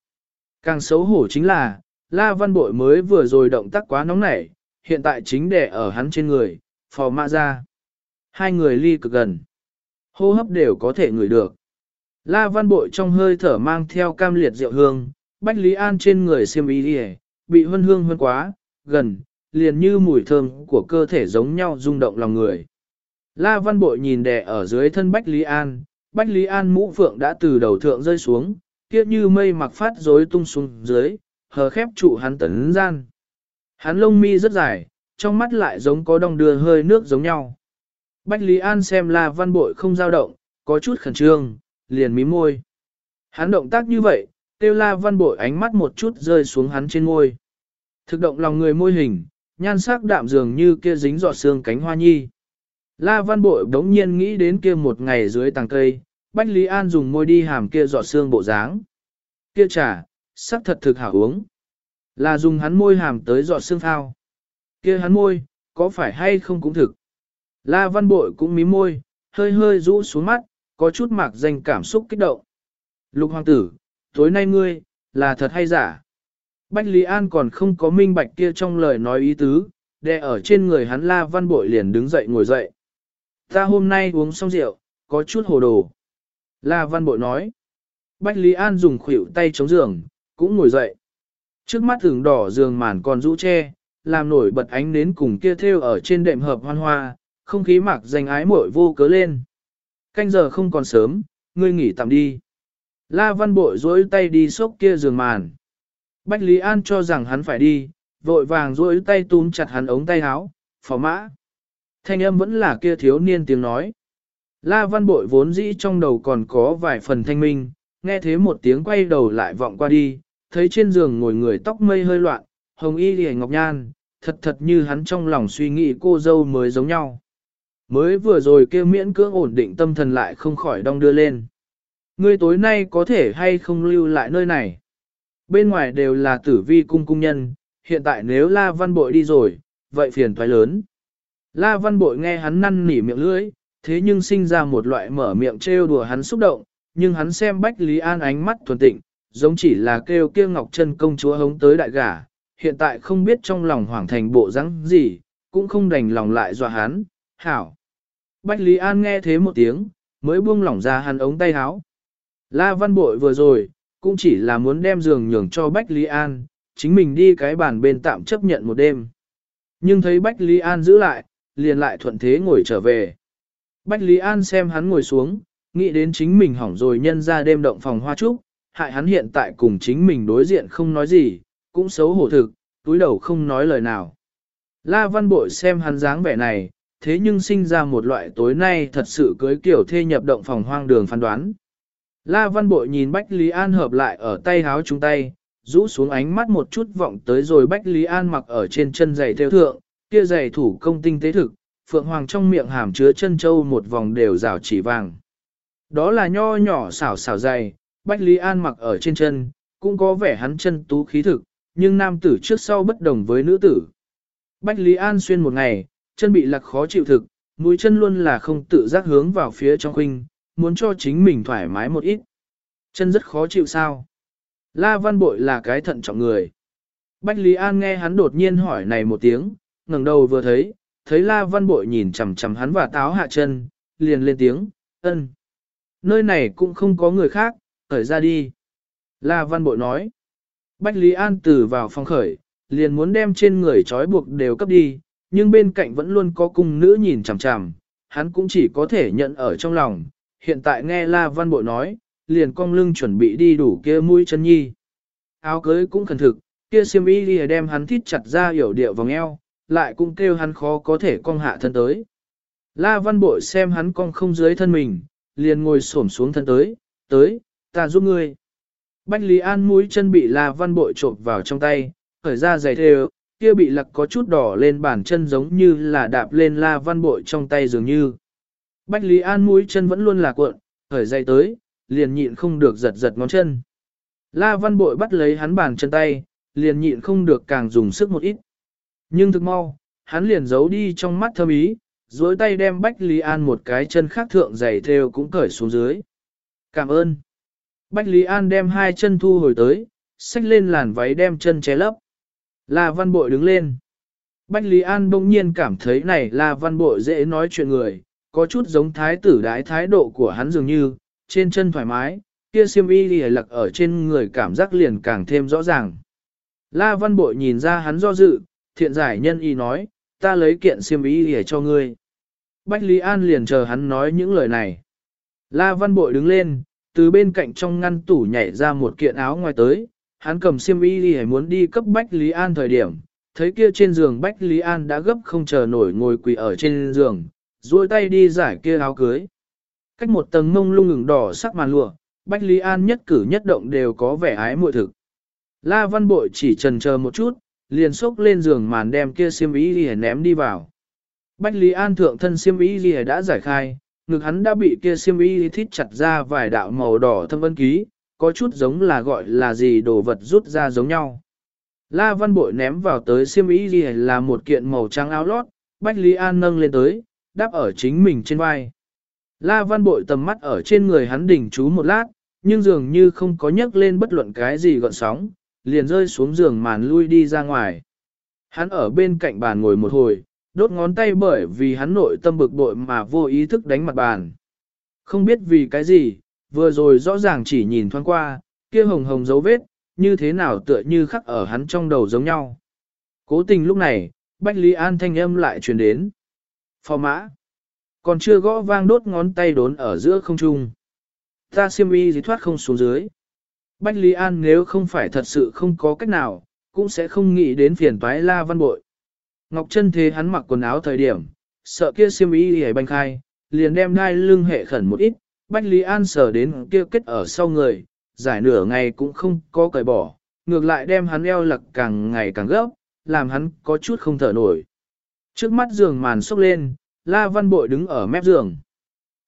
Càng xấu hổ chính là, La Văn Bội mới vừa rồi động tác quá nóng nảy, hiện tại chính đè ở hắn trên người, phò mã ra. Hai người ly cực gần. Hô hấp đều có thể ngửi được. La Văn Bội trong hơi thở mang theo cam liệt rượu hương, Bách Lý An trên người xiêm y đi bị hân hương hơn quá, gần, liền như mùi thơm của cơ thể giống nhau rung động lòng người. La Văn Bội nhìn đè ở dưới thân Bách Lý An, Bách Lý An mũ phượng đã từ đầu thượng rơi xuống, kia như mây mặc phát rối tung xuống dưới, hờ khép trụ hắn tấn gian. Hắn lông mi rất dài, trong mắt lại giống có đong đưa hơi nước giống nhau. Bách Lý An xem La Văn Bội không dao động, có chút khẩn trương, liền mím môi. Hắn động tác như vậy, tiêu La Văn Bội ánh mắt một chút rơi xuống hắn trên môi. Thực động lòng người môi hình, nhan sắc đạm dường như kia dính giọt xương cánh hoa nhi. La Văn Bội đống nhiên nghĩ đến kia một ngày dưới tàng cây, Bách Lý An dùng môi đi hàm kia giọt xương bộ dáng. Kia trà, sắc thật thực hảo uống. Là dùng hắn môi hàm tới giọt xương thao. Kia hắn môi, có phải hay không cũng thực. La Văn Bội cũng mím môi, hơi hơi rũ xuống mắt, có chút mạc danh cảm xúc kích động. Lục hoàng tử, tối nay ngươi, là thật hay giả? Bách Lý An còn không có minh bạch kia trong lời nói ý tứ, đè ở trên người hắn La Văn Bội liền đứng dậy ngồi dậy. Ta hôm nay uống xong rượu, có chút hồ đồ. La Văn Bội nói. Bách Lý An dùng khuỷu tay chống giường, cũng ngồi dậy. Trước mắt thường đỏ giường màn còn rũ che, làm nổi bật ánh nến cùng kia theo ở trên đệm hợp hoan hoa, không khí mạc danh ái muội vô cớ lên. Canh giờ không còn sớm, ngươi nghỉ tạm đi. La Văn Bội duỗi tay đi xốc kia giường màn. Bách Lý An cho rằng hắn phải đi, vội vàng duỗi tay túm chặt hắn ống tay áo, phó mã. Thanh âm vẫn là kia thiếu niên tiếng nói. La Văn Bội vốn dĩ trong đầu còn có vài phần thanh minh, nghe thế một tiếng quay đầu lại vọng qua đi, thấy trên giường ngồi người tóc mây hơi loạn, hồng y lìa ngọc nhan, thật thật như hắn trong lòng suy nghĩ cô dâu mới giống nhau. Mới vừa rồi kêu miễn cưỡng ổn định tâm thần lại không khỏi đong đưa lên. Ngươi tối nay có thể hay không lưu lại nơi này. Bên ngoài đều là tử vi cung cung nhân, hiện tại nếu La Văn Bội đi rồi, vậy phiền toái lớn. La Văn Bội nghe hắn năn nỉ miệng lưỡi, thế nhưng sinh ra một loại mở miệng trêu đùa hắn xúc động, nhưng hắn xem Bách Lý An ánh mắt thuần tịnh, giống chỉ là kêu kia Ngọc Trân công chúa hống tới đại gả, hiện tại không biết trong lòng hoảng thành bộ rắn gì, cũng không đành lòng lại dọa hắn, hảo. Bách Lý An nghe thế một tiếng, mới buông lỏng ra hắn ống tay áo. La Văn Bội vừa rồi, cũng chỉ là muốn đem giường nhường cho Bách Lý An, chính mình đi cái bàn bên tạm chấp nhận một đêm. Nhưng thấy Bách Lý An giữ lại, liền lại thuận thế ngồi trở về. Bách Lý An xem hắn ngồi xuống, nghĩ đến chính mình hỏng rồi nhân ra đêm động phòng hoa trúc, hại hắn hiện tại cùng chính mình đối diện không nói gì, cũng xấu hổ thực, túi đầu không nói lời nào. La Văn Bội xem hắn dáng vẻ này, thế nhưng sinh ra một loại tối nay thật sự cưới kiểu thê nhập động phòng hoang đường phán đoán. La Văn Bội nhìn Bách Lý An hợp lại ở tay háo chúng tay, rũ xuống ánh mắt một chút vọng tới rồi Bách Lý An mặc ở trên chân giày theo thượng, kia giày thủ công tinh tế thực, Phượng Hoàng trong miệng hàm chứa chân châu một vòng đều rào chỉ vàng. Đó là nho nhỏ xảo xảo dày, Bách Lý An mặc ở trên chân, cũng có vẻ hắn chân tú khí thực, nhưng nam tử trước sau bất đồng với nữ tử. Bách Lý An xuyên một ngày, chân bị lạc khó chịu thực, mũi chân luôn là không tự giác hướng vào phía trong khinh, muốn cho chính mình thoải mái một ít. Chân rất khó chịu sao? La Văn Bội là cái thận trọng người. Bách Lý An nghe hắn đột nhiên hỏi này một tiếng, ngẩng đầu vừa thấy, thấy La Văn Bội nhìn chằm chằm hắn và táo hạ chân, liền lên tiếng, ân. Nơi này cũng không có người khác, khởi ra đi. La Văn Bội nói. Bách Lý An từ vào phòng khởi, liền muốn đem trên người trói buộc đều cấp đi, nhưng bên cạnh vẫn luôn có cung nữ nhìn chằm chằm, hắn cũng chỉ có thể nhận ở trong lòng. Hiện tại nghe La Văn Bội nói, liền cong lưng chuẩn bị đi đủ kia mũi chân nhi. Áo cưới cũng khẩn thực, kia xiêm y lìa đem hắn thít chặt ra hiểu điệu vòng eo, lại cũng kêu hắn khó có thể cong hạ thân tới. La Văn Bội xem hắn cong không dưới thân mình, liền ngồi xổm xuống thân tới, tới, ta giúp ngươi. Bách Lý An mũi chân bị La Văn Bội trộm vào trong tay, khởi ra giày thề kia bị lặc có chút đỏ lên bàn chân giống như là đạp lên La Văn Bội trong tay dường như. Bách Lý An mũi chân vẫn luôn là cuộn, khởi dây tới, liền nhịn không được giật giật ngón chân. La Văn Bội bắt lấy hắn bàn chân tay, liền nhịn không được càng dùng sức một ít. Nhưng thực mau, hắn liền giấu đi trong mắt thâm ý, duỗi tay đem Bách Lý An một cái chân khác thượng giày theo cũng cởi xuống dưới. Cảm ơn. Bách Lý An đem hai chân thu hồi tới, xách lên làn váy đem chân che lấp. La Văn Bội đứng lên. Bách Lý An bỗng nhiên cảm thấy này La Văn Bội dễ nói chuyện người, có chút giống thái tử đái thái độ của hắn dường như, trên chân thoải mái, kia xiêm y lìa lặc ở trên người cảm giác liền càng thêm rõ ràng. La Văn Bội nhìn ra hắn do dự, thiện giải nhân y nói, ta lấy kiện xiêm y lìa cho ngươi. Bách Lý An liền chờ hắn nói những lời này. La Văn Bội đứng lên, từ bên cạnh trong ngăn tủ nhảy ra một kiện áo ngoài tới, hắn cầm xiêm y lìa muốn đi cấp Bách Lý An thời điểm, thấy kia trên giường Bách Lý An đã gấp không chờ nổi ngồi quỳ ở trên giường, duỗi tay đi giải kia áo cưới. Cách một tầng mông lung ngừng đỏ sắc màn lụa, Bách Lý An nhất cử nhất động đều có vẻ ái muội thực. La Văn Bội chỉ trần chờ một chút, liền xốc lên giường màn đem kia xiêm y lìa ném đi vào. Bách Lý An thượng thân xiêm y lìa đã giải khai, ngực hắn đã bị kia xiêm y thít chặt ra vài đạo màu đỏ thâm ân ký, có chút giống là gọi là gì đồ vật rút ra giống nhau. La Văn Bội ném vào tới xiêm y gì là một kiện màu trắng áo lót, Bách Lý An nâng lên tới, đáp ở chính mình trên vai. La Văn Bội tầm mắt ở trên người hắn đỉnh chú một lát, nhưng dường như không có nhấc lên bất luận cái gì gọn sóng, liền rơi xuống giường màn lui đi ra ngoài. Hắn ở bên cạnh bàn ngồi một hồi, đốt ngón tay bởi vì hắn nội tâm bực bội mà vô ý thức đánh mặt bàn. Không biết vì cái gì, vừa rồi rõ ràng chỉ nhìn thoáng qua, kia hồng hồng dấu vết, như thế nào tựa như khắc ở hắn trong đầu giống nhau. Cố tình lúc này, Bách Lý An thanh âm lại truyền đến. Phò mã. Còn chưa gõ vang đốt ngón tay đốn ở giữa không trung. Ta siêm y gì thoát không xuống dưới. Bách Lý An nếu không phải thật sự không có cách nào, cũng sẽ không nghĩ đến phiền toái la văn bội. Ngọc Trân thế hắn mặc quần áo thời điểm, sợ kia siêm y hề banh khai, liền đem đai lưng hệ khẩn một ít, Bách Lý An sở đến kia kết ở sau người, giải nửa ngày cũng không có cởi bỏ, ngược lại đem hắn eo lặc càng ngày càng gấp, làm hắn có chút không thở nổi. Trước mắt giường màn sốc lên, La Văn Bội đứng ở mép giường.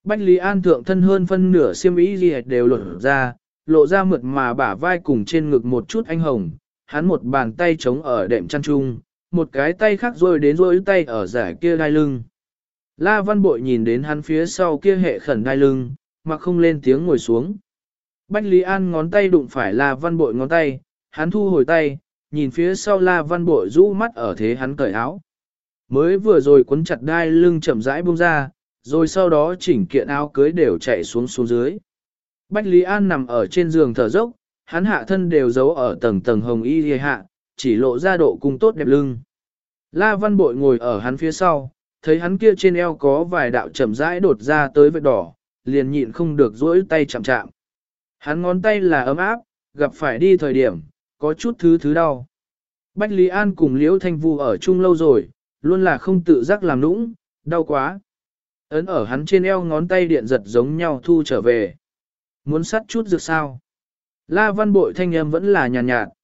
Bách Lý An thượng thân hơn phân nửa xiêm y gì đều lột ra, lộ ra mượt mà bả vai cùng trên ngực một chút anh hồng, hắn một bàn tay chống ở đệm chăn trung, một cái tay khác rồi đến rôi tay ở giải kia đai lưng. La Văn Bội nhìn đến hắn phía sau kia hệ khẩn đai lưng, mà không lên tiếng ngồi xuống. Bách Lý An ngón tay đụng phải La Văn Bội ngón tay, hắn thu hồi tay, nhìn phía sau La Văn Bội rũ mắt ở thế hắn cởi áo. Mới vừa rồi cuốn chặt đai lưng chậm rãi buông ra, rồi sau đó chỉnh kiện áo cưới đều chạy xuống xuống dưới. Bách Lý An nằm ở trên giường thở dốc, hắn hạ thân đều giấu ở tầng tầng hồng y hề hạ, chỉ lộ ra độ cung tốt đẹp lưng. La Văn Bội ngồi ở hắn phía sau, thấy hắn kia trên eo có vài đạo chậm rãi đột ra tới vết đỏ, liền nhịn không được duỗi tay chạm chạm. Hắn ngón tay là ấm áp, gặp phải đi thời điểm, có chút thứ thứ đau. Bách Lý An cùng Liễu Thanh Vu ở chung lâu rồi, luôn là không tự giác làm nũng, đau quá. Ấn ở hắn trên eo ngón tay điện giật giống nhau thu trở về. Muốn sắt chút dược sao? La văn bội thanh âm vẫn là nhàn nhạt, nhạt.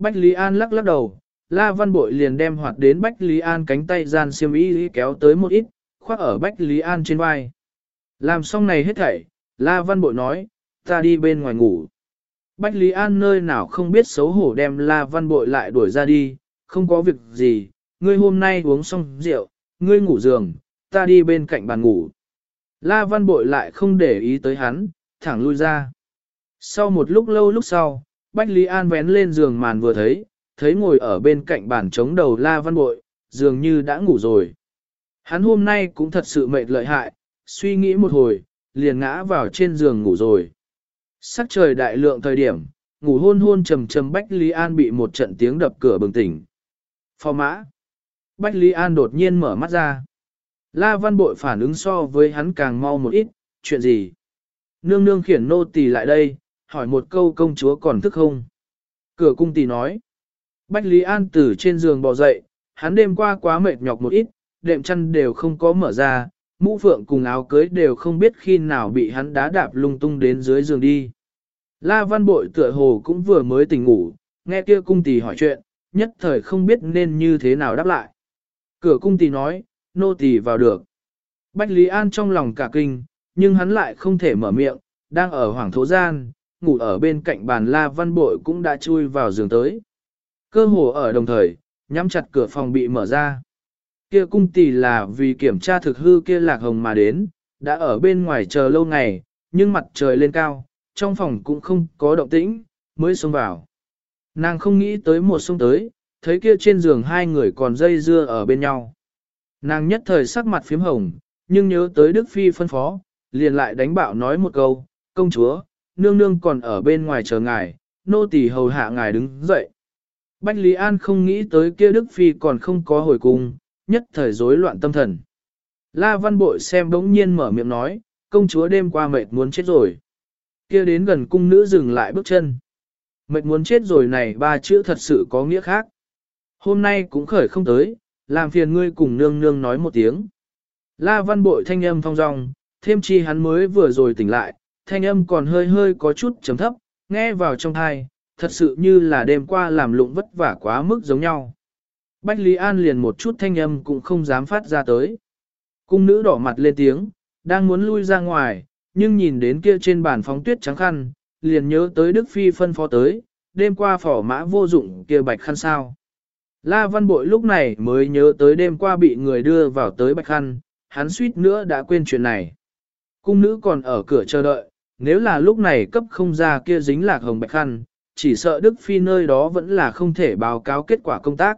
Bách Lý An lắc lắc đầu, La Văn Bội liền đem hoạt đến Bách Lý An cánh tay gian xiêm y kéo tới một ít, khoác ở Bách Lý An trên vai. Làm xong này hết thảy, La Văn Bội nói, ta đi bên ngoài ngủ. Bách Lý An nơi nào không biết xấu hổ đem La Văn Bội lại đuổi ra đi, không có việc gì, ngươi hôm nay uống xong rượu, ngươi ngủ giường, ta đi bên cạnh bàn ngủ. La Văn Bội lại không để ý tới hắn, thẳng lui ra. Sau một lúc lâu lúc sau, Bách Lý An vén lên giường màn vừa thấy, thấy ngồi ở bên cạnh bàn chống đầu La Văn Bội, dường như đã ngủ rồi. Hắn hôm nay cũng thật sự mệt lợi hại, suy nghĩ một hồi, liền ngã vào trên giường ngủ rồi. Sắc trời đại lượng thời điểm, ngủ hôn hôn trầm trầm Bách Lý An bị một trận tiếng đập cửa bừng tỉnh. Phò mã. Bách Lý An đột nhiên mở mắt ra. La Văn Bội phản ứng so với hắn càng mau một ít, chuyện gì? Nương nương khiển nô tỳ lại đây, hỏi một câu công chúa còn thức không? Cửa cung tỷ nói. Bách Lý An từ trên giường bò dậy, hắn đêm qua quá mệt nhọc một ít, đệm chăn đều không có mở ra, mũ phượng cùng áo cưới đều không biết khi nào bị hắn đá đạp lung tung đến dưới giường đi. La Văn Bội tựa hồ cũng vừa mới tỉnh ngủ, nghe kia cung tỷ hỏi chuyện, nhất thời không biết nên như thế nào đáp lại. Cửa cung tỷ nói, nô tỳ vào được. Bách Lý An trong lòng cả kinh, nhưng hắn lại không thể mở miệng, đang ở hoàng thổ gian, ngủ ở bên cạnh bàn La Văn Bội cũng đã chui vào giường tới. Cơ hồ ở đồng thời, nhắm chặt cửa phòng bị mở ra. Kia cung tỷ là vì kiểm tra thực hư kia lạc hồng mà đến, đã ở bên ngoài chờ lâu ngày, nhưng mặt trời lên cao, trong phòng cũng không có động tĩnh, mới xông vào. Nàng không nghĩ tới một xông tới, thấy kia trên giường hai người còn dây dưa ở bên nhau. Nàng nhất thời sắc mặt phím hồng, nhưng nhớ tới Đức Phi phân phó, liền lại đánh bạo nói một câu, công chúa, nương nương còn ở bên ngoài chờ ngài, nô tỳ hầu hạ ngài đứng dậy. Bách Lý An không nghĩ tới kia Đức Phi còn không có hồi cung, nhất thời rối loạn tâm thần. La Văn Bội xem bỗng nhiên mở miệng nói, công chúa đêm qua mệt muốn chết rồi. Kia đến gần cung nữ dừng lại bước chân. Mệt muốn chết rồi này ba chữ thật sự có nghĩa khác. Hôm nay cũng khởi không tới, làm phiền ngươi cùng nương nương nói một tiếng. La Văn Bội thanh âm phong dong, thêm chi hắn mới vừa rồi tỉnh lại, thanh âm còn hơi hơi có chút chấm thấp, nghe vào trong thai, thật sự như là đêm qua làm lụng vất vả quá mức giống nhau. Bách Lý An liền một chút thanh âm cũng không dám phát ra tới. Cung nữ đỏ mặt lên tiếng, đang muốn lui ra ngoài, nhưng nhìn đến kia trên bàn phóng tuyết trắng khăn, liền nhớ tới Đức Phi phân phó tới, đêm qua phỏ mã vô dụng kia bạch khăn sao. La Văn Bội lúc này mới nhớ tới đêm qua bị người đưa vào tới bạch khăn, hắn suýt nữa đã quên chuyện này. Cung nữ còn ở cửa chờ đợi, nếu là lúc này cấp không ra kia dính lạc hồng bạch khăn, chỉ sợ Đức Phi nơi đó vẫn là không thể báo cáo kết quả công tác.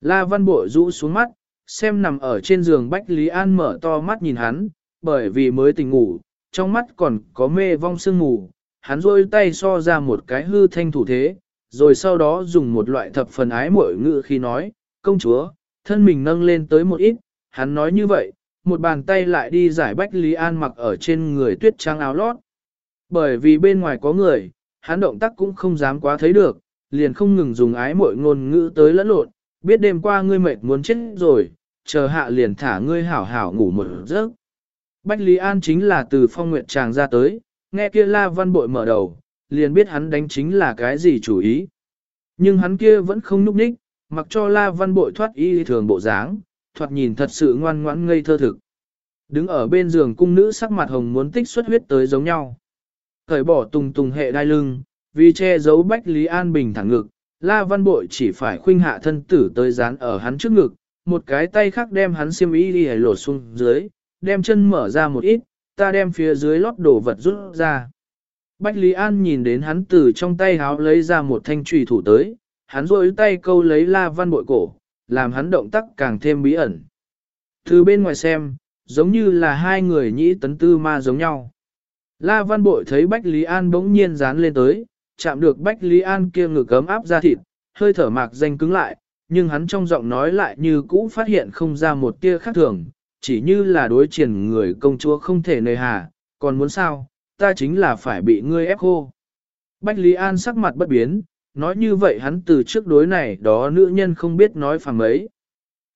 La Văn Bội rũ xuống mắt, xem nằm ở trên giường Bách Lý An mở to mắt nhìn hắn, bởi vì mới tỉnh ngủ, trong mắt còn có mê vong sương ngủ hắn rôi tay so ra một cái hư thanh thủ thế, rồi sau đó dùng một loại thập phần ái mội ngữ khi nói, công chúa, thân mình nâng lên tới một ít, hắn nói như vậy, một bàn tay lại đi giải Bách Lý An mặc ở trên người tuyết trang áo lót. Bởi vì bên ngoài có người, hắn động tác cũng không dám quá thấy được, liền không ngừng dùng ái mội ngôn ngữ tới lẫn lộn, biết đêm qua ngươi mệt muốn chết rồi, chờ hạ liền thả ngươi hảo hảo ngủ một giấc. Bách Lý An chính là từ phong nguyện tràng ra tới, nghe kia la văn bội mở đầu, liền biết hắn đánh chính là cái gì chủ ý. Nhưng hắn kia vẫn không núp ních, mặc cho la văn bội thoát y thường bộ dáng, thoạt nhìn thật sự ngoan ngoãn ngây thơ thực. Đứng ở bên giường cung nữ sắc mặt hồng muốn tích xuất huyết tới giống nhau. Thời bỏ tùng tùng hệ đai lưng, vì che giấu Bách Lý An bình thẳng ngực, La Văn Bội chỉ phải khuynh hạ thân tử tới dán ở hắn trước ngực, một cái tay khác đem hắn xiêm y đi lột xuống dưới, đem chân mở ra một ít, ta đem phía dưới lót đồ vật rút ra. Bách Lý An nhìn đến hắn từ trong tay háo lấy ra một thanh trùy thủ tới, hắn rôi tay câu lấy La Văn Bội cổ, làm hắn động tác càng thêm bí ẩn. Từ bên ngoài xem, giống như là hai người nhĩ tấn tư ma giống nhau. La Văn Bội thấy Bách Lý An bỗng nhiên dán lên tới, chạm được Bách Lý An kia ngực cấm áp ra thịt, hơi thở mạc danh cứng lại, nhưng hắn trong giọng nói lại như cũ phát hiện không ra một tia khác thường, chỉ như là đối triển người công chúa không thể nơi hà, còn muốn sao, ta chính là phải bị ngươi ép khô. Bách Lý An sắc mặt bất biến, nói như vậy hắn từ trước đối này đó nữ nhân không biết nói phẳng ấy.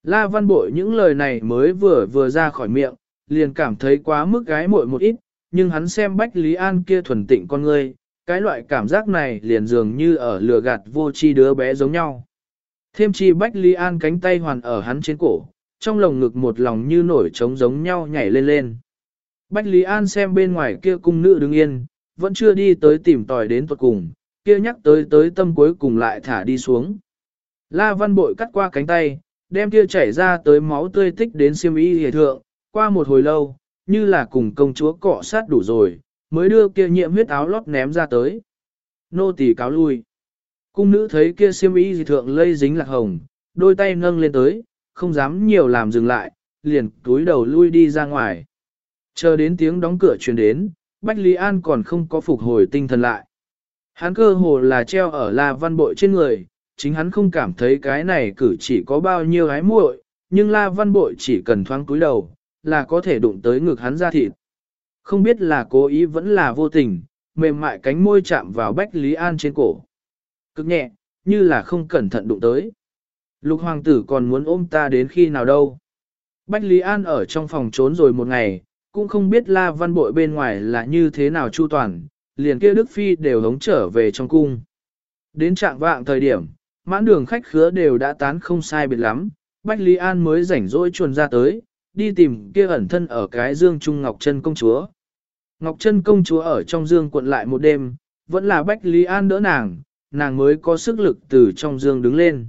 La văn bội những lời này mới vừa vừa ra khỏi miệng, liền cảm thấy quá mức gái muội một ít, nhưng hắn xem Bách Lý An kia thuần tịnh con ngươi, cái loại cảm giác này liền dường như ở lừa gạt vô chi đứa bé giống nhau. Thêm chi Bách Lý An cánh tay hoàn ở hắn trên cổ, trong lồng ngực một lòng như nổi trống giống nhau nhảy lên lên. Bách Lý An xem bên ngoài kia cung nữ đứng yên, vẫn chưa đi tới tìm tòi đến tuật cùng, kia nhắc tới tới tâm cuối cùng lại thả đi xuống. La Văn Bội cắt qua cánh tay, đem kia chảy ra tới máu tươi tích đến xiêm y hề thượng, qua một hồi lâu, như là cùng công chúa cọ sát đủ rồi, mới đưa kia nhiễm huyết áo lót ném ra tới. Nô tỳ cáo lui. Cung nữ thấy kia xiêm y dị thượng lây dính lạc hồng, đôi tay nâng lên tới, không dám nhiều làm dừng lại, liền túi đầu lui đi ra ngoài. Chờ đến tiếng đóng cửa truyền đến, Bách Lý An còn không có phục hồi tinh thần lại. Hắn cơ hồ là treo ở La Văn Bội trên người, chính hắn không cảm thấy cái này cử chỉ có bao nhiêu hái muội, nhưng La Văn Bội chỉ cần thoáng túi đầu, là có thể đụng tới ngực hắn ra thịt. Không biết là cố ý vẫn là vô tình, mềm mại cánh môi chạm vào Bách Lý An trên cổ. Cực nhẹ, như là không cẩn thận đụng tới. Lục hoàng tử còn muốn ôm ta đến khi nào đâu. Bách Lý An ở trong phòng trốn rồi một ngày, cũng không biết La Văn Bội bên ngoài là như thế nào chu toàn, liền kia Đức Phi đều hống trở về trong cung. Đến trạng vạng thời điểm, mãn đường khách khứa đều đã tán không sai biệt lắm, Bách Lý An mới rảnh rỗi chuồn ra tới, đi tìm kia ẩn thân ở cái dương Trung Ngọc Trân công chúa. Ngọc Trân công chúa ở trong dương cuộn lại một đêm, vẫn là Bách Lý An đỡ nàng, nàng mới có sức lực từ trong dương đứng lên.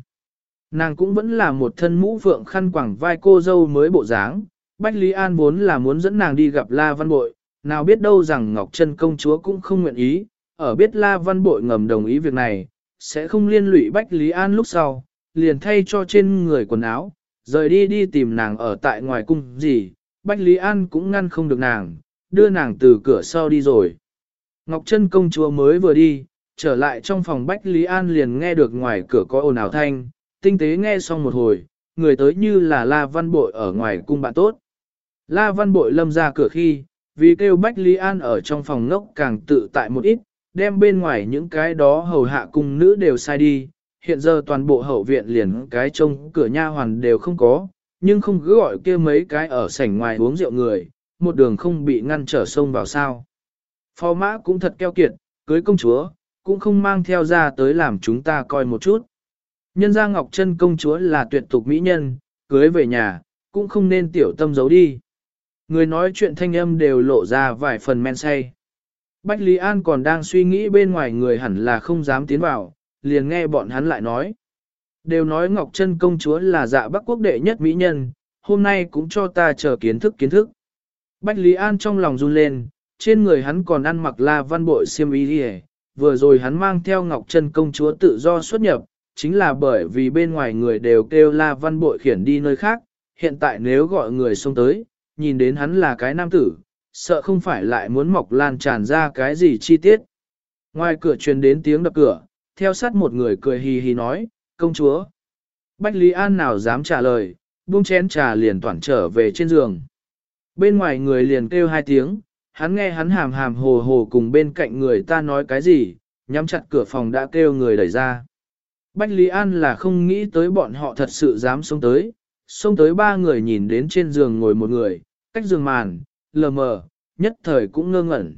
Nàng cũng vẫn là một thân mũ phượng khăn quảng vai cô dâu mới bộ dáng. Bách Lý An vốn là muốn dẫn nàng đi gặp La Văn Bội, nào biết đâu rằng Ngọc Trân công chúa cũng không nguyện ý, ở biết La Văn Bội ngầm đồng ý việc này, sẽ không liên lụy Bách Lý An lúc sau, liền thay cho trên người quần áo, rời đi đi tìm nàng ở tại ngoài cung gì, Bách Lý An cũng ngăn không được nàng, đưa nàng từ cửa sau đi rồi. Ngọc Trân công chúa mới vừa đi, trở lại trong phòng Bách Lý An liền nghe được ngoài cửa có ồn ào thanh, tinh tế nghe xong một hồi, người tới như là La Văn Bội ở ngoài cung bạn tốt. La Văn Bội lâm ra cửa khi, vì kêu Bách Lý An ở trong phòng ngốc càng tự tại một ít, đem bên ngoài những cái đó hầu hạ cung nữ đều sai đi, hiện giờ toàn bộ hậu viện liền cái trông cửa nha hoàn đều không có, nhưng không cứ gọi kia mấy cái ở sảnh ngoài uống rượu người, một đường không bị ngăn trở sông vào sao. Phò mã cũng thật keo kiệt, cưới công chúa, cũng không mang theo ra tới làm chúng ta coi một chút. Nhân gia Ngọc Trân công chúa là tuyệt tục mỹ nhân, cưới về nhà, cũng không nên tiểu tâm giấu đi. Người nói chuyện thanh âm đều lộ ra vài phần men say. Bách Lý An còn đang suy nghĩ bên ngoài người hẳn là không dám tiến vào, liền nghe bọn hắn lại nói. Đều nói Ngọc Trân công chúa là dạ bắc quốc đệ nhất mỹ nhân, hôm nay cũng cho ta chờ kiến thức kiến thức. Bách Lý An trong lòng run lên, trên người hắn còn ăn mặc la văn bội xiêm y đi vừa rồi hắn mang theo Ngọc Trân công chúa tự do xuất nhập, chính là bởi vì bên ngoài người đều kêu la văn bội khiển đi nơi khác, hiện tại nếu gọi người xông tới, nhìn đến hắn là cái nam tử, sợ không phải lại muốn mọc lan tràn ra cái gì chi tiết. Ngoài cửa truyền đến tiếng đập cửa, theo sát một người cười hì hì nói, công chúa. Bách Lý An nào dám trả lời, buông chén trà liền toàn trở về trên giường. Bên ngoài người liền kêu hai tiếng, hắn nghe hắn hàm hàm hồ hồ cùng bên cạnh người ta nói cái gì, nhắm chặt cửa phòng đã kêu người đẩy ra. Bách Lý An là không nghĩ tới bọn họ thật sự dám xông tới, xông tới ba người nhìn đến trên giường ngồi một người, cách giường màn, lờ mờ, nhất thời cũng ngơ ngẩn.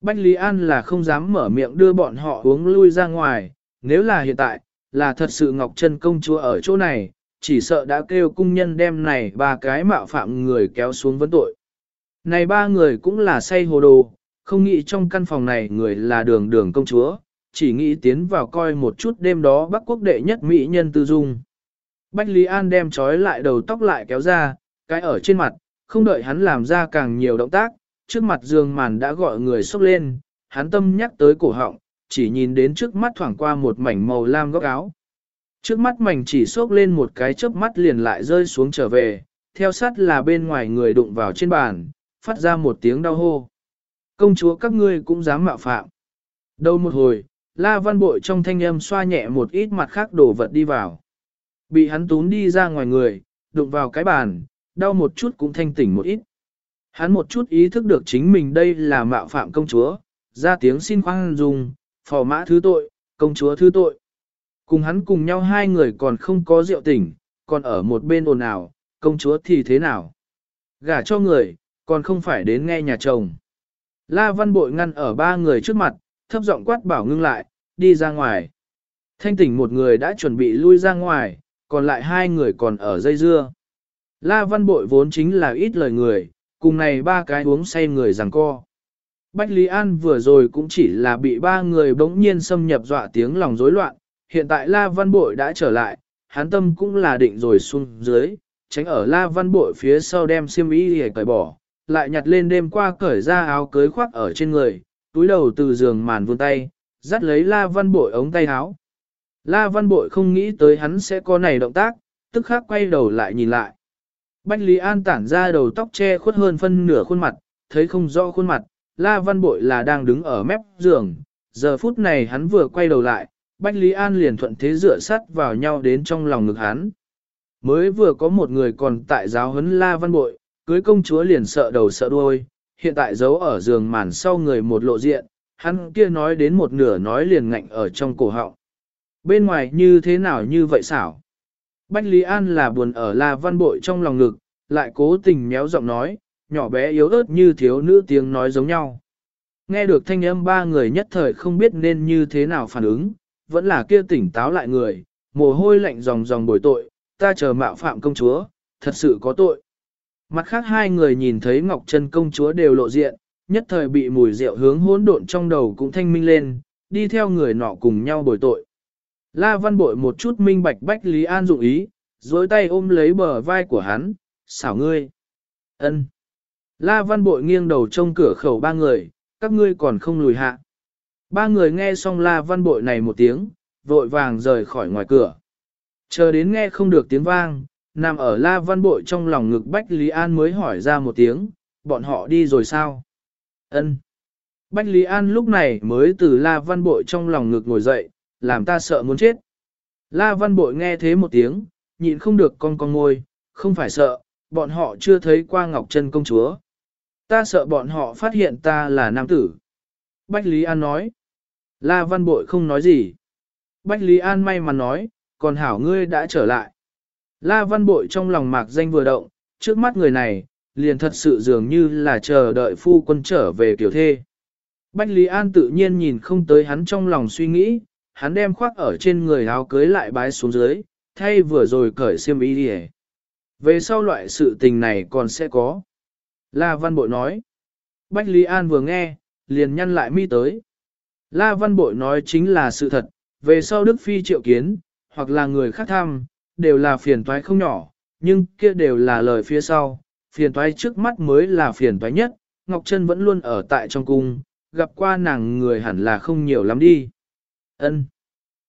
Bách Lý An là không dám mở miệng đưa bọn họ uống lui ra ngoài, nếu là hiện tại, là thật sự Ngọc Trân công chúa ở chỗ này, chỉ sợ đã kêu cung nhân đem này ba cái mạo phạm người kéo xuống vấn tội. Này ba người cũng là say hồ đồ, không nghĩ trong căn phòng này người là đường đường công chúa, chỉ nghĩ tiến vào coi một chút đêm đó Bắc quốc đệ nhất mỹ nhân tư dung. Bách Lý An đem trói lại đầu tóc lại kéo ra, cái ở trên mặt, không đợi hắn làm ra càng nhiều động tác, trước mặt giường màn đã gọi người sốc lên, hắn tâm nhắc tới cổ họng, chỉ nhìn đến trước mắt thoảng qua một mảnh màu lam góc áo. Trước mắt mảnh chỉ sốc lên một cái chớp mắt liền lại rơi xuống trở về, theo sát là bên ngoài người đụng vào trên bàn, phát ra một tiếng đau hô. Công chúa các ngươi cũng dám mạo phạm. Đâu một hồi, La Văn Bội trong thanh âm xoa nhẹ một ít mặt khác đổ vật đi vào. Bị hắn tún đi ra ngoài người, đụng vào cái bàn, đau một chút cũng thanh tỉnh một ít. Hắn một chút ý thức được chính mình đây là mạo phạm công chúa, ra tiếng xin khoan dung, phò mã thứ tội, công chúa thứ tội. Cùng hắn cùng nhau hai người còn không có rượu tỉnh, còn ở một bên ồn ào, công chúa thì thế nào? Gả cho người, còn không phải đến nghe nhà chồng. La Văn Bội ngăn ở ba người trước mặt, thấp giọng quát bảo ngưng lại, đi ra ngoài. Thanh tỉnh một người đã chuẩn bị lui ra ngoài, còn lại hai người còn ở dây dưa. La Văn Bội vốn chính là ít lời người, cùng này ba cái uống say người rằng co. Bách Lý An vừa rồi cũng chỉ là bị ba người bỗng nhiên xâm nhập dọa tiếng lòng rối loạn, hiện tại La Văn Bội đã trở lại, hắn tâm cũng là định rồi xuống dưới, tránh ở La Văn Bội phía sau đem xiêm y để cởi bỏ, lại nhặt lên đêm qua cởi ra áo cưới khoác ở trên người, túi đầu từ giường màn vươn tay, dắt lấy La Văn Bội ống tay áo. La Văn Bội không nghĩ tới hắn sẽ có này động tác, tức khắc quay đầu lại nhìn lại. Bách Lý An tản ra đầu tóc che khuất hơn phân nửa khuôn mặt, thấy không rõ khuôn mặt, La Văn Bội là đang đứng ở mép giường, giờ phút này hắn vừa quay đầu lại, Bách Lý An liền thuận thế dựa sắt vào nhau đến trong lòng ngực hắn. Mới vừa có một người còn tại giáo huấn La Văn Bội, cưới công chúa liền sợ đầu sợ đuôi, hiện tại giấu ở giường màn sau người một lộ diện, hắn kia nói đến một nửa nói liền ngạnh ở trong cổ họng. Bên ngoài như thế nào như vậy xảo? Bách Lý An là buồn ở La Văn Bội trong lòng ngực, lại cố tình méo giọng nói, nhỏ bé yếu ớt như thiếu nữ tiếng nói giống nhau. Nghe được thanh âm ba người nhất thời không biết nên như thế nào phản ứng, vẫn là kia tỉnh táo lại người, mồ hôi lạnh ròng ròng bồi tội, ta chờ mạo phạm công chúa, thật sự có tội. Mặt khác hai người nhìn thấy Ngọc Trân công chúa đều lộ diện, nhất thời bị mùi rượu hướng hỗn độn trong đầu cũng thanh minh lên, đi theo người nọ cùng nhau bồi tội. La Văn Bội một chút minh bạch Bách Lý An dụng ý, dối tay ôm lấy bờ vai của hắn, xảo ngươi. ân. La Văn Bội nghiêng đầu trông cửa khẩu ba người, các ngươi còn không lùi hạ. Ba người nghe xong La Văn Bội này một tiếng, vội vàng rời khỏi ngoài cửa. Chờ đến nghe không được tiếng vang, nằm ở La Văn Bội trong lòng ngực Bách Lý An mới hỏi ra một tiếng, bọn họ đi rồi sao? Ân. Bách Lý An lúc này mới từ La Văn Bội trong lòng ngực ngồi dậy, làm ta sợ muốn chết. La Văn Bội nghe thế một tiếng, nhịn không được con con ngôi, không phải sợ, bọn họ chưa thấy qua Ngọc Trân công chúa. Ta sợ bọn họ phát hiện ta là nam tử. Bách Lý An nói. La Văn Bội không nói gì. Bách Lý An may mắn nói, còn hảo ngươi đã trở lại. La Văn Bội trong lòng mạc danh vừa động, trước mắt người này, liền thật sự dường như là chờ đợi phu quân trở về kiểu thê. Bách Lý An tự nhiên nhìn không tới hắn trong lòng suy nghĩ, hắn đem khoác ở trên người áo cưới lại bái xuống dưới, thay vừa rồi cởi xiêm y đi Về sau loại sự tình này còn sẽ có. La Văn Bội nói. Bách Lý An vừa nghe, liền nhăn lại mi tới. La Văn Bội nói chính là sự thật, về sau Đức Phi triệu kiến, hoặc là người khác thăm, đều là phiền toái không nhỏ, nhưng kia đều là lời phía sau, phiền toái trước mắt mới là phiền toái nhất, Ngọc Trân vẫn luôn ở tại trong cung, gặp qua nàng người hẳn là không nhiều lắm đi. Ân,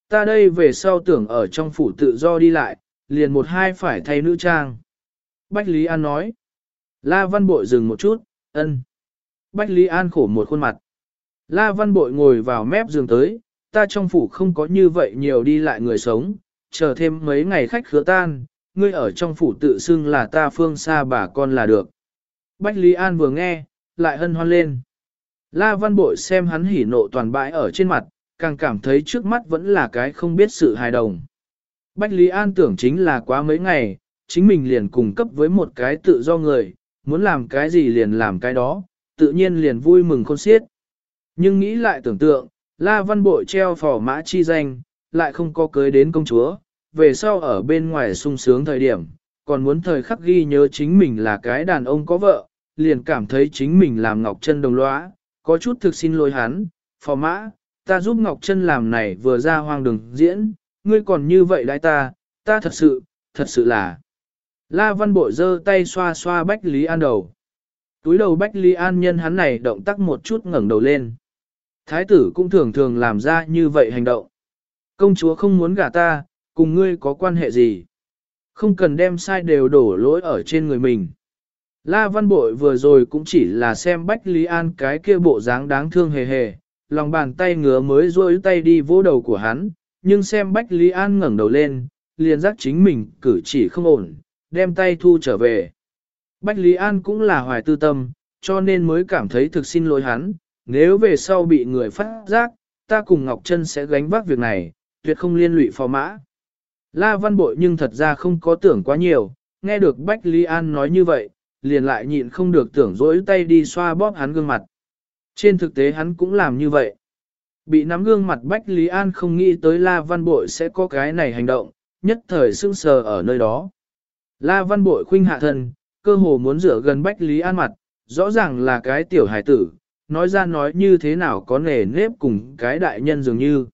Ta đây về sau tưởng ở trong phủ tự do đi lại, liền một hai phải thay nữ trang. Bách Lý An nói. La Văn Bội dừng một chút, ân. Bách Lý An khổ một khuôn mặt. La Văn Bội ngồi vào mép giường tới, ta trong phủ không có như vậy nhiều đi lại người sống, chờ thêm mấy ngày khách khứa tan, ngươi ở trong phủ tự xưng là ta phương xa bà con là được. Bách Lý An vừa nghe, lại hân hoan lên. La Văn Bội xem hắn hỉ nộ toàn bãi ở trên mặt, càng cảm thấy trước mắt vẫn là cái không biết sự hài đồng. Bách Lý An tưởng chính là quá mấy ngày, chính mình liền cung cấp với một cái tự do người, muốn làm cái gì liền làm cái đó, tự nhiên liền vui mừng khôn xiết. Nhưng nghĩ lại tưởng tượng, La Văn Bội treo phỏ mã chi danh, lại không có cưới đến công chúa, về sau ở bên ngoài sung sướng thời điểm, còn muốn thời khắc ghi nhớ chính mình là cái đàn ông có vợ, liền cảm thấy chính mình làm Ngọc chân đồng lõa, có chút thực xin lỗi hắn, phò mã, ta giúp Ngọc Trân làm này vừa ra hoang đường diễn, ngươi còn như vậy đại ta, ta thật sự, thật sự là. La Văn Bội giơ tay xoa xoa Bách Lý An đầu. Túi đầu Bách Lý An nhân hắn này động tác một chút ngẩng đầu lên. Thái tử cũng thường thường làm ra như vậy hành động. Công chúa không muốn gả ta, cùng ngươi có quan hệ gì? Không cần đem sai đều đổ lỗi ở trên người mình. La Văn Bội vừa rồi cũng chỉ là xem Bách Lý An cái kia bộ dáng đáng thương hề hề, lòng bàn tay ngứa mới rôi tay đi vỗ đầu của hắn, nhưng xem Bách Lý An ngẩng đầu lên, liền giác chính mình cử chỉ không ổn, đem tay thu trở về. Bách Lý An cũng là hoài tư tâm, cho nên mới cảm thấy thực xin lỗi hắn, nếu về sau bị người phát giác, ta cùng Ngọc Trân sẽ gánh vác việc này, tuyệt không liên lụy phò mã. La Văn Bội nhưng thật ra không có tưởng quá nhiều, nghe được Bách Lý An nói như vậy, liền lại nhịn không được tưởng dỗi tay đi xoa bóp hắn gương mặt. Trên thực tế hắn cũng làm như vậy. Bị nắm gương mặt Bách Lý An không nghĩ tới La Văn Bội sẽ có cái này hành động, nhất thời sưng sờ ở nơi đó. La Văn Bội khuynh hạ thân, cơ hồ muốn rửa gần Bách Lý An mặt, rõ ràng là cái tiểu hải tử, nói ra nói như thế nào có nề nếp cùng cái đại nhân dường như.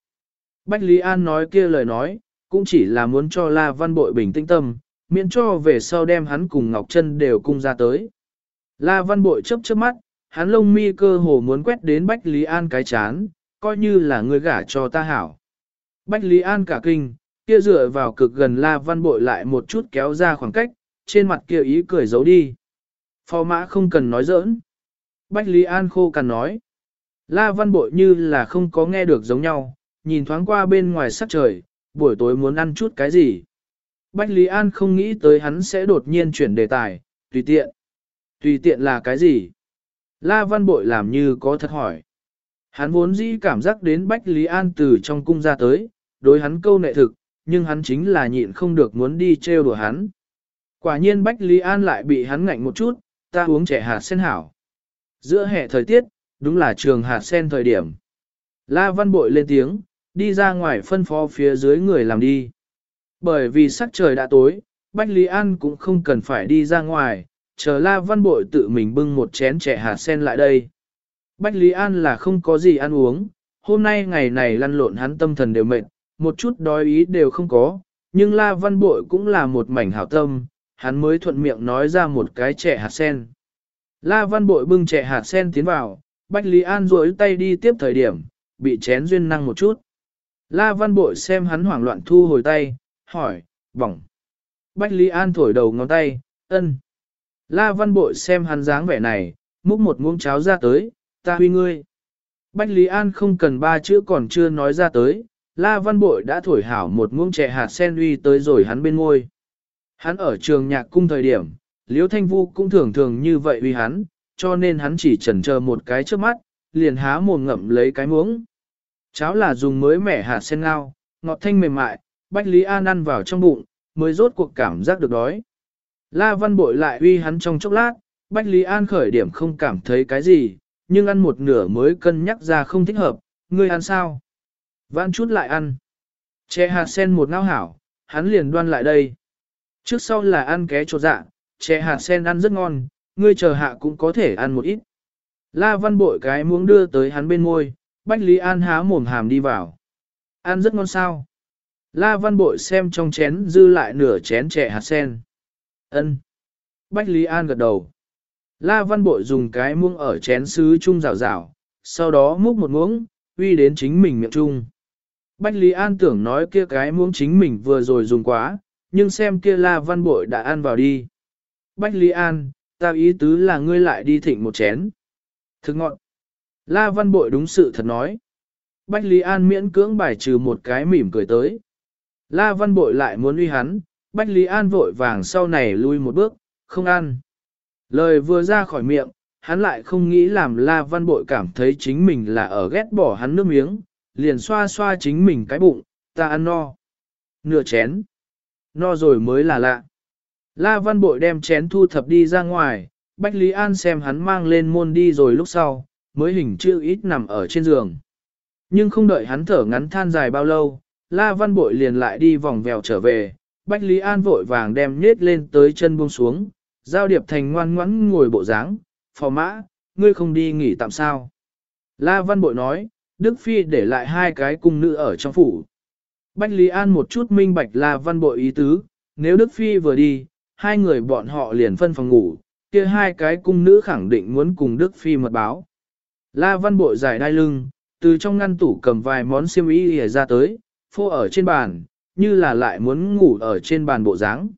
Bách Lý An nói kia lời nói, cũng chỉ là muốn cho La Văn Bội bình tĩnh tâm, miễn cho về sau đem hắn cùng Ngọc Trân đều cung ra tới. La Văn Bội chớp chớp mắt, hắn lông mi cơ hồ muốn quét đến Bách Lý An cái chán, coi như là người gả cho ta hảo. Bách Lý An cả kinh, kia dựa vào cực gần La Văn Bội lại một chút kéo ra khoảng cách, trên mặt kia ý cười giấu đi. Phò mã không cần nói giỡn. Bách Lý An khô cằn nói. La Văn Bội như là không có nghe được giống nhau, nhìn thoáng qua bên ngoài sắc trời, buổi tối muốn ăn chút cái gì. Bách Lý An không nghĩ tới hắn sẽ đột nhiên chuyển đề tài, tùy tiện. Tùy tiện là cái gì? La Văn Bội làm như có thật hỏi. Hắn vốn dĩ cảm giác đến Bách Lý An từ trong cung ra tới, đối hắn câu nệ thực, nhưng hắn chính là nhịn không được muốn đi trêu đùa hắn. Quả nhiên Bách Lý An lại bị hắn ngạnh một chút, ta uống trẻ hạt sen hảo. Giữa hè thời tiết, đúng là trường hạt sen thời điểm. La Văn Bội lên tiếng, đi ra ngoài phân phó phía dưới người làm đi. Bởi vì sắc trời đã tối, Bách Lý An cũng không cần phải đi ra ngoài, chờ La Văn Bội tự mình bưng một chén trẻ hạt sen lại đây. Bách Lý An là không có gì ăn uống, hôm nay ngày này lăn lộn hắn tâm thần đều mệt, một chút đói ý đều không có, nhưng La Văn Bội cũng là một mảnh hảo tâm, hắn mới thuận miệng nói ra một cái trẻ hạt sen. La Văn Bội bưng trẻ hạt sen tiến vào, Bách Lý An duỗi tay đi tiếp thời điểm, bị chén duyên năng một chút. La Văn Bội xem hắn hoảng loạn thu hồi tay, hỏi, bỏng. Bách Lý An thổi đầu ngón tay, ân. La Văn Bội xem hắn dáng vẻ này, múc một muỗng cháo ra tới, ta huy ngươi. Bách Lý An không cần ba chữ còn chưa nói ra tới, La Văn Bội đã thổi hảo một muỗng chè hạt sen uy tới rồi hắn bên ngôi. Hắn ở trường nhạc cung thời điểm, Liễu Thanh Vu cũng thường thường như vậy uy hắn, cho nên hắn chỉ chần chờ một cái trước mắt, liền há mồm ngậm lấy cái muỗng. Cháo là dùng mới mẻ hạt sen ngao, ngọt thanh mềm mại, Bách Lý An ăn vào trong bụng, mới rốt cuộc cảm giác được đói. La Văn Bội lại uy hắn trong chốc lát, Bách Lý An khởi điểm không cảm thấy cái gì, nhưng ăn một nửa mới cân nhắc ra không thích hợp, ngươi ăn sao? Vãn chút lại ăn. Chè hạt sen một ngao hảo, hắn liền đoan lại đây. Trước sau là ăn ké trột dạ, chè hạt sen ăn rất ngon, ngươi chờ hạ cũng có thể ăn một ít. La văn bội cái muỗng đưa tới hắn bên môi, Bách Lý An há mồm hàm đi vào. Ăn rất ngon sao. La văn bội xem trong chén dư lại nửa chén chè hạt sen ân Bách Lý An gật đầu. La văn bội dùng cái muỗng ở chén sứ chung rào rào, sau đó múc một muỗng, uy đến chính mình miệng chung. Bách Lý An tưởng nói kia cái muỗng chính mình vừa rồi dùng quá, nhưng xem kia La Văn Bội đã ăn vào đi. Bách Lý An, ta ý tứ là ngươi lại đi thịnh một chén. Thức ngọn. La Văn Bội đúng sự thật nói. Bách Lý An miễn cưỡng bài trừ một cái mỉm cười tới. La Văn Bội lại muốn uy hắn, Bách Lý An vội vàng sau này lui một bước, không ăn. Lời vừa ra khỏi miệng, hắn lại không nghĩ làm La Văn Bội cảm thấy chính mình là ở ghét bỏ hắn nước miếng, liền xoa xoa chính mình cái bụng, ta ăn no. Nửa chén. No rồi mới là lạ. La Văn Bội đem chén thu thập đi ra ngoài, Bách Lý An xem hắn mang lên môn đi rồi lúc sau, mới hình chữ ít nằm ở trên giường. Nhưng không đợi hắn thở ngắn than dài bao lâu, La Văn Bội liền lại đi vòng vèo trở về, Bách Lý An vội vàng đem nết lên tới chân buông xuống, giao điệp thành ngoan ngoãn ngồi bộ dáng, phò mã, ngươi không đi nghỉ tạm sao. La Văn Bội nói, Đức Phi để lại hai cái cung nữ ở trong phủ. Bách Lý An một chút minh bạch La Văn Bội ý tứ, nếu Đức Phi vừa đi, hai người bọn họ liền phân phòng ngủ, kia hai cái cung nữ khẳng định muốn cùng Đức Phi mật báo. La Văn Bội giải đai lưng, từ trong ngăn tủ cầm vài món xiêm y ra tới, phô ở trên bàn, như là lại muốn ngủ ở trên bàn bộ dáng.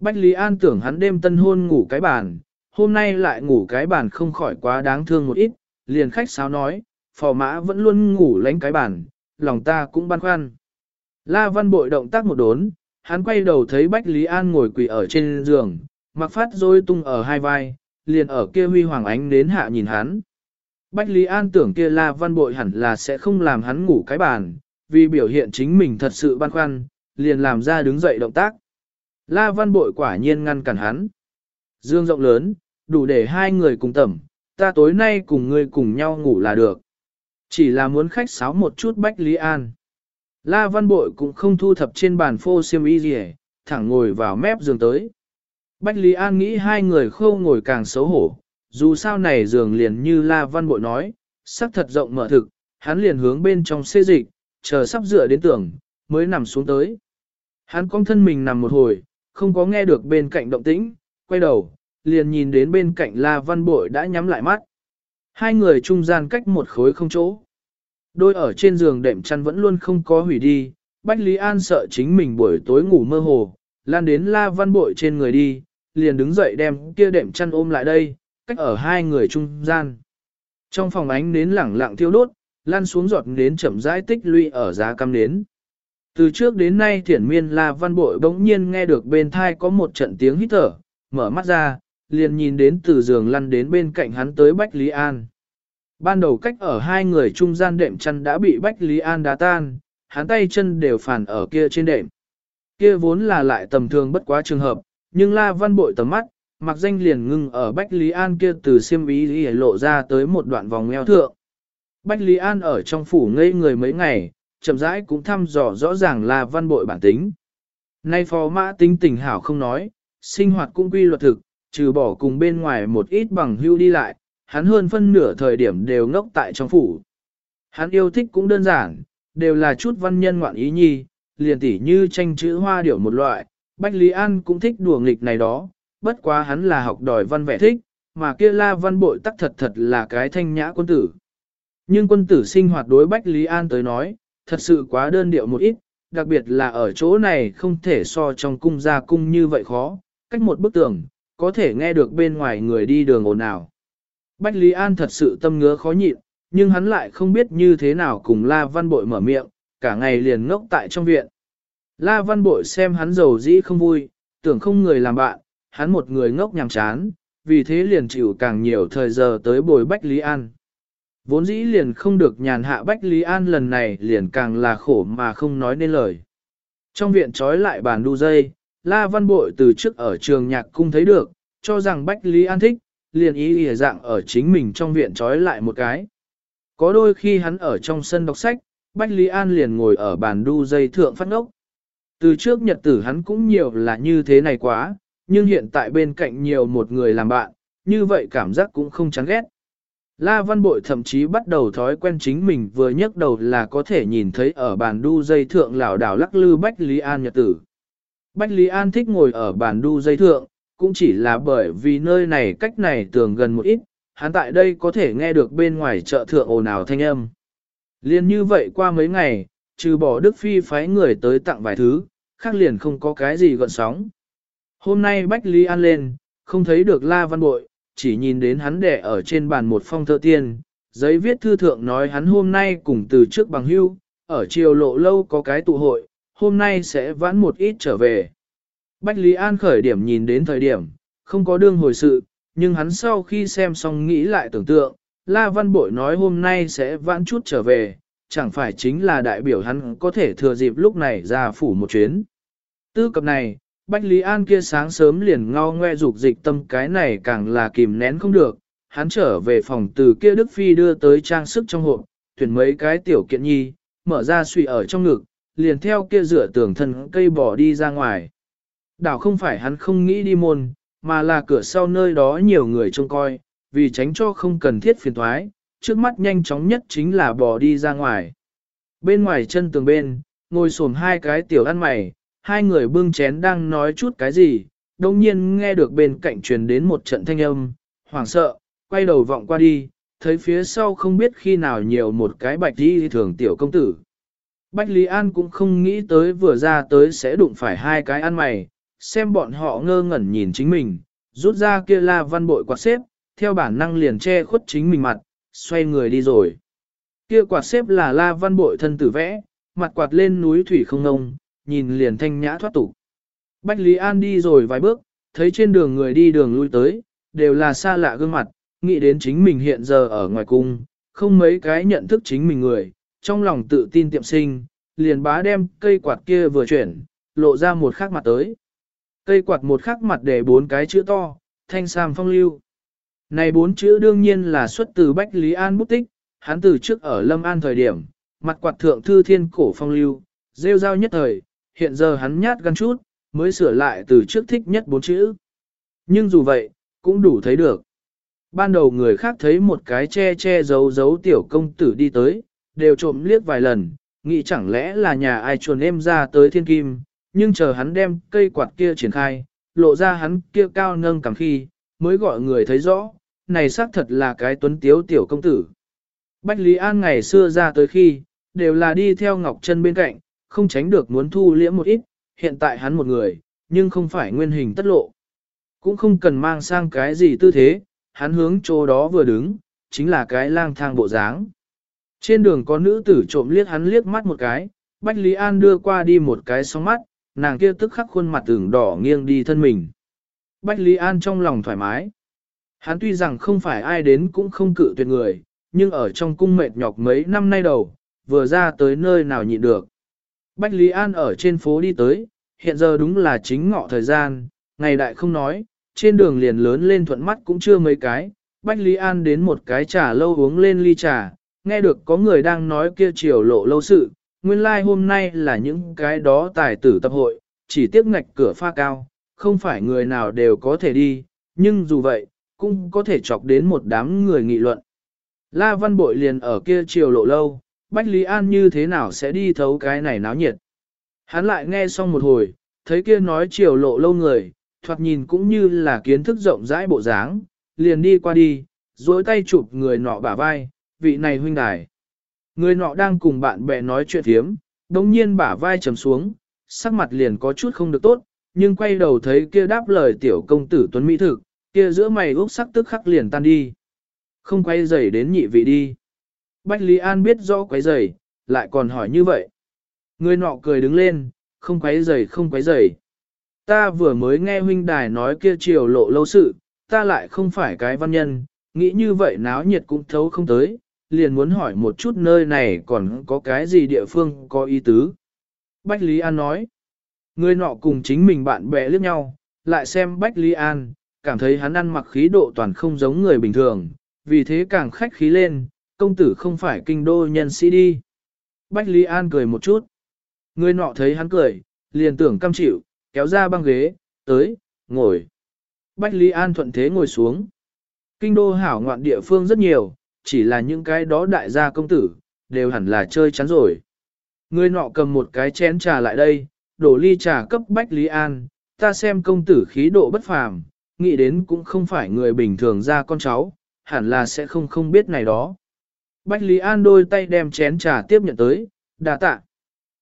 Bách Lý An tưởng hắn đêm tân hôn ngủ cái bàn, hôm nay lại ngủ cái bàn không khỏi quá đáng thương một ít, liền khách sáo nói, phò mã vẫn luôn ngủ lánh cái bàn, lòng ta cũng băn khoăn. La Văn Bội động tác một đốn, hắn quay đầu thấy Bách Lý An ngồi quỳ ở trên giường, mặc phát rối tung ở hai vai, liền ở kia huy hoàng ánh đến hạ nhìn hắn. Bách Lý An tưởng kia La Văn Bội hẳn là sẽ không làm hắn ngủ cái bàn, vì biểu hiện chính mình thật sự băn khoăn, liền làm ra đứng dậy động tác. La Văn Bội quả nhiên ngăn cản hắn. Dương rộng lớn, đủ để hai người cùng tẩm, ta tối nay cùng ngươi cùng nhau ngủ là được. Chỉ là muốn khách sáo một chút Bách Lý An. La Văn Bội cũng không thu thập trên bàn phô xiêm y gì thẳng ngồi vào mép giường tới. Bách Lý An nghĩ hai người khâu ngồi càng xấu hổ, dù sao này giường liền như La Văn Bội nói, sắc thật rộng mở thực, hắn liền hướng bên trong xê dịch, chờ sắp dựa đến tường, mới nằm xuống tới. Hắn cong thân mình nằm một hồi, không có nghe được bên cạnh động tĩnh, quay đầu, liền nhìn đến bên cạnh La Văn Bội đã nhắm lại mắt. Hai người trung gian cách một khối không chỗ. Đôi ở trên giường đệm chăn vẫn luôn không có hủy đi, Bách Lý An sợ chính mình buổi tối ngủ mơ hồ, lan đến La Văn Bội trên người đi, liền đứng dậy đem kia đệm chăn ôm lại đây, cách ở hai người trung gian. Trong phòng ánh nến lẳng lặng thiêu đốt, lan xuống giọt nến chậm rãi tích lũy ở giá cam nến. Từ trước đến nay thiển miên La Văn Bội bỗng nhiên nghe được bên thai có một trận tiếng hít thở, mở mắt ra, liền nhìn đến từ giường lăn đến bên cạnh hắn tới Bách Lý An. Ban đầu cách ở hai người trung gian đệm chăn đã bị Bách Lý An đá tan, hắn tay chân đều phản ở kia trên đệm. Kia vốn là lại tầm thường bất quá trường hợp, nhưng La Văn Bội tầm mắt, mặc danh liền ngưng ở Bách Lý An kia từ xiêm ý lộ ra tới một đoạn vòng eo thượng. Bách Lý An ở trong phủ ngây người mấy ngày, chậm rãi cũng thăm dò rõ ràng là Văn Bội bản tính. Nay phó mã tính tình hảo không nói, sinh hoạt cũng quy luật thực, trừ bỏ cùng bên ngoài một ít bằng hưu đi lại, hắn hơn phân nửa thời điểm đều ngốc tại trong phủ. Hắn yêu thích cũng đơn giản, đều là chút văn nhân ngoạn ý nhi, liền tỉ như tranh chữ hoa điểu một loại, Bách Lý An cũng thích đùa nghịch này đó, bất quá hắn là học đòi văn vẻ thích, mà kia la văn bội tắc thật thật là cái thanh nhã quân tử. Nhưng quân tử sinh hoạt đối Bách Lý An tới nói, thật sự quá đơn điệu một ít, đặc biệt là ở chỗ này không thể so trong cung ra cung như vậy khó, cách một bức tường, có thể nghe được bên ngoài người đi đường ồn ào. Bách Lý An thật sự tâm ngứa khó nhịn, nhưng hắn lại không biết như thế nào cùng La Văn Bội mở miệng, cả ngày liền ngốc tại trong viện. La Văn Bội xem hắn giàu dĩ không vui, tưởng không người làm bạn, hắn một người ngốc nhàm chán, vì thế liền chịu càng nhiều thời giờ tới bồi Bách Lý An. Vốn dĩ liền không được nhàn hạ Bách Lý An lần này liền càng là khổ mà không nói nên lời. Trong viện trói lại bàn đu dây, La Văn Bội từ trước ở trường nhạc cung thấy được, cho rằng Bách Lý An thích, liền ý ỉa dạng ở chính mình trong viện trói lại một cái. Có đôi khi hắn ở trong sân đọc sách, Bách Lý An liền ngồi ở bàn đu dây thượng phát ngốc. Từ trước nhật tử hắn cũng nhiều là như thế này quá, nhưng hiện tại bên cạnh nhiều một người làm bạn, như vậy cảm giác cũng không chán ghét. La Văn Bội thậm chí bắt đầu thói quen chính mình vừa nhấc đầu là có thể nhìn thấy ở bàn đu dây thượng lão đảo lắc lư Bách Lý An nhật tử. Bách Lý An thích ngồi ở bàn đu dây thượng, cũng chỉ là bởi vì nơi này cách này tường gần một ít, hắn tại đây có thể nghe được bên ngoài chợ thượng ồn ào thanh âm. Liên như vậy qua mấy ngày, trừ bỏ Đức Phi phái người tới tặng vài thứ, khác liền không có cái gì gọn sóng. Hôm nay Bách Lý An lên, không thấy được La Văn Bội, chỉ nhìn đến hắn đẻ ở trên bàn một phong thơ tiên, giấy viết thư thượng nói hắn hôm nay cùng từ trước bằng hưu, ở chiều lộ lâu có cái tụ hội, hôm nay sẽ vãn một ít trở về. Bách Lý An khởi điểm nhìn đến thời điểm, không có đương hồi sự, nhưng hắn sau khi xem xong nghĩ lại tưởng tượng, La Văn Bội nói hôm nay sẽ vãn chút trở về, chẳng phải chính là đại biểu hắn có thể thừa dịp lúc này ra phủ một chuyến. Tư cập này, Bách Lý An kia sáng sớm liền ngao ngoe dục dịch tâm cái này càng là kìm nén không được, hắn trở về phòng từ kia Đức Phi đưa tới trang sức trong hộp, tuyển mấy cái tiểu kiện nhi, mở ra suy ở trong ngực, liền theo kia rửa tường thân cây bỏ đi ra ngoài. Đảo không phải hắn không nghĩ đi môn, mà là cửa sau nơi đó nhiều người trông coi, vì tránh cho không cần thiết phiền thoái, trước mắt nhanh chóng nhất chính là bỏ đi ra ngoài. Bên ngoài chân tường bên, ngồi xổm hai cái tiểu ăn mày, hai người bưng chén đang nói chút cái gì, đồng nhiên nghe được bên cạnh truyền đến một trận thanh âm, hoảng sợ, quay đầu vọng qua đi, thấy phía sau không biết khi nào nhiều một cái bạch đi thường tiểu công tử. Bạch Lý An cũng không nghĩ tới vừa ra tới sẽ đụng phải hai cái ăn mày, xem bọn họ ngơ ngẩn nhìn chính mình, rút ra kia la văn bội quạt xếp, theo bản năng liền che khuất chính mình mặt, xoay người đi rồi. Kia quạt xếp là la văn bội thân tử vẽ, mặt quạt lên núi thủy không ngông, nhìn liền thanh nhã thoát tục. Bách Lý An đi rồi vài bước, thấy trên đường người đi đường lui tới, đều là xa lạ gương mặt, nghĩ đến chính mình hiện giờ ở ngoài cung, không mấy cái nhận thức chính mình người, trong lòng tự tin tiệm sinh, liền bá đem cây quạt kia vừa chuyển, lộ ra một khắc mặt tới. Cây quạt một khắc mặt để bốn cái chữ to, thanh sam phong lưu. Này bốn chữ đương nhiên là xuất từ Bách Lý An bút tích, hắn từ trước ở Lâm An thời điểm, mặt quạt thượng thư thiên cổ phong lưu, rêu rao nhất thời, hiện giờ hắn nhát gan chút, mới sửa lại từ trước thích nhất bốn chữ. Nhưng dù vậy, cũng đủ thấy được. Ban đầu người khác thấy một cái che che giấu giấu tiểu công tử đi tới, đều trộm liếc vài lần, nghĩ chẳng lẽ là nhà ai chuồn em ra tới thiên kim, nhưng chờ hắn đem cây quạt kia triển khai, lộ ra hắn kia cao nâng cảm khi, mới gọi người thấy rõ, này xác thật là cái tuấn tiếu tiểu công tử. Bách Lý An ngày xưa ra tới khi, đều là đi theo Ngọc Trân bên cạnh, không tránh được muốn thu liễm một ít, hiện tại hắn một người, nhưng không phải nguyên hình tất lộ. Cũng không cần mang sang cái gì tư thế, hắn hướng chỗ đó vừa đứng, chính là cái lang thang bộ dáng. Trên đường có nữ tử trộm liếc hắn liếc mắt một cái, Bách Lý An đưa qua đi một cái sóng mắt, nàng kia tức khắc khuôn mặt tưởng đỏ nghiêng đi thân mình. Bách Lý An trong lòng thoải mái. Hắn tuy rằng không phải ai đến cũng không cự tuyệt người, nhưng ở trong cung mệt nhọc mấy năm nay đầu, vừa ra tới nơi nào nhịn được. Bách Lý An ở trên phố đi tới, hiện giờ đúng là chính ngọ thời gian, ngày đại không nói, trên đường liền lớn lên thuận mắt cũng chưa mấy cái. Bách Lý An đến một cái trà lâu uống lên ly trà, nghe được có người đang nói kia chiều lộ lâu sự, nguyên lai like hôm nay là những cái đó tài tử tập hội, chỉ tiếc ngạch cửa pha cao, không phải người nào đều có thể đi, nhưng dù vậy, cũng có thể chọc đến một đám người nghị luận. La Văn Bội liền ở kia chiều lộ lâu, Bách Lý An như thế nào sẽ đi thấu cái này náo nhiệt. Hắn lại nghe xong một hồi, thấy kia nói chiều lộ lâu người, thoạt nhìn cũng như là kiến thức rộng rãi bộ dáng, liền đi qua đi, duỗi tay chụp người nọ bả vai, vị này huynh đài. Người nọ đang cùng bạn bè nói chuyện thiếm, đồng nhiên bả vai trầm xuống, sắc mặt liền có chút không được tốt, nhưng quay đầu thấy kia đáp lời tiểu công tử tuấn mỹ thực, kia giữa mày úc sắc tức khắc liền tan đi. Không quay dày đến nhị vị đi. Bách Lý An biết rõ quấy rầy, lại còn hỏi như vậy. Người nọ cười đứng lên, không quấy rầy không quấy rầy. Ta vừa mới nghe huynh đài nói kia chiều lộ lâu sự, ta lại không phải cái văn nhân, nghĩ như vậy náo nhiệt cũng thấu không tới, liền muốn hỏi một chút nơi này còn có cái gì địa phương có ý tứ. Bách Lý An nói, người nọ cùng chính mình bạn bè liếc nhau, lại xem Bách Lý An, cảm thấy hắn ăn mặc khí độ toàn không giống người bình thường, vì thế càng khách khí lên, công tử không phải kinh đô nhân sĩ đi. Bách Lý An cười một chút. Người nọ thấy hắn cười, liền tưởng cam chịu, kéo ra băng ghế, tới, ngồi. Bách Lý An thuận thế ngồi xuống. Kinh đô hảo ngoạn địa phương rất nhiều, chỉ là những cái đó đại gia công tử, đều hẳn là chơi chắn rồi. Người nọ cầm một cái chén trà lại đây, đổ ly trà cấp Bách Lý An, ta xem công tử khí độ bất phàm, nghĩ đến cũng không phải người bình thường ra con cháu, hẳn là sẽ không không biết này đó. Bách Lý An đôi tay đem chén trà tiếp nhận tới, đà tạ.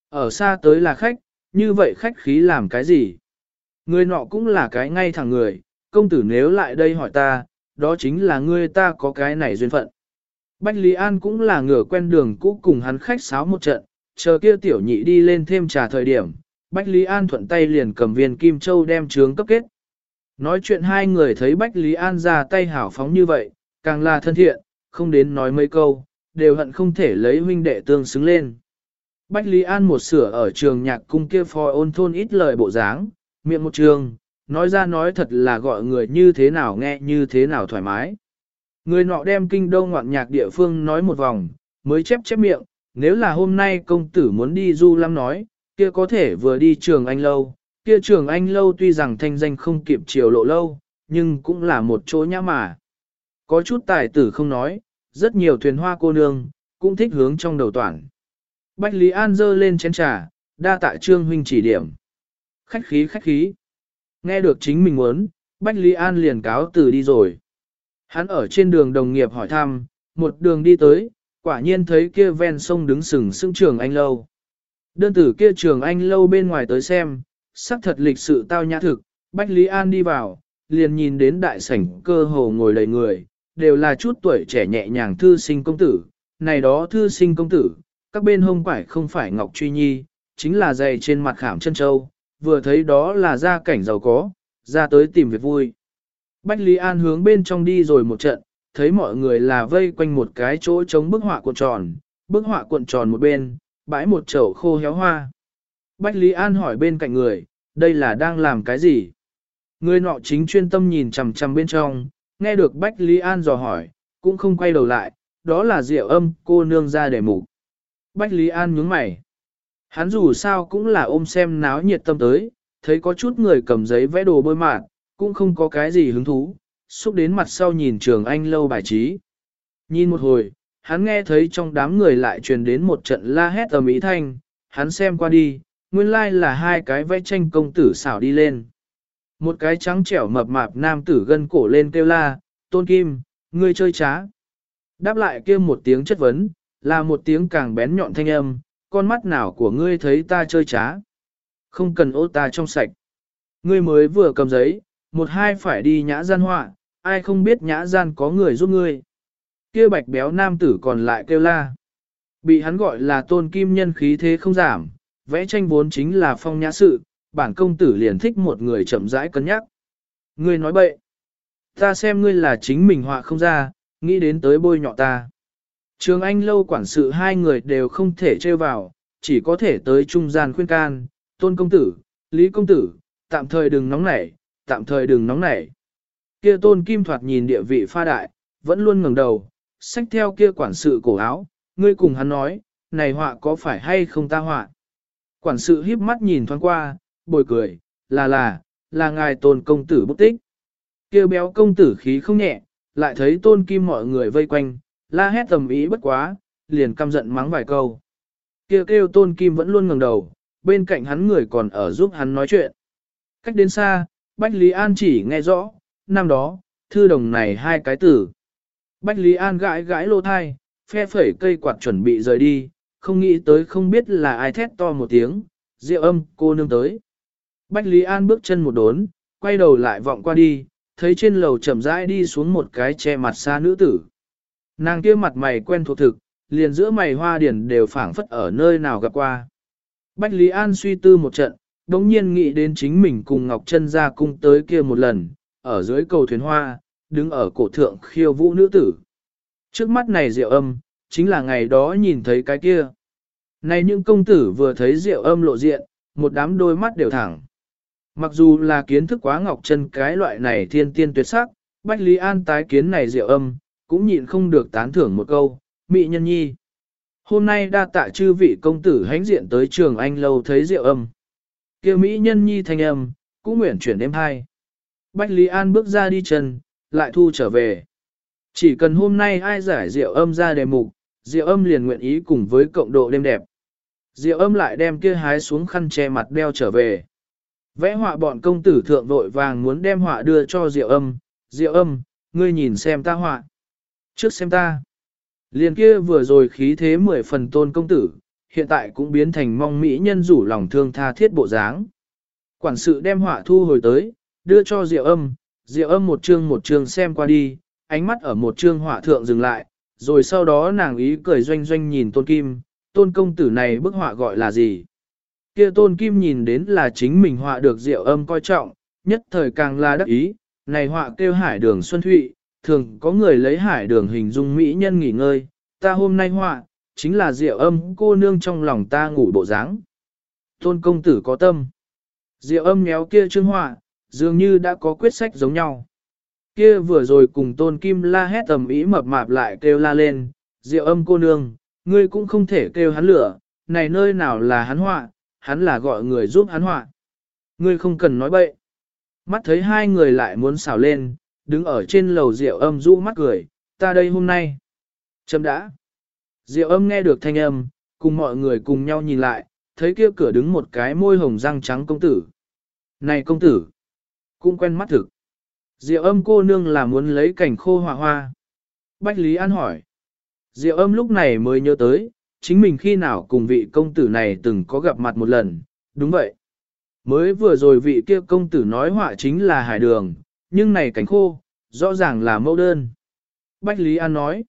Ở xa tới là khách, như vậy khách khí làm cái gì? Người nọ cũng là cái ngay thẳng người, công tử nếu lại đây hỏi ta, đó chính là ngươi ta có cái này duyên phận. Bách Lý An cũng là ngửa quen đường cũ cùng hắn khách sáo một trận, chờ kia tiểu nhị đi lên thêm trà thời điểm, Bách Lý An thuận tay liền cầm viên kim châu đem trướng cấp kết. Nói chuyện hai người thấy Bách Lý An ra tay hảo phóng như vậy, càng là thân thiện, không đến nói mấy câu, đều hận không thể lấy huynh đệ tương xứng lên. Bách Lý An một sửa ở trường nhạc cung kia phò ôn thôn ít lời bộ dáng, miệng một trường, nói ra nói thật là gọi người như thế nào nghe như thế nào thoải mái. Người nọ đem kinh đô ngoạn nhạc địa phương nói một vòng, mới chép chép miệng, nếu là hôm nay công tử muốn đi du lắm nói, kia có thể vừa đi trường anh lâu, kia trường anh lâu tuy rằng thanh danh không kịp chiều lộ lâu, nhưng cũng là một chỗ nhã mà. Có chút tài tử không nói, rất nhiều thuyền hoa cô nương, cũng thích hướng trong đầu toàn. Bách Lý An dơ lên chén trà, đa tạ trương huynh chỉ điểm. Khách khí khách khí. Nghe được chính mình muốn, Bách Lý An liền cáo từ đi rồi. Hắn ở trên đường đồng nghiệp hỏi thăm, một đường đi tới, quả nhiên thấy kia ven sông đứng sừng sững trường anh lâu. Đơn tử kia trường anh lâu bên ngoài tới xem, sắc thật lịch sự tao nhã thực, Bách Lý An đi vào, liền nhìn đến đại sảnh cơ hồ ngồi đầy người, đều là chút tuổi trẻ nhẹ nhàng thư sinh công tử, này đó thư sinh công tử, các bên hông quải không phải Ngọc Truy Nhi, chính là giày trên mặt khảm chân châu, vừa thấy đó là gia cảnh giàu có, ra tới tìm việc vui. Bách Lý An hướng bên trong đi rồi một trận, thấy mọi người là vây quanh một cái chỗ chống bức họa cuộn tròn, bức họa cuộn tròn một bên, bãi một chậu khô héo hoa. Bách Lý An hỏi bên cạnh người, đây là đang làm cái gì? Người nọ chính chuyên tâm nhìn chằm chằm bên trong, nghe được Bách Lý An dò hỏi, cũng không quay đầu lại, đó là rượu âm cô nương ra để mục. Bách Lý An nhướng mày. Hắn dù sao cũng là ôm xem náo nhiệt tâm tới, thấy có chút người cầm giấy vẽ đồ bôi mạn, cũng không có cái gì hứng thú, xúc đến mặt sau nhìn trường anh lâu bài trí. Nhìn một hồi, hắn nghe thấy trong đám người lại truyền đến một trận la hét ở Mỹ thanh, hắn xem qua đi, nguyên lai like là hai cái vẽ tranh công tử xảo đi lên. Một cái trắng trẻo mập mạp nam tử gân cổ lên kêu la, tôn kim, ngươi chơi trá. Đáp lại kia một tiếng chất vấn, là một tiếng càng bén nhọn thanh âm, con mắt nào của ngươi thấy ta chơi trá. Không cần ô ta trong sạch. Ngươi mới vừa cầm giấy, một hai phải đi nhã gian họa, ai không biết nhã gian có người giúp ngươi. Kia bạch béo nam tử còn lại kêu la. Bị hắn gọi là tôn kim nhân khí thế không giảm, vẽ tranh vốn chính là phong nhã sự, bản công tử liền thích một người chậm rãi cân nhắc. Ngươi nói bậy. Ta xem ngươi là chính mình họa không ra, nghĩ đến tới bôi nhọ ta. Trường Anh lâu quản sự hai người đều không thể trêu vào, chỉ có thể tới trung gian khuyên can, tôn công tử, lý công tử, tạm thời đừng nóng nảy, tạm thời đừng nóng nảy. Kia tôn kim thoạt nhìn địa vị pha đại, vẫn luôn ngẩng đầu, xách theo kia quản sự cổ áo, ngươi cùng hắn nói, này họa có phải hay không ta họa. Quản sự híp mắt nhìn thoáng qua, bồi cười, là là, là ngài tôn công tử bút tích. Kia béo công tử khí không nhẹ, lại thấy tôn kim mọi người vây quanh, la hét tầm ý bất quá, liền căm giận mắng vài câu. Kia kêu tôn kim vẫn luôn ngẩng đầu, bên cạnh hắn người còn ở giúp hắn nói chuyện. Cách đến xa, Bách Lý An chỉ nghe rõ, năm đó, thư đồng này hai cái tử. Bách Lý An gãi gãi lô thai, phe phẩy cây quạt chuẩn bị rời đi, không nghĩ tới không biết là ai thét to một tiếng, rượu âm, cô nương tới. Bách Lý An bước chân một đốn, quay đầu lại vọng qua đi, thấy trên lầu chậm rãi đi xuống một cái che mặt xa nữ tử. Nàng kia mặt mày quen thuộc thực, liền giữa mày hoa điển đều phảng phất ở nơi nào gặp qua. Bách Lý An suy tư một trận, đống nhiên nghĩ đến chính mình cùng Ngọc Trân ra cung tới kia một lần, ở dưới cầu thuyền hoa, đứng ở cổ thượng khiêu vũ nữ tử. Trước mắt này rượu âm, chính là ngày đó nhìn thấy cái kia. Này những công tử vừa thấy rượu âm lộ diện, một đám đôi mắt đều thẳng. Mặc dù là kiến thức quá Ngọc chân cái loại này thiên tiên tuyệt sắc, Bách Lý An tái kiến này diệu âm, cũng nhịn không được tán thưởng một câu, mị nhân nhi. Hôm nay đa tạ chư vị công tử hãnh diện tới trường anh lâu thấy diệu âm. kia mỹ nhân nhi thanh âm, cũng nguyện chuyển đêm hai. Bách Lý An bước ra đi chân, lại thu trở về. Chỉ cần hôm nay ai giải diệu âm ra đề mục, diệu âm liền nguyện ý cùng với cộng độ đêm đẹp. diệu âm lại đem kia hái xuống khăn che mặt đeo trở về. Vẽ họa bọn công tử thượng vội vàng muốn đem họa đưa cho Diệu âm. Diệu âm, ngươi nhìn xem ta họa. Trước xem ta. Liền kia vừa rồi khí thế mười phần tôn công tử, hiện tại cũng biến thành mong mỹ nhân rủ lòng thương tha thiết bộ dáng. Quản sự đem họa thu hồi tới, đưa cho Diệu Âm, Diệu Âm một chương một chương xem qua đi, ánh mắt ở một chương họa thượng dừng lại, rồi sau đó nàng ý cười doanh doanh nhìn Tôn Kim, Tôn công tử này bức họa gọi là gì? Kia Tôn Kim nhìn đến là chính mình họa được Diệu Âm coi trọng, nhất thời càng là đắc ý, này họa kêu Hải Đường Xuân Thụy, thường có người lấy hải đường hình dung mỹ nhân nghỉ ngơi, ta hôm nay họa, chính là diệu âm cô nương trong lòng ta ngủ bộ dáng. Tôn công tử có tâm. Diệu âm méo kia trương họa, dường như đã có quyết sách giống nhau. Kia vừa rồi cùng tôn kim la hét tầm ý mập mạp lại kêu la lên, diệu âm cô nương, ngươi cũng không thể kêu hắn lửa, này nơi nào là hắn họa, hắn là gọi người giúp hắn họa. Ngươi không cần nói bậy. Mắt thấy hai người lại muốn xào lên, đứng ở trên lầu rượu âm rũ mắt cười, ta đây hôm nay. Chấm đã. Diệu âm nghe được thanh âm, cùng mọi người cùng nhau nhìn lại, thấy kia cửa đứng một cái môi hồng răng trắng công tử. Này công tử, cũng quen mắt thực. Diệu âm cô nương là muốn lấy cảnh khô hòa hoa. Bách Lý An hỏi. Diệu âm lúc này mới nhớ tới, chính mình khi nào cùng vị công tử này từng có gặp mặt một lần, đúng vậy. Mới vừa rồi vị kia công tử nói họa chính là hải đường, nhưng này cảnh khô, rõ ràng là mẫu đơn. Bách Lý An nói,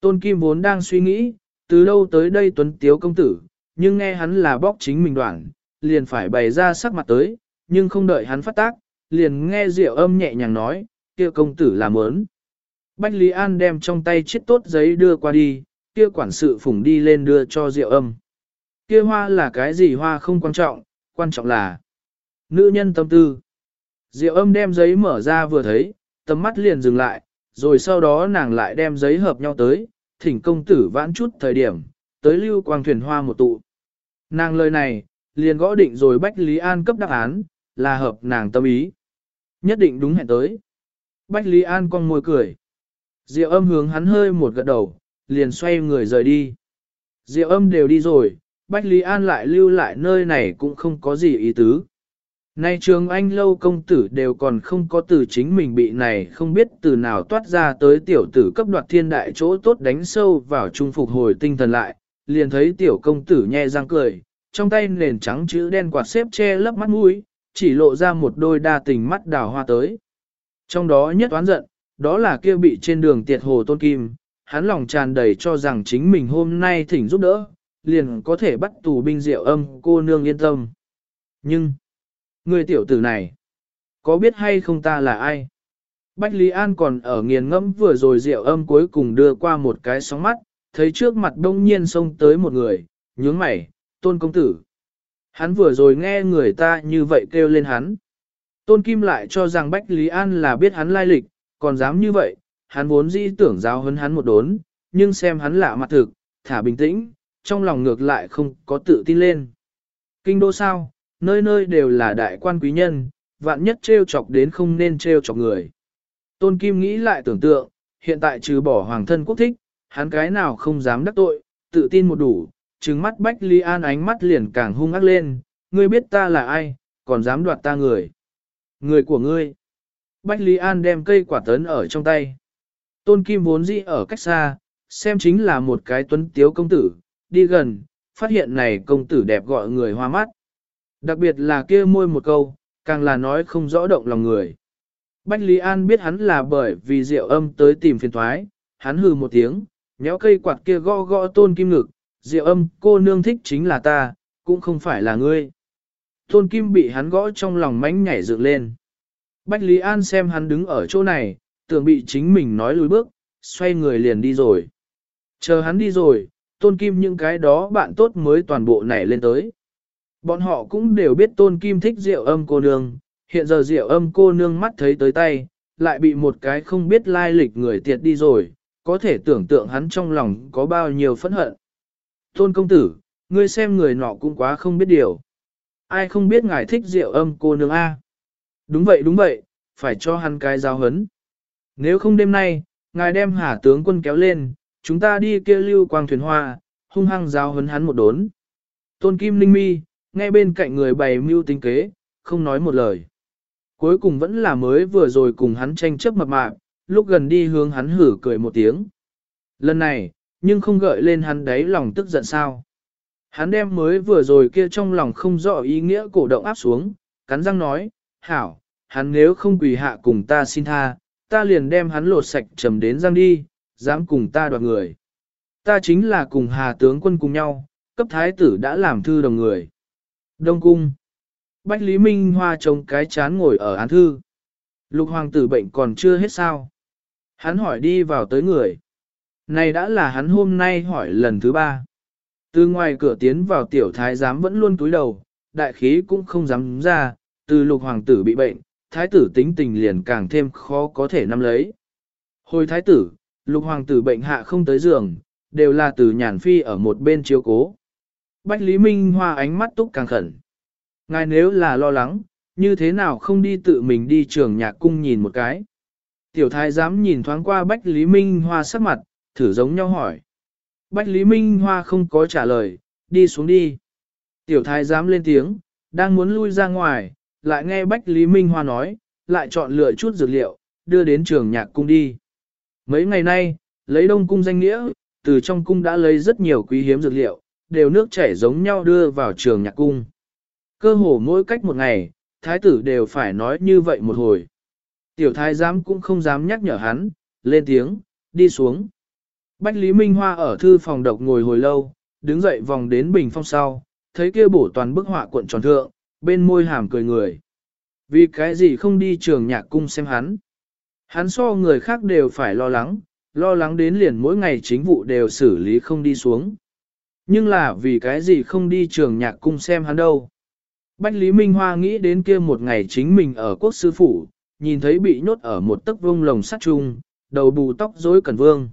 Tôn Kim vốn đang suy nghĩ, từ đâu tới đây tuấn tiếu công tử, nhưng nghe hắn là bóc chính mình đoạn, liền phải bày ra sắc mặt tới, nhưng không đợi hắn phát tác, liền nghe rượu âm nhẹ nhàng nói, kia công tử làm ớn. Bách Lý An đem trong tay chiếc tốt giấy đưa qua đi, kia quản sự phủng đi lên đưa cho rượu âm. Kia hoa là cái gì hoa không quan trọng, quan trọng là nữ nhân tâm tư. Diệu âm đem giấy mở ra vừa thấy, tầm mắt liền dừng lại, rồi sau đó nàng lại đem giấy hợp nhau tới, thỉnh công tử vãn chút thời điểm, tới lưu quang thuyền hoa một tụ. Nàng lời này, liền gõ định rồi Bách Lý An cấp đáp án, là hợp nàng tâm ý. Nhất định đúng hẹn tới. Bách Lý An con môi cười. Diệu âm hướng hắn hơi một gật đầu, liền xoay người rời đi. Diệu âm đều đi rồi, Bách Lý An lại lưu lại nơi này cũng không có gì ý tứ. Nay trường anh lâu công tử đều còn không có từ chính mình bị này không biết từ nào toát ra tới tiểu tử cấp đoạt thiên đại chỗ tốt đánh sâu vào trung phục hồi tinh thần lại, liền thấy tiểu công tử nhe răng cười, trong tay nền trắng chữ đen quạt xếp che lấp mắt mũi, chỉ lộ ra một đôi đa tình mắt đào hoa tới. Trong đó nhất oán giận, đó là kia bị trên đường tiệt hồ tôn kim, hắn lòng tràn đầy cho rằng chính mình hôm nay thỉnh giúp đỡ, liền có thể bắt tù binh diệu âm cô nương yên tâm. Nhưng, người tiểu tử này, có biết hay không ta là ai? Bách Lý An còn ở nghiền ngẫm vừa rồi diệu âm cuối cùng đưa qua một cái sóng mắt, thấy trước mặt đông nhiên xông tới một người, nhướng mày, tôn công tử. Hắn vừa rồi nghe người ta như vậy kêu lên hắn. Tôn Kim lại cho rằng Bách Lý An là biết hắn lai lịch, còn dám như vậy, hắn vốn dĩ tưởng giáo hấn hắn một đốn, nhưng xem hắn lạ mặt thực, thả bình tĩnh, trong lòng ngược lại không có tự tin lên. Kinh đô sao, nơi nơi đều là đại quan quý nhân, vạn nhất trêu chọc đến không nên trêu chọc người. Tôn Kim nghĩ lại tưởng tượng, hiện tại trừ bỏ hoàng thân quốc thích, hắn cái nào không dám đắc tội, tự tin một đủ, trừng mắt Bách Ly An ánh mắt liền càng hung ác lên, ngươi biết ta là ai, còn dám đoạt ta người. Người của ngươi. Bách Lý An đem cây quả tấn ở trong tay. Tôn Kim vốn dĩ ở cách xa, xem chính là một cái tuấn tiếu công tử, đi gần, phát hiện này công tử đẹp gọi người hoa mắt. Đặc biệt là kia môi một câu, càng là nói không rõ động lòng người. Bách Lý An biết hắn là bởi vì rượu âm tới tìm phiền thoái, hắn hừ một tiếng, nhéo cây quạt kia gõ gõ tôn kim ngực, rượu âm cô nương thích chính là ta, cũng không phải là ngươi. Tôn kim bị hắn gõ trong lòng mánh nhảy dựng lên. Bách Lý An xem hắn đứng ở chỗ này, tưởng bị chính mình nói lùi bước, xoay người liền đi rồi. Chờ hắn đi rồi, tôn kim những cái đó bạn tốt mới toàn bộ nảy lên tới. Bọn họ cũng đều biết tôn kim thích rượu âm cô nương, hiện giờ rượu âm cô nương mắt thấy tới tay, lại bị một cái không biết lai lịch người tiệt đi rồi, có thể tưởng tượng hắn trong lòng có bao nhiêu phẫn hận. Tôn công tử, ngươi xem người nọ cũng quá không biết điều. Ai không biết ngài thích rượu âm cô nương A. Đúng vậy đúng vậy, phải cho hắn cái giáo hấn. Nếu không đêm nay, ngài đem hà tướng quân kéo lên, chúng ta đi kia lưu quang thuyền hoa, hung hăng giáo hấn hắn một đốn. Tôn Kim Linh Mi, ngay bên cạnh người bày mưu tính kế, không nói một lời. Cuối cùng vẫn là mới vừa rồi cùng hắn tranh chấp mập mạp, lúc gần đi hướng hắn hử cười một tiếng. Lần này, nhưng không gợi lên hắn đáy lòng tức giận sao. Hắn đem mới vừa rồi kia trong lòng không rõ ý nghĩa cổ động áp xuống, cắn răng nói, hảo, hắn nếu không quỳ hạ cùng ta xin tha, ta liền đem hắn lột sạch trầm đến giang đi, dám cùng ta đoạt người. Ta chính là cùng hà tướng quân cùng nhau, cấp thái tử đã làm thư đồng người. Đông cung. Bách Lý Minh Hoa trông cái chán ngồi ở án thư. Lục hoàng tử bệnh còn chưa hết sao. Hắn hỏi đi vào tới người. Này đã là hắn hôm nay hỏi lần thứ ba. Từ ngoài cửa tiến vào tiểu thái giám vẫn luôn túi đầu, đại khí cũng không dám ra, từ lục hoàng tử bị bệnh, thái tử tính tình liền càng thêm khó có thể nắm lấy. Hồi thái tử, lục hoàng tử bệnh hạ không tới giường, đều là từ nhàn phi ở một bên chiếu cố. Bách Lý Minh Hoa ánh mắt túc càng khẩn. Ngài nếu là lo lắng, như thế nào không đi tự mình đi trường nhạc cung nhìn một cái. Tiểu thái dám nhìn thoáng qua Bách Lý Minh Hoa sắc mặt, thử giống nhau hỏi. Bách Lý Minh Hoa không có trả lời, đi xuống đi. Tiểu thái dám lên tiếng, đang muốn lui ra ngoài, lại nghe Bách Lý Minh Hoa nói, lại chọn lựa chút dược liệu, đưa đến trường nhạc cung đi. Mấy ngày nay, lấy đông cung danh nghĩa, từ trong cung đã lấy rất nhiều quý hiếm dược liệu, đều nước chảy giống nhau đưa vào trường nhạc cung. Cơ hồ mỗi cách một ngày, thái tử đều phải nói như vậy một hồi. Tiểu thái giám cũng không dám nhắc nhở hắn, lên tiếng, đi xuống. Bách Lý Minh Hoa ở thư phòng độc ngồi hồi lâu, đứng dậy vòng đến bình phong sau, thấy kia bổ toàn bức họa cuộn tròn thượng, bên môi hàm cười người. Vì cái gì không đi trường nhạc cung xem hắn. Hắn so người khác đều phải lo lắng, lo lắng đến liền mỗi ngày chính vụ đều xử lý không đi xuống. Nhưng là vì cái gì không đi trường nhạc cung xem hắn đâu. Bách Lý Minh Hoa nghĩ đến kia một ngày chính mình ở quốc sư phủ, nhìn thấy bị nhốt ở một tấc vương lồng sắt chung, đầu bù tóc rối cẩn vương.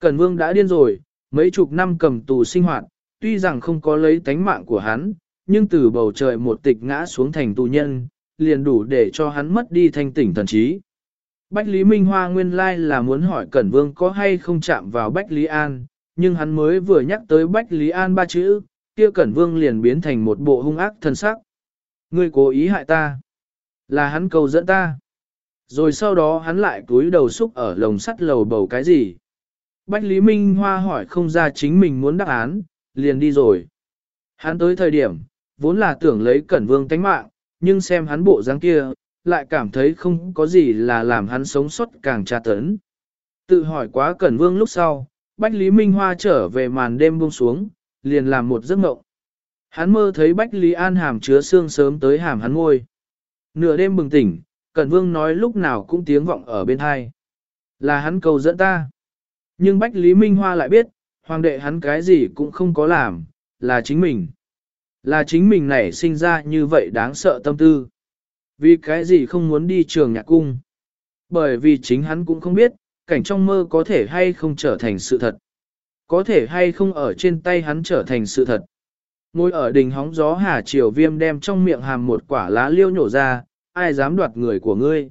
Cẩn Vương đã điên rồi, mấy chục năm cầm tù sinh hoạt, tuy rằng không có lấy tánh mạng của hắn, nhưng từ bầu trời một tịch ngã xuống thành tù nhân, liền đủ để cho hắn mất đi thanh tỉnh thần trí. Bách Lý Minh Hoa nguyên lai là muốn hỏi Cẩn Vương có hay không chạm vào Bách Lý An, nhưng hắn mới vừa nhắc tới Bách Lý An ba chữ, kia Cẩn Vương liền biến thành một bộ hung ác thân sắc. Ngươi cố ý hại ta. Là hắn cầu dẫn ta. Rồi sau đó hắn lại cúi đầu xúc ở lồng sắt lầu bầu cái gì. Bách Lý Minh Hoa hỏi không ra chính mình muốn đáp án, liền đi rồi. Hắn tới thời điểm, vốn là tưởng lấy Cẩn Vương tánh mạng, nhưng xem hắn bộ dáng kia, lại cảm thấy không có gì là làm hắn sống sót càng tra tấn. Tự hỏi quá Cẩn Vương lúc sau, Bách Lý Minh Hoa trở về màn đêm buông xuống, liền làm một giấc mộng. Hắn mơ thấy Bách Lý An hàm chứa xương sớm tới hàm hắn ngôi. Nửa đêm bừng tỉnh, Cẩn Vương nói lúc nào cũng tiếng vọng ở bên hai. Là hắn cầu dẫn ta. Nhưng Bách Lý Minh Hoa lại biết, hoàng đệ hắn cái gì cũng không có làm, là chính mình. Là chính mình nảy sinh ra như vậy đáng sợ tâm tư. Vì cái gì không muốn đi trường nhạc cung? Bởi vì chính hắn cũng không biết, cảnh trong mơ có thể hay không trở thành sự thật. Có thể hay không ở trên tay hắn trở thành sự thật. Ngồi ở đỉnh hóng gió hà triều viêm đem trong miệng hàm một quả lá liêu nhổ ra, ai dám đoạt người của ngươi.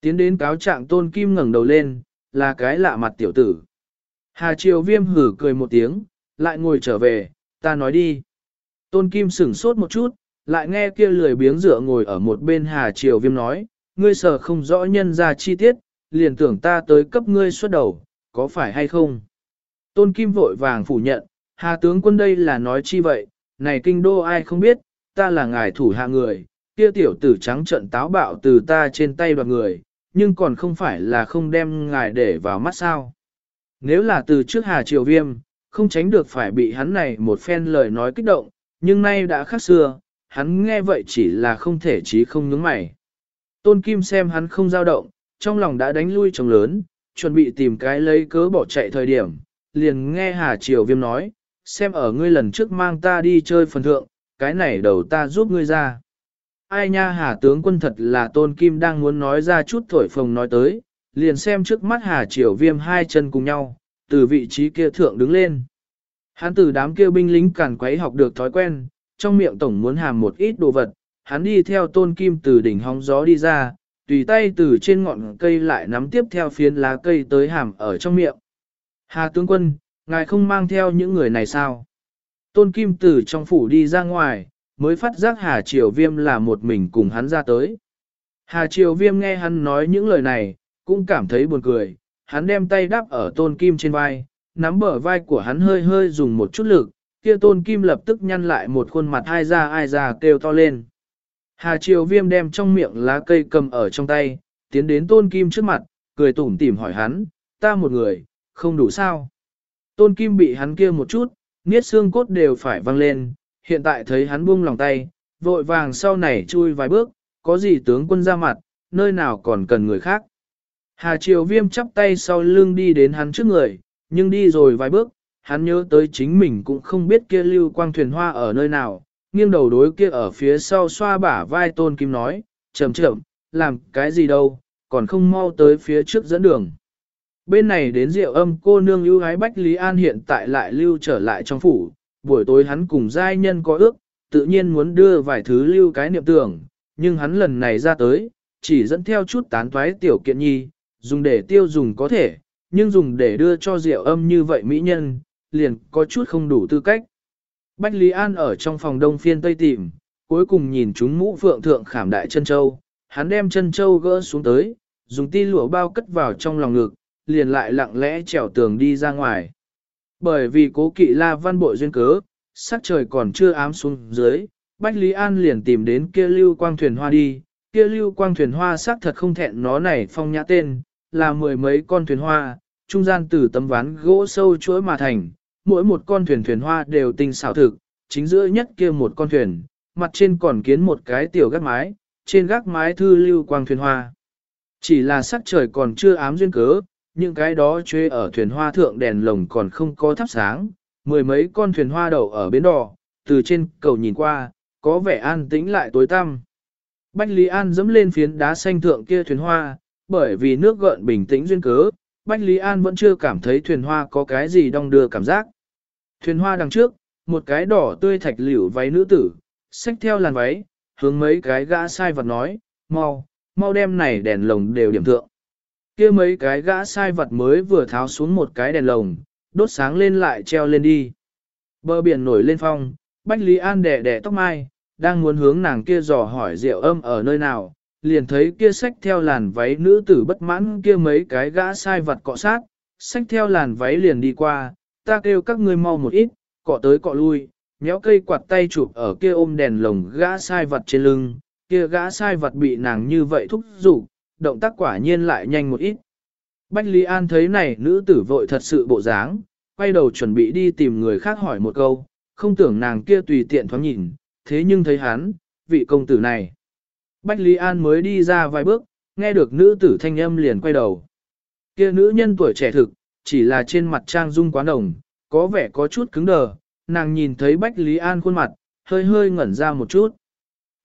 Tiến đến cáo trạng tôn kim ngẩng đầu lên, là cái lạ mặt tiểu tử. Hà triều viêm hử cười một tiếng, lại ngồi trở về, ta nói đi. Tôn kim sửng sốt một chút, lại nghe kia lười biếng dựa ngồi ở một bên Hà Triều Viêm nói, ngươi sợ không rõ nhân ra chi tiết, liền tưởng ta tới cấp ngươi xuất đầu, có phải hay không? Tôn Kim vội vàng phủ nhận, Hà tướng quân đây là nói chi vậy, này kinh đô ai không biết, ta là ngài thủ hạ người, kia tiểu tử trắng trận táo bạo từ ta trên tay đoạt người, nhưng còn không phải là không đem ngài để vào mắt sao. Nếu là từ trước Hà Triều Viêm, không tránh được phải bị hắn này một phen lời nói kích động, nhưng nay đã khác xưa, hắn nghe vậy chỉ là không thể chí không nhướng mày. Tôn Kim xem hắn không dao động, trong lòng đã đánh lui chồng lớn, chuẩn bị tìm cái lấy cớ bỏ chạy thời điểm, liền nghe Hà Triều Viêm nói, xem ở ngươi lần trước mang ta đi chơi phần thượng, cái này đầu ta giúp ngươi ra. Ai nha Hà tướng quân thật là Tôn Kim đang muốn nói ra chút thổi phồng nói tới, liền xem trước mắt Hà Triều Viêm hai chân cùng nhau, từ vị trí kia thượng đứng lên. Hắn từ đám kia binh lính càn quấy học được thói quen, trong miệng tổng muốn hàm một ít đồ vật, hắn đi theo tôn kim từ đỉnh hóng gió đi ra, tùy tay từ trên ngọn cây lại nắm tiếp theo phiến lá cây tới hàm ở trong miệng. Hà tướng quân, ngài không mang theo những người này sao? Tôn kim từ trong phủ đi ra ngoài, mới phát giác Hà Triều Viêm là một mình cùng hắn ra tới. Hà Triều Viêm nghe hắn nói những lời này, cũng cảm thấy buồn cười, hắn đem tay đắp ở tôn kim trên vai, nắm bờ vai của hắn hơi hơi dùng một chút lực, kia tôn kim lập tức nhăn lại một khuôn mặt ai ra ai ra kêu to lên. Hà Triều Viêm đem trong miệng lá cây cầm ở trong tay, tiến đến tôn kim trước mặt, cười tủm tỉm hỏi hắn, ta một người, không đủ sao. Tôn kim bị hắn kia một chút, niết xương cốt đều phải văng lên, hiện tại thấy hắn buông lòng tay, vội vàng sau này chui vài bước, có gì tướng quân ra mặt, nơi nào còn cần người khác. Hà Triều Viêm chắp tay sau lưng đi đến hắn trước người, nhưng đi rồi vài bước, hắn nhớ tới chính mình cũng không biết kia lưu quang thuyền hoa ở nơi nào, nghiêng đầu đối kia ở phía sau xoa bả vai tôn kim nói, chậm chậm, làm cái gì đâu, còn không mau tới phía trước dẫn đường. Bên này đến rượu âm cô nương ưu ái Bách Lý An hiện tại lại lưu trở lại trong phủ, buổi tối hắn cùng giai nhân có ước, tự nhiên muốn đưa vài thứ lưu cái niệm tưởng, nhưng hắn lần này ra tới, chỉ dẫn theo chút tán toái tiểu kiện nhi, dùng để tiêu dùng có thể, nhưng dùng để đưa cho rượu âm như vậy mỹ nhân, liền có chút không đủ tư cách. Bách Lý An ở trong phòng đông phiên tây tìm, cuối cùng nhìn chúng mũ phượng thượng khảm đại chân châu, hắn đem chân châu gỡ xuống tới, dùng ti lụa bao cất vào trong lòng ngực, liền lại lặng lẽ trèo tường đi ra ngoài. Bởi vì cố kỵ la văn bội duyên cớ, sắc trời còn chưa ám xuống dưới, Bách Lý An liền tìm đến kia lưu quang thuyền hoa đi, kia lưu quang thuyền hoa sắc thật không thẹn nó này phong nhã tên, là mười mấy con thuyền hoa, trung gian từ tấm ván gỗ sâu chuỗi mà thành, mỗi một con thuyền thuyền hoa đều tinh xảo thực, chính giữa nhất kia một con thuyền, mặt trên còn kiến một cái tiểu gác mái, trên gác mái thư lưu quang thuyền hoa. Chỉ là sắc trời còn chưa ám duyên cớ, những cái đó chế ở thuyền hoa thượng đèn lồng còn không có thắp sáng, mười mấy con thuyền hoa đậu ở bến đò, từ trên cầu nhìn qua, có vẻ an tĩnh lại tối tăm. Bách Lý An dẫm lên phiến đá xanh thượng kia thuyền hoa, bởi vì nước gợn bình tĩnh duyên cớ, Bách Lý An vẫn chưa cảm thấy thuyền hoa có cái gì đong đưa cảm giác. Thuyền hoa đằng trước, một cái đỏ tươi thạch liễu váy nữ tử, xách theo làn váy, hướng mấy cái gã sai vật nói, mau, mau đem này đèn lồng đều điểm thượng. kia mấy cái gã sai vật mới vừa tháo xuống một cái đèn lồng, đốt sáng lên lại treo lên đi. Bờ biển nổi lên phong, Bách Lý An đẻ đẻ tóc mai, đang muốn hướng nàng kia dò hỏi rượu âm ở nơi nào, liền thấy kia sách theo làn váy nữ tử bất mãn kia mấy cái gã sai vật cọ sát, sách theo làn váy liền đi qua, ta kêu các ngươi mau một ít, cọ tới cọ lui, méo cây quạt tay chụp ở kia ôm đèn lồng gã sai vật trên lưng, kia gã sai vật bị nàng như vậy thúc giục, động tác quả nhiên lại nhanh một ít. Bách Lý An thấy này nữ tử vội thật sự bộ dáng, quay đầu chuẩn bị đi tìm người khác hỏi một câu, không tưởng nàng kia tùy tiện thoáng nhìn, thế nhưng thấy hắn, vị công tử này. Bách Lý An mới đi ra vài bước, nghe được nữ tử thanh âm liền quay đầu. Kia nữ nhân tuổi trẻ thực, chỉ là trên mặt trang dung quá đồng, có vẻ có chút cứng đờ, nàng nhìn thấy Bách Lý An khuôn mặt, hơi hơi ngẩn ra một chút.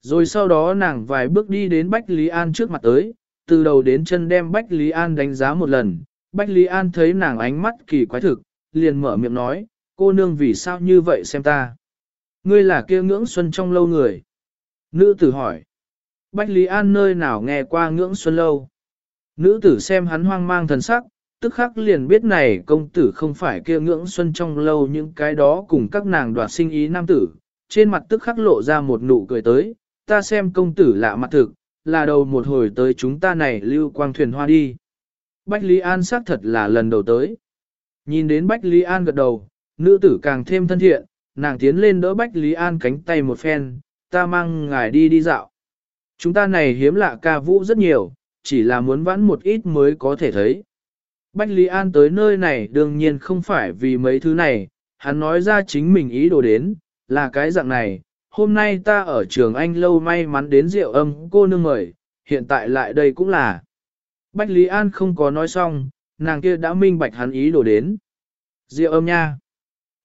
Rồi sau đó nàng vài bước đi đến Bách Lý An trước mặt tới, từ đầu đến chân đem Bách Lý An đánh giá một lần. Bách Lý An thấy nàng ánh mắt kỳ quái thực, liền mở miệng nói, cô nương vì sao như vậy xem ta. Ngươi là kia ngưỡng xuân trong lâu người. Nữ tử hỏi, Bách Lý An nơi nào nghe qua ngưỡng xuân lâu. Nữ tử xem hắn hoang mang thần sắc, tức khắc liền biết này công tử không phải kia ngưỡng xuân trong lâu những cái đó cùng các nàng đoạt sinh ý nam tử. Trên mặt tức khắc lộ ra một nụ cười tới, ta xem công tử lạ mặt thực, là đầu một hồi tới chúng ta này lưu quang thuyền hoa đi. Bách Lý An xác thật là lần đầu tới. Nhìn đến Bách Lý An gật đầu, nữ tử càng thêm thân thiện, nàng tiến lên đỡ Bách Lý An cánh tay một phen, ta mang ngài đi đi dạo. Chúng ta này hiếm lạ ca vũ rất nhiều, chỉ là muốn vãn một ít mới có thể thấy. Bách Lý An tới nơi này đương nhiên không phải vì mấy thứ này, hắn nói ra chính mình ý đồ đến, là cái dạng này, hôm nay ta ở trường Anh lâu may mắn đến rượu âm cô nương mời, hiện tại lại đây cũng là. Bách Lý An không có nói xong, nàng kia đã minh bạch hắn ý đồ đến. Rượu âm nha.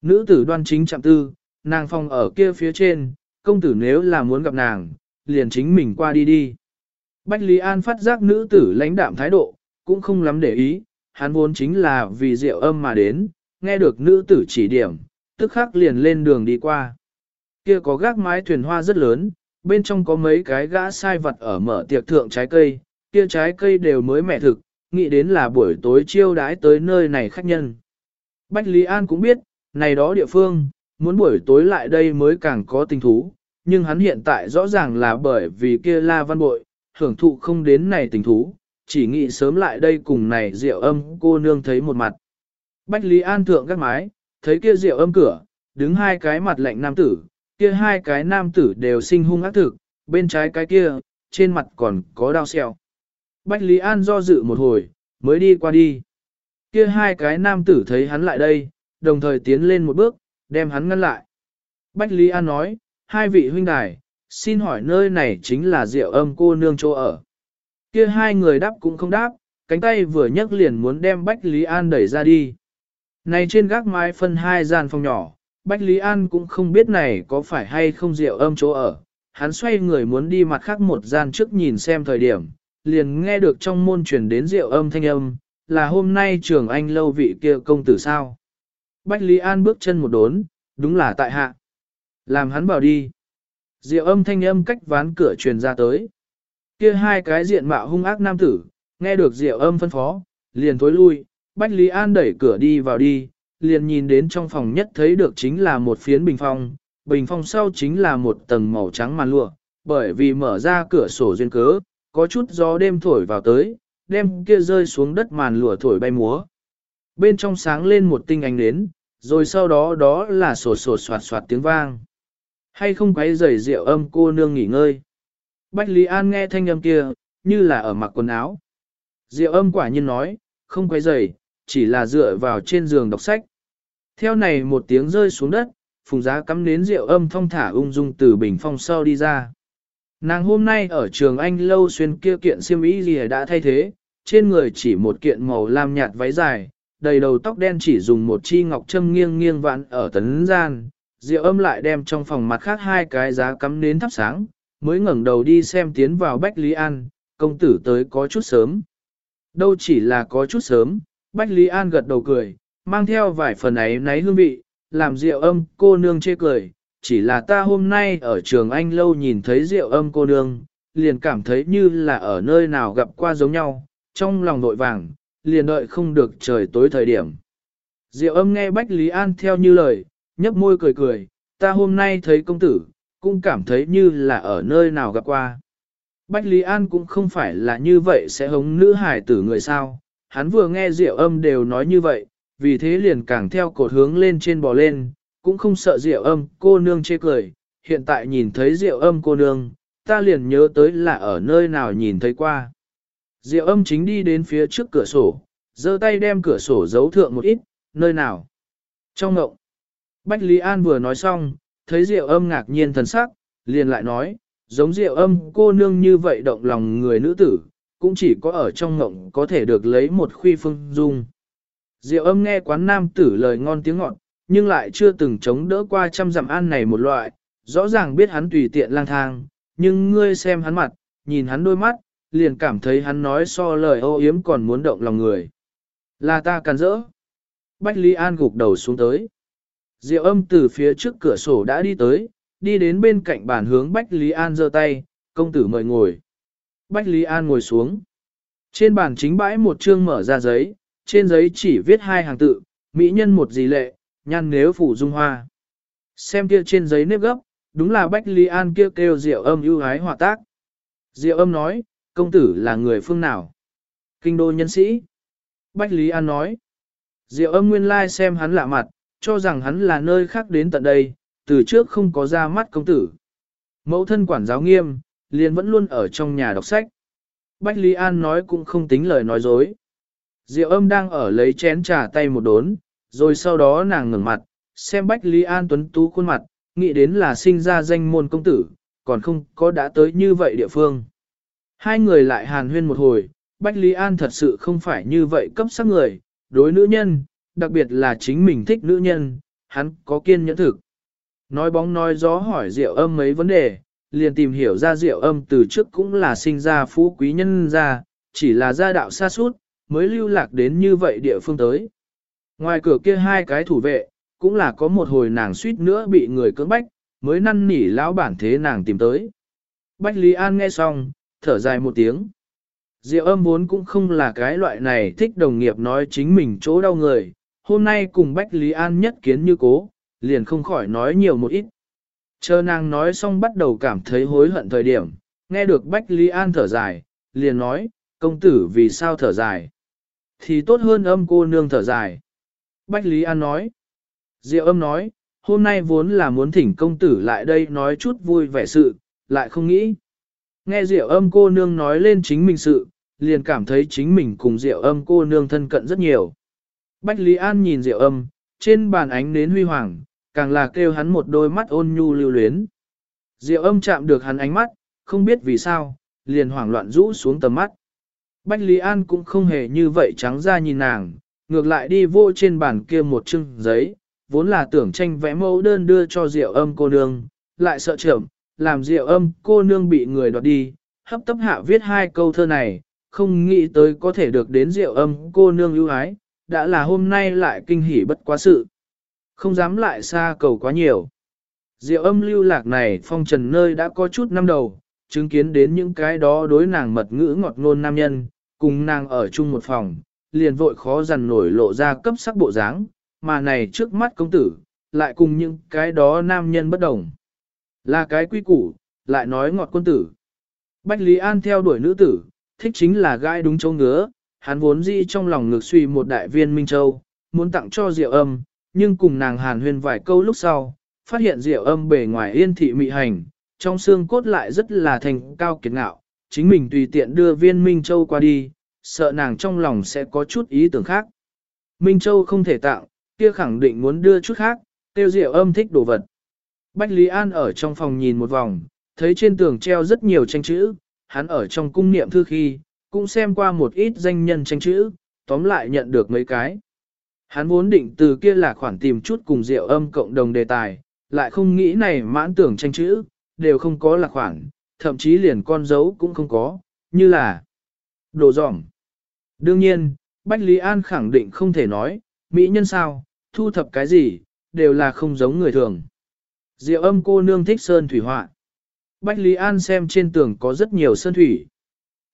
Nữ tử đoan chính chạm tư, nàng phòng ở kia phía trên, công tử nếu là muốn gặp nàng, liền chính mình qua đi đi. Bách Lý An phát giác nữ tử lãnh đạm thái độ, cũng không lắm để ý, hắn vốn chính là vì rượu âm mà đến, nghe được nữ tử chỉ điểm, tức khắc liền lên đường đi qua. Kia có gác mái thuyền hoa rất lớn, bên trong có mấy cái gã sai vật ở mở tiệc thượng trái cây, kia trái cây đều mới mẻ thực, nghĩ đến là buổi tối chiêu đãi tới nơi này khách nhân. Bách Lý An cũng biết, này đó địa phương, muốn buổi tối lại đây mới càng có tình thú, nhưng hắn hiện tại rõ ràng là bởi vì kia la văn bội, hưởng thụ không đến này tình thú, chỉ nghĩ sớm lại đây cùng này rượu âm cô nương thấy một mặt. Bách Lý An thượng các mái, thấy kia rượu âm cửa, đứng hai cái mặt lạnh nam tử, kia hai cái nam tử đều sinh hung ác thực, bên trái cái kia, trên mặt còn có đau xeo. Bách Lý An do dự một hồi, mới đi qua đi. Kia hai cái nam tử thấy hắn lại đây, đồng thời tiến lên một bước, đem hắn ngăn lại. Bách Lý An nói, hai vị huynh đài, xin hỏi nơi này chính là rượu âm cô nương chỗ ở. Kia hai người đáp cũng không đáp, cánh tay vừa nhấc liền muốn đem Bách Lý An đẩy ra đi. Này trên gác mái phân hai gian phòng nhỏ, Bách Lý An cũng không biết này có phải hay không rượu âm chỗ ở. Hắn xoay người muốn đi mặt khác một gian trước nhìn xem thời điểm, liền nghe được trong môn truyền đến rượu âm thanh âm, là hôm nay trường anh lâu vị kia công tử sao. Bách Lý An bước chân một đốn, đúng là tại hạ. Làm hắn bảo đi. Diệu âm thanh âm cách ván cửa truyền ra tới. Kia hai cái diện mạo hung ác nam tử, nghe được diệu âm phân phó, liền tối lui, Bách Lý An đẩy cửa đi vào đi, liền nhìn đến trong phòng nhất thấy được chính là một phiến bình phong, bình phong sau chính là một tầng màu trắng màn lụa, bởi vì mở ra cửa sổ duyên cớ, có chút gió đêm thổi vào tới, đem kia rơi xuống đất màn lụa thổi bay múa. Bên trong sáng lên một tinh ánh đến, rồi sau đó đó là sổ sổ soạt soạt tiếng vang. Hay không quấy rầy rượu âm cô nương nghỉ ngơi. Bách Lý An nghe thanh âm kia, như là ở mặc quần áo. Diệu âm quả nhiên nói, không quấy rầy, chỉ là dựa vào trên giường đọc sách. Theo này một tiếng rơi xuống đất, phùng giá cắm nến rượu âm thong thả ung dung từ bình phong sau đi ra. Nàng hôm nay ở trường Anh lâu xuyên kia kiện xiêm y gì đã thay thế, trên người chỉ một kiện màu lam nhạt váy dài, đầy đầu tóc đen chỉ dùng một chi ngọc châm nghiêng nghiêng vạn ở tấn gian, Diệu âm lại đem trong phòng mặt khác hai cái giá cắm nến thắp sáng, mới ngẩng đầu đi xem tiến vào Bách Lý An, công tử tới có chút sớm. Đâu chỉ là có chút sớm, Bách Lý An gật đầu cười, mang theo vài phần ấy náy hương vị, làm Diệu âm cô nương chê cười, chỉ là ta hôm nay ở trường anh lâu nhìn thấy Diệu âm cô nương, liền cảm thấy như là ở nơi nào gặp qua giống nhau, trong lòng nội vàng, liền đợi không được trời tối thời điểm. Diệu âm nghe Bách Lý An theo như lời, nhấp môi cười cười, ta hôm nay thấy công tử, cũng cảm thấy như là ở nơi nào gặp qua. Bách Lý An cũng không phải là như vậy sẽ hống nữ hải tử người sao, hắn vừa nghe Diệu âm đều nói như vậy, vì thế liền càng theo cột hướng lên trên bò lên, cũng không sợ Diệu âm cô nương chê cười, hiện tại nhìn thấy Diệu âm cô nương, ta liền nhớ tới là ở nơi nào nhìn thấy qua. Diệu âm chính đi đến phía trước cửa sổ, giơ tay đem cửa sổ giấu thượng một ít, nơi nào. Trong ngộng, Bách Lý An vừa nói xong, thấy Diệu âm ngạc nhiên thần sắc, liền lại nói, giống Diệu âm cô nương như vậy động lòng người nữ tử, cũng chỉ có ở trong ngộng có thể được lấy một khuy phương dung. Diệu âm nghe quán nam tử lời ngon tiếng ngọt, nhưng lại chưa từng chống đỡ qua trăm dặm an này một loại, rõ ràng biết hắn tùy tiện lang thang, nhưng ngươi xem hắn mặt, nhìn hắn đôi mắt, liền cảm thấy hắn nói so lời ô yếm còn muốn động lòng người. Là ta càn rỡ. Bách Lý An gục đầu xuống tới. Diệu âm từ phía trước cửa sổ đã đi tới, đi đến bên cạnh bàn hướng Bách Lý An giơ tay, công tử mời ngồi. Bách Lý An ngồi xuống. Trên bàn chính bãi một chương mở ra giấy, trên giấy chỉ viết hai hàng tự, mỹ nhân một gì lệ, nhăn nếu phủ dung hoa. Xem kia trên giấy nếp gấp, đúng là Bách Lý An kêu kêu Diệu âm ưu ái hòa tác. Diệu âm nói, công tử là người phương nào? Kinh đô nhân sĩ. Bách Lý An nói. Diệu âm nguyên lai xem hắn lạ mặt, cho rằng hắn là nơi khác đến tận đây, từ trước không có ra mắt công tử. Mẫu thân quản giáo nghiêm, liền vẫn luôn ở trong nhà đọc sách. Bách Lý An nói cũng không tính lời nói dối. Diệu âm đang ở lấy chén trà tay một đốn, rồi sau đó nàng ngừng mặt, xem Bách Lý An tuấn tú khuôn mặt, nghĩ đến là sinh ra danh môn công tử, còn không có đã tới như vậy địa phương. Hai người lại hàn huyên một hồi, Bách Lý An thật sự không phải như vậy cấp sắc người, đối nữ nhân, đặc biệt là chính mình thích nữ nhân, hắn có kiên nhẫn thực. Nói bóng nói gió hỏi Diệu âm mấy vấn đề, liền tìm hiểu ra Diệu âm từ trước cũng là sinh ra phú quý nhân ra, chỉ là gia đạo xa suốt, mới lưu lạc đến như vậy địa phương tới. Ngoài cửa kia hai cái thủ vệ, cũng là có một hồi nàng suýt nữa bị người cưỡng bách, mới năn nỉ lão bản thế nàng tìm tới. Bách Lý An nghe xong, thở dài một tiếng. Diệu âm vốn cũng không là cái loại này thích đồng nghiệp nói chính mình chỗ đau người, hôm nay cùng Bách Lý An nhất kiến như cố, liền không khỏi nói nhiều một ít. Chờ nàng nói xong bắt đầu cảm thấy hối hận thời điểm, nghe được Bách Lý An thở dài, liền nói, công tử vì sao thở dài. Thì tốt hơn âm cô nương thở dài. Bách Lý An nói, Diệu âm nói, hôm nay vốn là muốn thỉnh công tử lại đây nói chút vui vẻ sự, lại không nghĩ. Nghe Diệu âm cô nương nói lên chính mình sự, liền cảm thấy chính mình cùng Diệu âm cô nương thân cận rất nhiều. Bách Lý An nhìn Diệu âm, trên bàn ánh nến huy hoàng, càng là kêu hắn một đôi mắt ôn nhu lưu luyến. Diệu âm chạm được hắn ánh mắt, không biết vì sao, liền hoảng loạn rũ xuống tầm mắt. Bách Lý An cũng không hề như vậy trắng ra nhìn nàng, ngược lại đi vô trên bàn kia một chưng giấy, vốn là tưởng tranh vẽ mẫu đơn đưa cho Diệu âm cô nương, lại sợ trưởng, làm Diệu âm cô nương bị người đoạt đi, hấp tấp hạ viết hai câu thơ này, không nghĩ tới có thể được đến Diệu âm cô nương ưu ái, đã là hôm nay lại kinh hỉ bất quá sự. Không dám lại xa cầu quá nhiều. Diệu âm lưu lạc này phong trần nơi đã có chút năm đầu, chứng kiến đến những cái đó đối nàng mật ngữ ngọt ngôn nam nhân, cùng nàng ở chung một phòng, liền vội khó dằn nổi lộ ra cấp sắc bộ dáng, mà này trước mắt công tử, lại cùng những cái đó nam nhân bất đồng. Là cái quy củ, lại nói ngọt quân tử. Bách Lý An theo đuổi nữ tử, thích chính là gai đúng châu ngứa, hắn vốn dĩ trong lòng ngược suy một đại viên Minh Châu, muốn tặng cho Diệu Âm, nhưng cùng nàng hàn huyên vài câu lúc sau, phát hiện Diệu Âm bề ngoài yên thị mị hành, trong xương cốt lại rất là thành cao kiệt ngạo, chính mình tùy tiện đưa viên Minh Châu qua đi, sợ nàng trong lòng sẽ có chút ý tưởng khác. Minh Châu không thể tặng, kia khẳng định muốn đưa chút khác, tiêu Diệu Âm thích đồ vật. Bách Lý An ở trong phòng nhìn một vòng, thấy trên tường treo rất nhiều tranh chữ, hắn ở trong cung niệm thư khi, cũng xem qua một ít danh nhân tranh chữ, tóm lại nhận được mấy cái. Hắn vốn định từ kia là khoản tìm chút cùng rượu âm cộng đồng đề tài, lại không nghĩ này mãn tưởng tranh chữ, đều không có là khoản, thậm chí liền con dấu cũng không có, như là đồ dỏm. Đương nhiên, Bách Lý An khẳng định không thể nói, mỹ nhân sao, thu thập cái gì, đều là không giống người thường. Diệu âm cô nương thích sơn thủy họa. Bách Lý An xem trên tường có rất nhiều sơn thủy.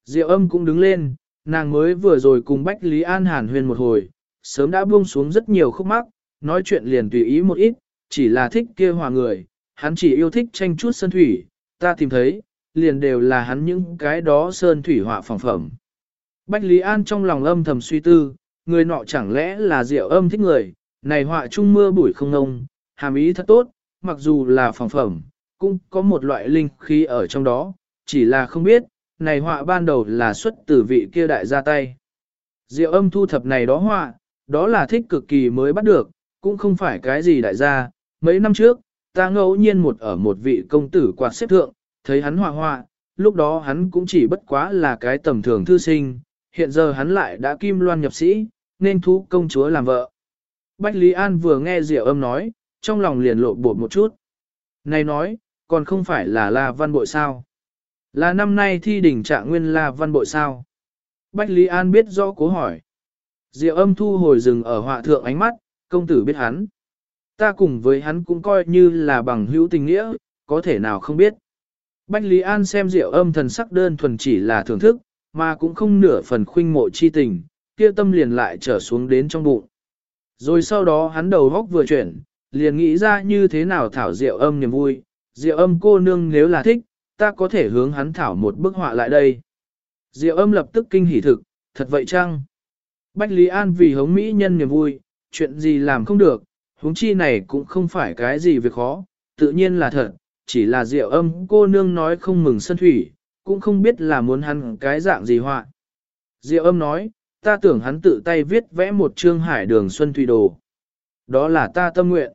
Diệu âm cũng đứng lên, nàng mới vừa rồi cùng Bách Lý An hàn huyền một hồi, sớm đã buông xuống rất nhiều khúc mắc, nói chuyện liền tùy ý một ít, chỉ là thích kia hòa người, hắn chỉ yêu thích tranh chút sơn thủy, ta tìm thấy, liền đều là hắn những cái đó sơn thủy họa phẳng phẩm. Bách Lý An trong lòng âm thầm suy tư, người nọ chẳng lẽ là diệu âm thích người, này họa trung mưa bụi không ngông, hàm ý thật tốt, mặc dù là phẳng phẩm, cũng có một loại linh khí ở trong đó, chỉ là không biết, này họa ban đầu là xuất từ vị kia đại ra tay. Diệu âm thu thập này đó họa, đó là thích cực kỳ mới bắt được, cũng không phải cái gì đại gia. Mấy năm trước, ta ngẫu nhiên một ở một vị công tử quạt xếp thượng, thấy hắn họa họa, lúc đó hắn cũng chỉ bất quá là cái tầm thường thư sinh, hiện giờ hắn lại đã kim loan nhập sĩ, nên thú công chúa làm vợ. Bách Lý An vừa nghe Diệu âm nói, trong lòng liền lộ bột một chút. Này nói, còn không phải là La Văn Bội sao? Là năm nay thi đỉnh trạng nguyên là Văn Bội sao? Bách Lý An biết rõ cố hỏi. Diệu âm thu hồi rừng ở họa thượng ánh mắt, công tử biết hắn. Ta cùng với hắn cũng coi như là bằng hữu tình nghĩa, có thể nào không biết. Bách Lý An xem Diệu âm thần sắc đơn thuần chỉ là thưởng thức, mà cũng không nửa phần khuynh mộ chi tình, kia tâm liền lại trở xuống đến trong bụng. Rồi sau đó hắn đầu góc vừa chuyển, liền nghĩ ra như thế nào thảo Diệu âm niềm vui, Diệu âm cô nương nếu là thích, ta có thể hướng hắn thảo một bức họa lại đây. Diệu âm lập tức kinh hỉ thực, thật vậy chăng? Bách Lý An vì hống Mỹ nhân niềm vui, chuyện gì làm không được, huống chi này cũng không phải cái gì việc khó, tự nhiên là thật, chỉ là Diệu âm cô nương nói không mừng sân thủy, cũng không biết là muốn hắn cái dạng gì họa. Diệu âm nói, ta tưởng hắn tự tay viết vẽ một chương hải đường xuân thủy đồ. Đó là ta tâm nguyện.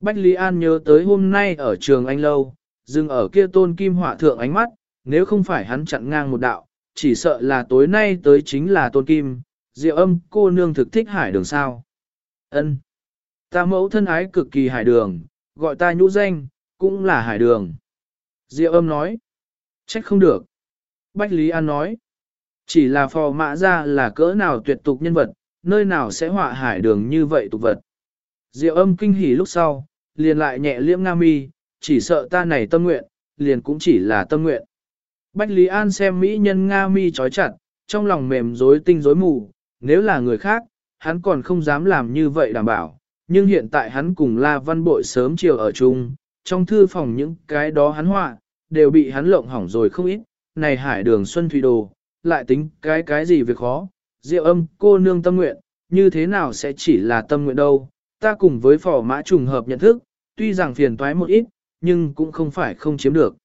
Bách Lý An nhớ tới hôm nay ở trường Anh Lâu, dừng ở kia tôn kim họa thượng ánh mắt, nếu không phải hắn chặn ngang một đạo, chỉ sợ là tối nay tới chính là tôn kim, diệu âm cô nương thực thích hải đường sao. ân Ta mẫu thân ái cực kỳ hải đường, gọi ta nhũ danh, cũng là hải đường. Diệu âm nói, trách không được. Bách Lý An nói, chỉ là phò mã ra là cỡ nào tuyệt tục nhân vật, nơi nào sẽ họa hải đường như vậy tục vật. Diệu âm kinh hỉ lúc sau, liền lại nhẹ liễm nga mi, chỉ sợ ta này tâm nguyện, liền cũng chỉ là tâm nguyện. Bách Lý An xem mỹ nhân nga mi trói chặt, trong lòng mềm rối tinh rối mù, nếu là người khác, hắn còn không dám làm như vậy đảm bảo, nhưng hiện tại hắn cùng La Văn Bội sớm chiều ở chung, trong thư phòng những cái đó hắn họa, đều bị hắn lộng hỏng rồi không ít, này hải đường xuân thủy đồ, lại tính cái cái gì việc khó, diệu âm cô nương tâm nguyện, như thế nào sẽ chỉ là tâm nguyện đâu, ta cùng với phò mã trùng hợp nhận thức, tuy rằng phiền toái một ít, nhưng cũng không phải không chiếm được.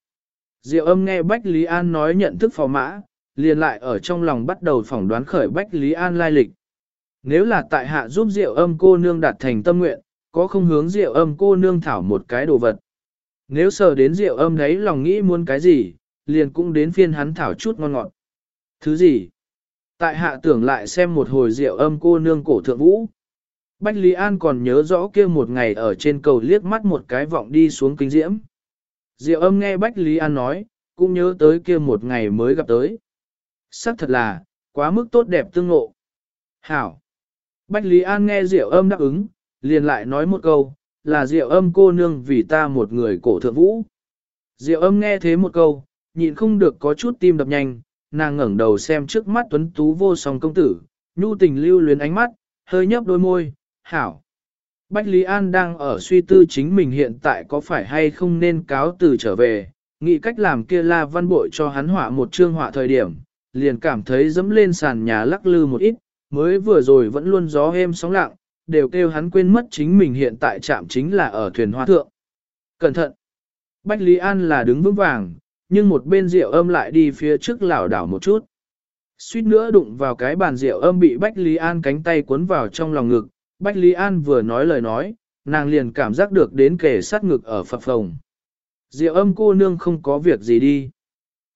Diệu âm nghe Bách Lý An nói nhận thức phò mã, liền lại ở trong lòng bắt đầu phỏng đoán khởi Bách Lý An lai lịch. Nếu là tại hạ giúp Diệu âm cô nương đạt thành tâm nguyện, có không hướng Diệu âm cô nương thảo một cái đồ vật. Nếu sờ đến Diệu âm đấy lòng nghĩ muốn cái gì, liền cũng đến phiên hắn thảo chút ngon ngọt. Thứ gì? Tại hạ tưởng lại xem một hồi Diệu âm cô nương cổ thượng vũ. Bách Lý An còn nhớ rõ kia một ngày ở trên cầu liếc mắt một cái vọng đi xuống kính diễm. Diệu âm nghe Bách Lý An nói, cũng nhớ tới kia một ngày mới gặp tới. Sắc thật là, quá mức tốt đẹp tương ngộ. Hảo! Bách Lý An nghe Diệu âm đáp ứng, liền lại nói một câu, là Diệu âm cô nương vì ta một người cổ thượng vũ. Diệu âm nghe thế một câu, nhịn không được có chút tim đập nhanh, nàng ngẩng đầu xem trước mắt tuấn tú vô song công tử, nhu tình lưu luyến ánh mắt, hơi nhấp đôi môi, hảo. Bách Lý An đang ở suy tư chính mình hiện tại có phải hay không nên cáo từ trở về, nghĩ cách làm kia la văn bội cho hắn họa một chương họa thời điểm, liền cảm thấy dẫm lên sàn nhà lắc lư một ít, mới vừa rồi vẫn luôn gió êm sóng lặng, đều kêu hắn quên mất chính mình hiện tại chạm chính là ở thuyền hoa thượng. Cẩn thận! Bách Lý An là đứng vững vàng, nhưng một bên rượu âm lại đi phía trước lảo đảo một chút. Suýt nữa đụng vào cái bàn rượu âm bị Bách Lý An cánh tay cuốn vào trong lòng ngực, Bách Lý An vừa nói lời nói, nàng liền cảm giác được đến kề sát ngực ở phập phồng. Diệu âm cô nương không có việc gì đi.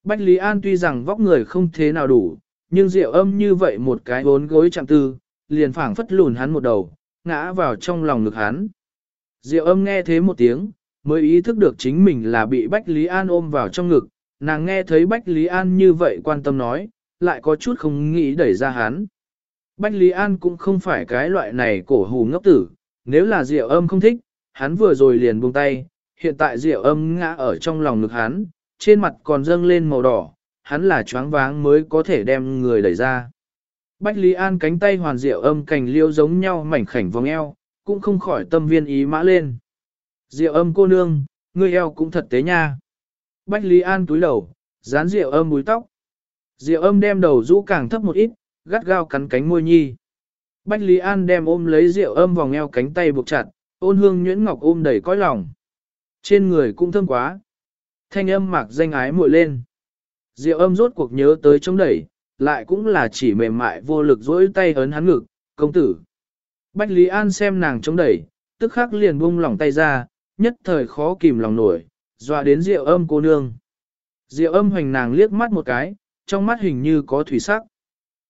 Bách Lý An tuy rằng vóc người không thế nào đủ, nhưng diệu âm như vậy một cái bốn gối chạm tư, liền phảng phất lùn hắn một đầu, ngã vào trong lòng ngực hắn. Diệu âm nghe thế một tiếng, mới ý thức được chính mình là bị Bách Lý An ôm vào trong ngực, nàng nghe thấy Bách Lý An như vậy quan tâm nói, lại có chút không nghĩ đẩy ra hắn. Bách Lý An cũng không phải cái loại này cổ hù ngốc tử, nếu là Diệu Âm không thích, hắn vừa rồi liền buông tay, hiện tại Diệu Âm ngã ở trong lòng ngực hắn, trên mặt còn dâng lên màu đỏ, hắn là choáng váng mới có thể đem người đẩy ra. Bách Lý An cánh tay hoàn Diệu Âm cành liêu giống nhau mảnh khảnh vòng eo, cũng không khỏi tâm viên ý mã lên. Diệu Âm cô nương, ngươi eo cũng thật tế nha. Bách Lý An túi đầu, dán Diệu Âm búi tóc. Diệu Âm đem đầu rũ càng thấp một ít, gắt gao cắn cánh môi nhi. Bách Lý An đem ôm lấy rượu âm vòng eo cánh tay buộc chặt, ôn hương nhuyễn ngọc ôm đầy cõi lòng. Trên người cũng thơm quá. Thanh âm mạc danh ái muội lên. Diệu âm rốt cuộc nhớ tới chống đẩy, lại cũng là chỉ mềm mại vô lực dỗi tay ấn hắn ngực, công tử. Bách Lý An xem nàng chống đẩy, tức khắc liền buông lỏng tay ra, nhất thời khó kìm lòng nổi, dọa đến Diệu âm cô nương. Diệu âm hoành nàng liếc mắt một cái, trong mắt hình như có thủy sắc.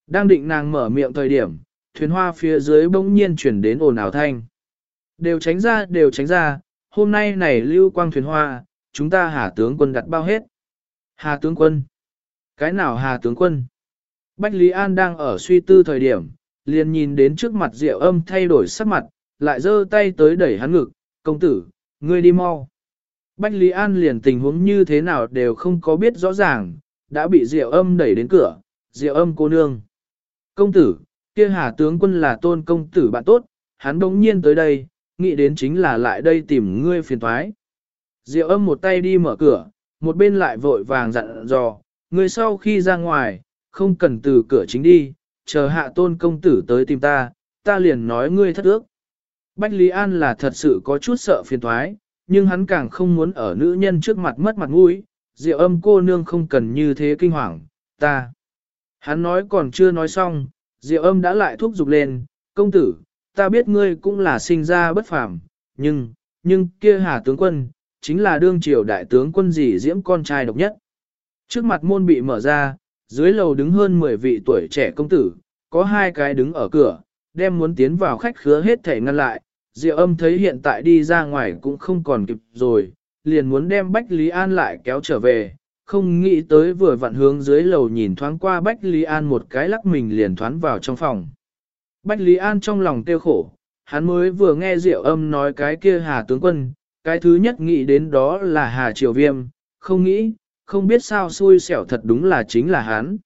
Đang định nàng mở miệng thời điểm, thuyền hoa phía dưới bỗng nhiên chuyển đến ồn ào thanh. Đều tránh ra, đều tránh ra, hôm nay này lưu quang thuyền hoa, chúng ta hà tướng quân đặt bao hết. Hà tướng quân? Cái nào hà tướng quân? Bách Lý An đang ở suy tư thời điểm, liền nhìn đến trước mặt rượu âm thay đổi sắc mặt, lại giơ tay tới đẩy hắn ngực, công tử, ngươi đi mau. Bách Lý An liền tình huống như thế nào đều không có biết rõ ràng, đã bị rượu âm đẩy đến cửa, rượu âm cô nương. Công tử, kia hà tướng quân là tôn công tử bạn tốt, hắn bỗng nhiên tới đây, nghĩ đến chính là lại đây tìm ngươi phiền thoái. Diệu âm một tay đi mở cửa, một bên lại vội vàng dặn dò, ngươi sau khi ra ngoài, không cần từ cửa chính đi, chờ hạ tôn công tử tới tìm ta, ta liền nói ngươi thất ước. Bách Lý An là thật sự có chút sợ phiền thoái, nhưng hắn càng không muốn ở nữ nhân trước mặt mất mặt mũi, diệu âm cô nương không cần như thế kinh hoàng, ta. Hắn nói còn chưa nói xong, Diệu âm đã lại thúc giục lên, công tử, ta biết ngươi cũng là sinh ra bất phàm, nhưng, nhưng kia hà tướng quân, chính là đương triều đại tướng quân gì diễm con trai độc nhất. Trước mặt môn bị mở ra, dưới lầu đứng hơn 10 vị tuổi trẻ công tử, có hai cái đứng ở cửa, đem muốn tiến vào khách khứa hết thể ngăn lại. Diệu âm thấy hiện tại đi ra ngoài cũng không còn kịp rồi, liền muốn đem Bách Lý An lại kéo trở về, không nghĩ tới vừa vặn hướng dưới lầu nhìn thoáng qua Bách Lý An một cái lắc mình liền thoán vào trong phòng. Bách Lý An trong lòng tiêu khổ, hắn mới vừa nghe Diệu âm nói cái kia Hà tướng quân, cái thứ nhất nghĩ đến đó là Hà Triều Viêm, không nghĩ, không biết sao xui xẻo thật đúng là chính là hắn.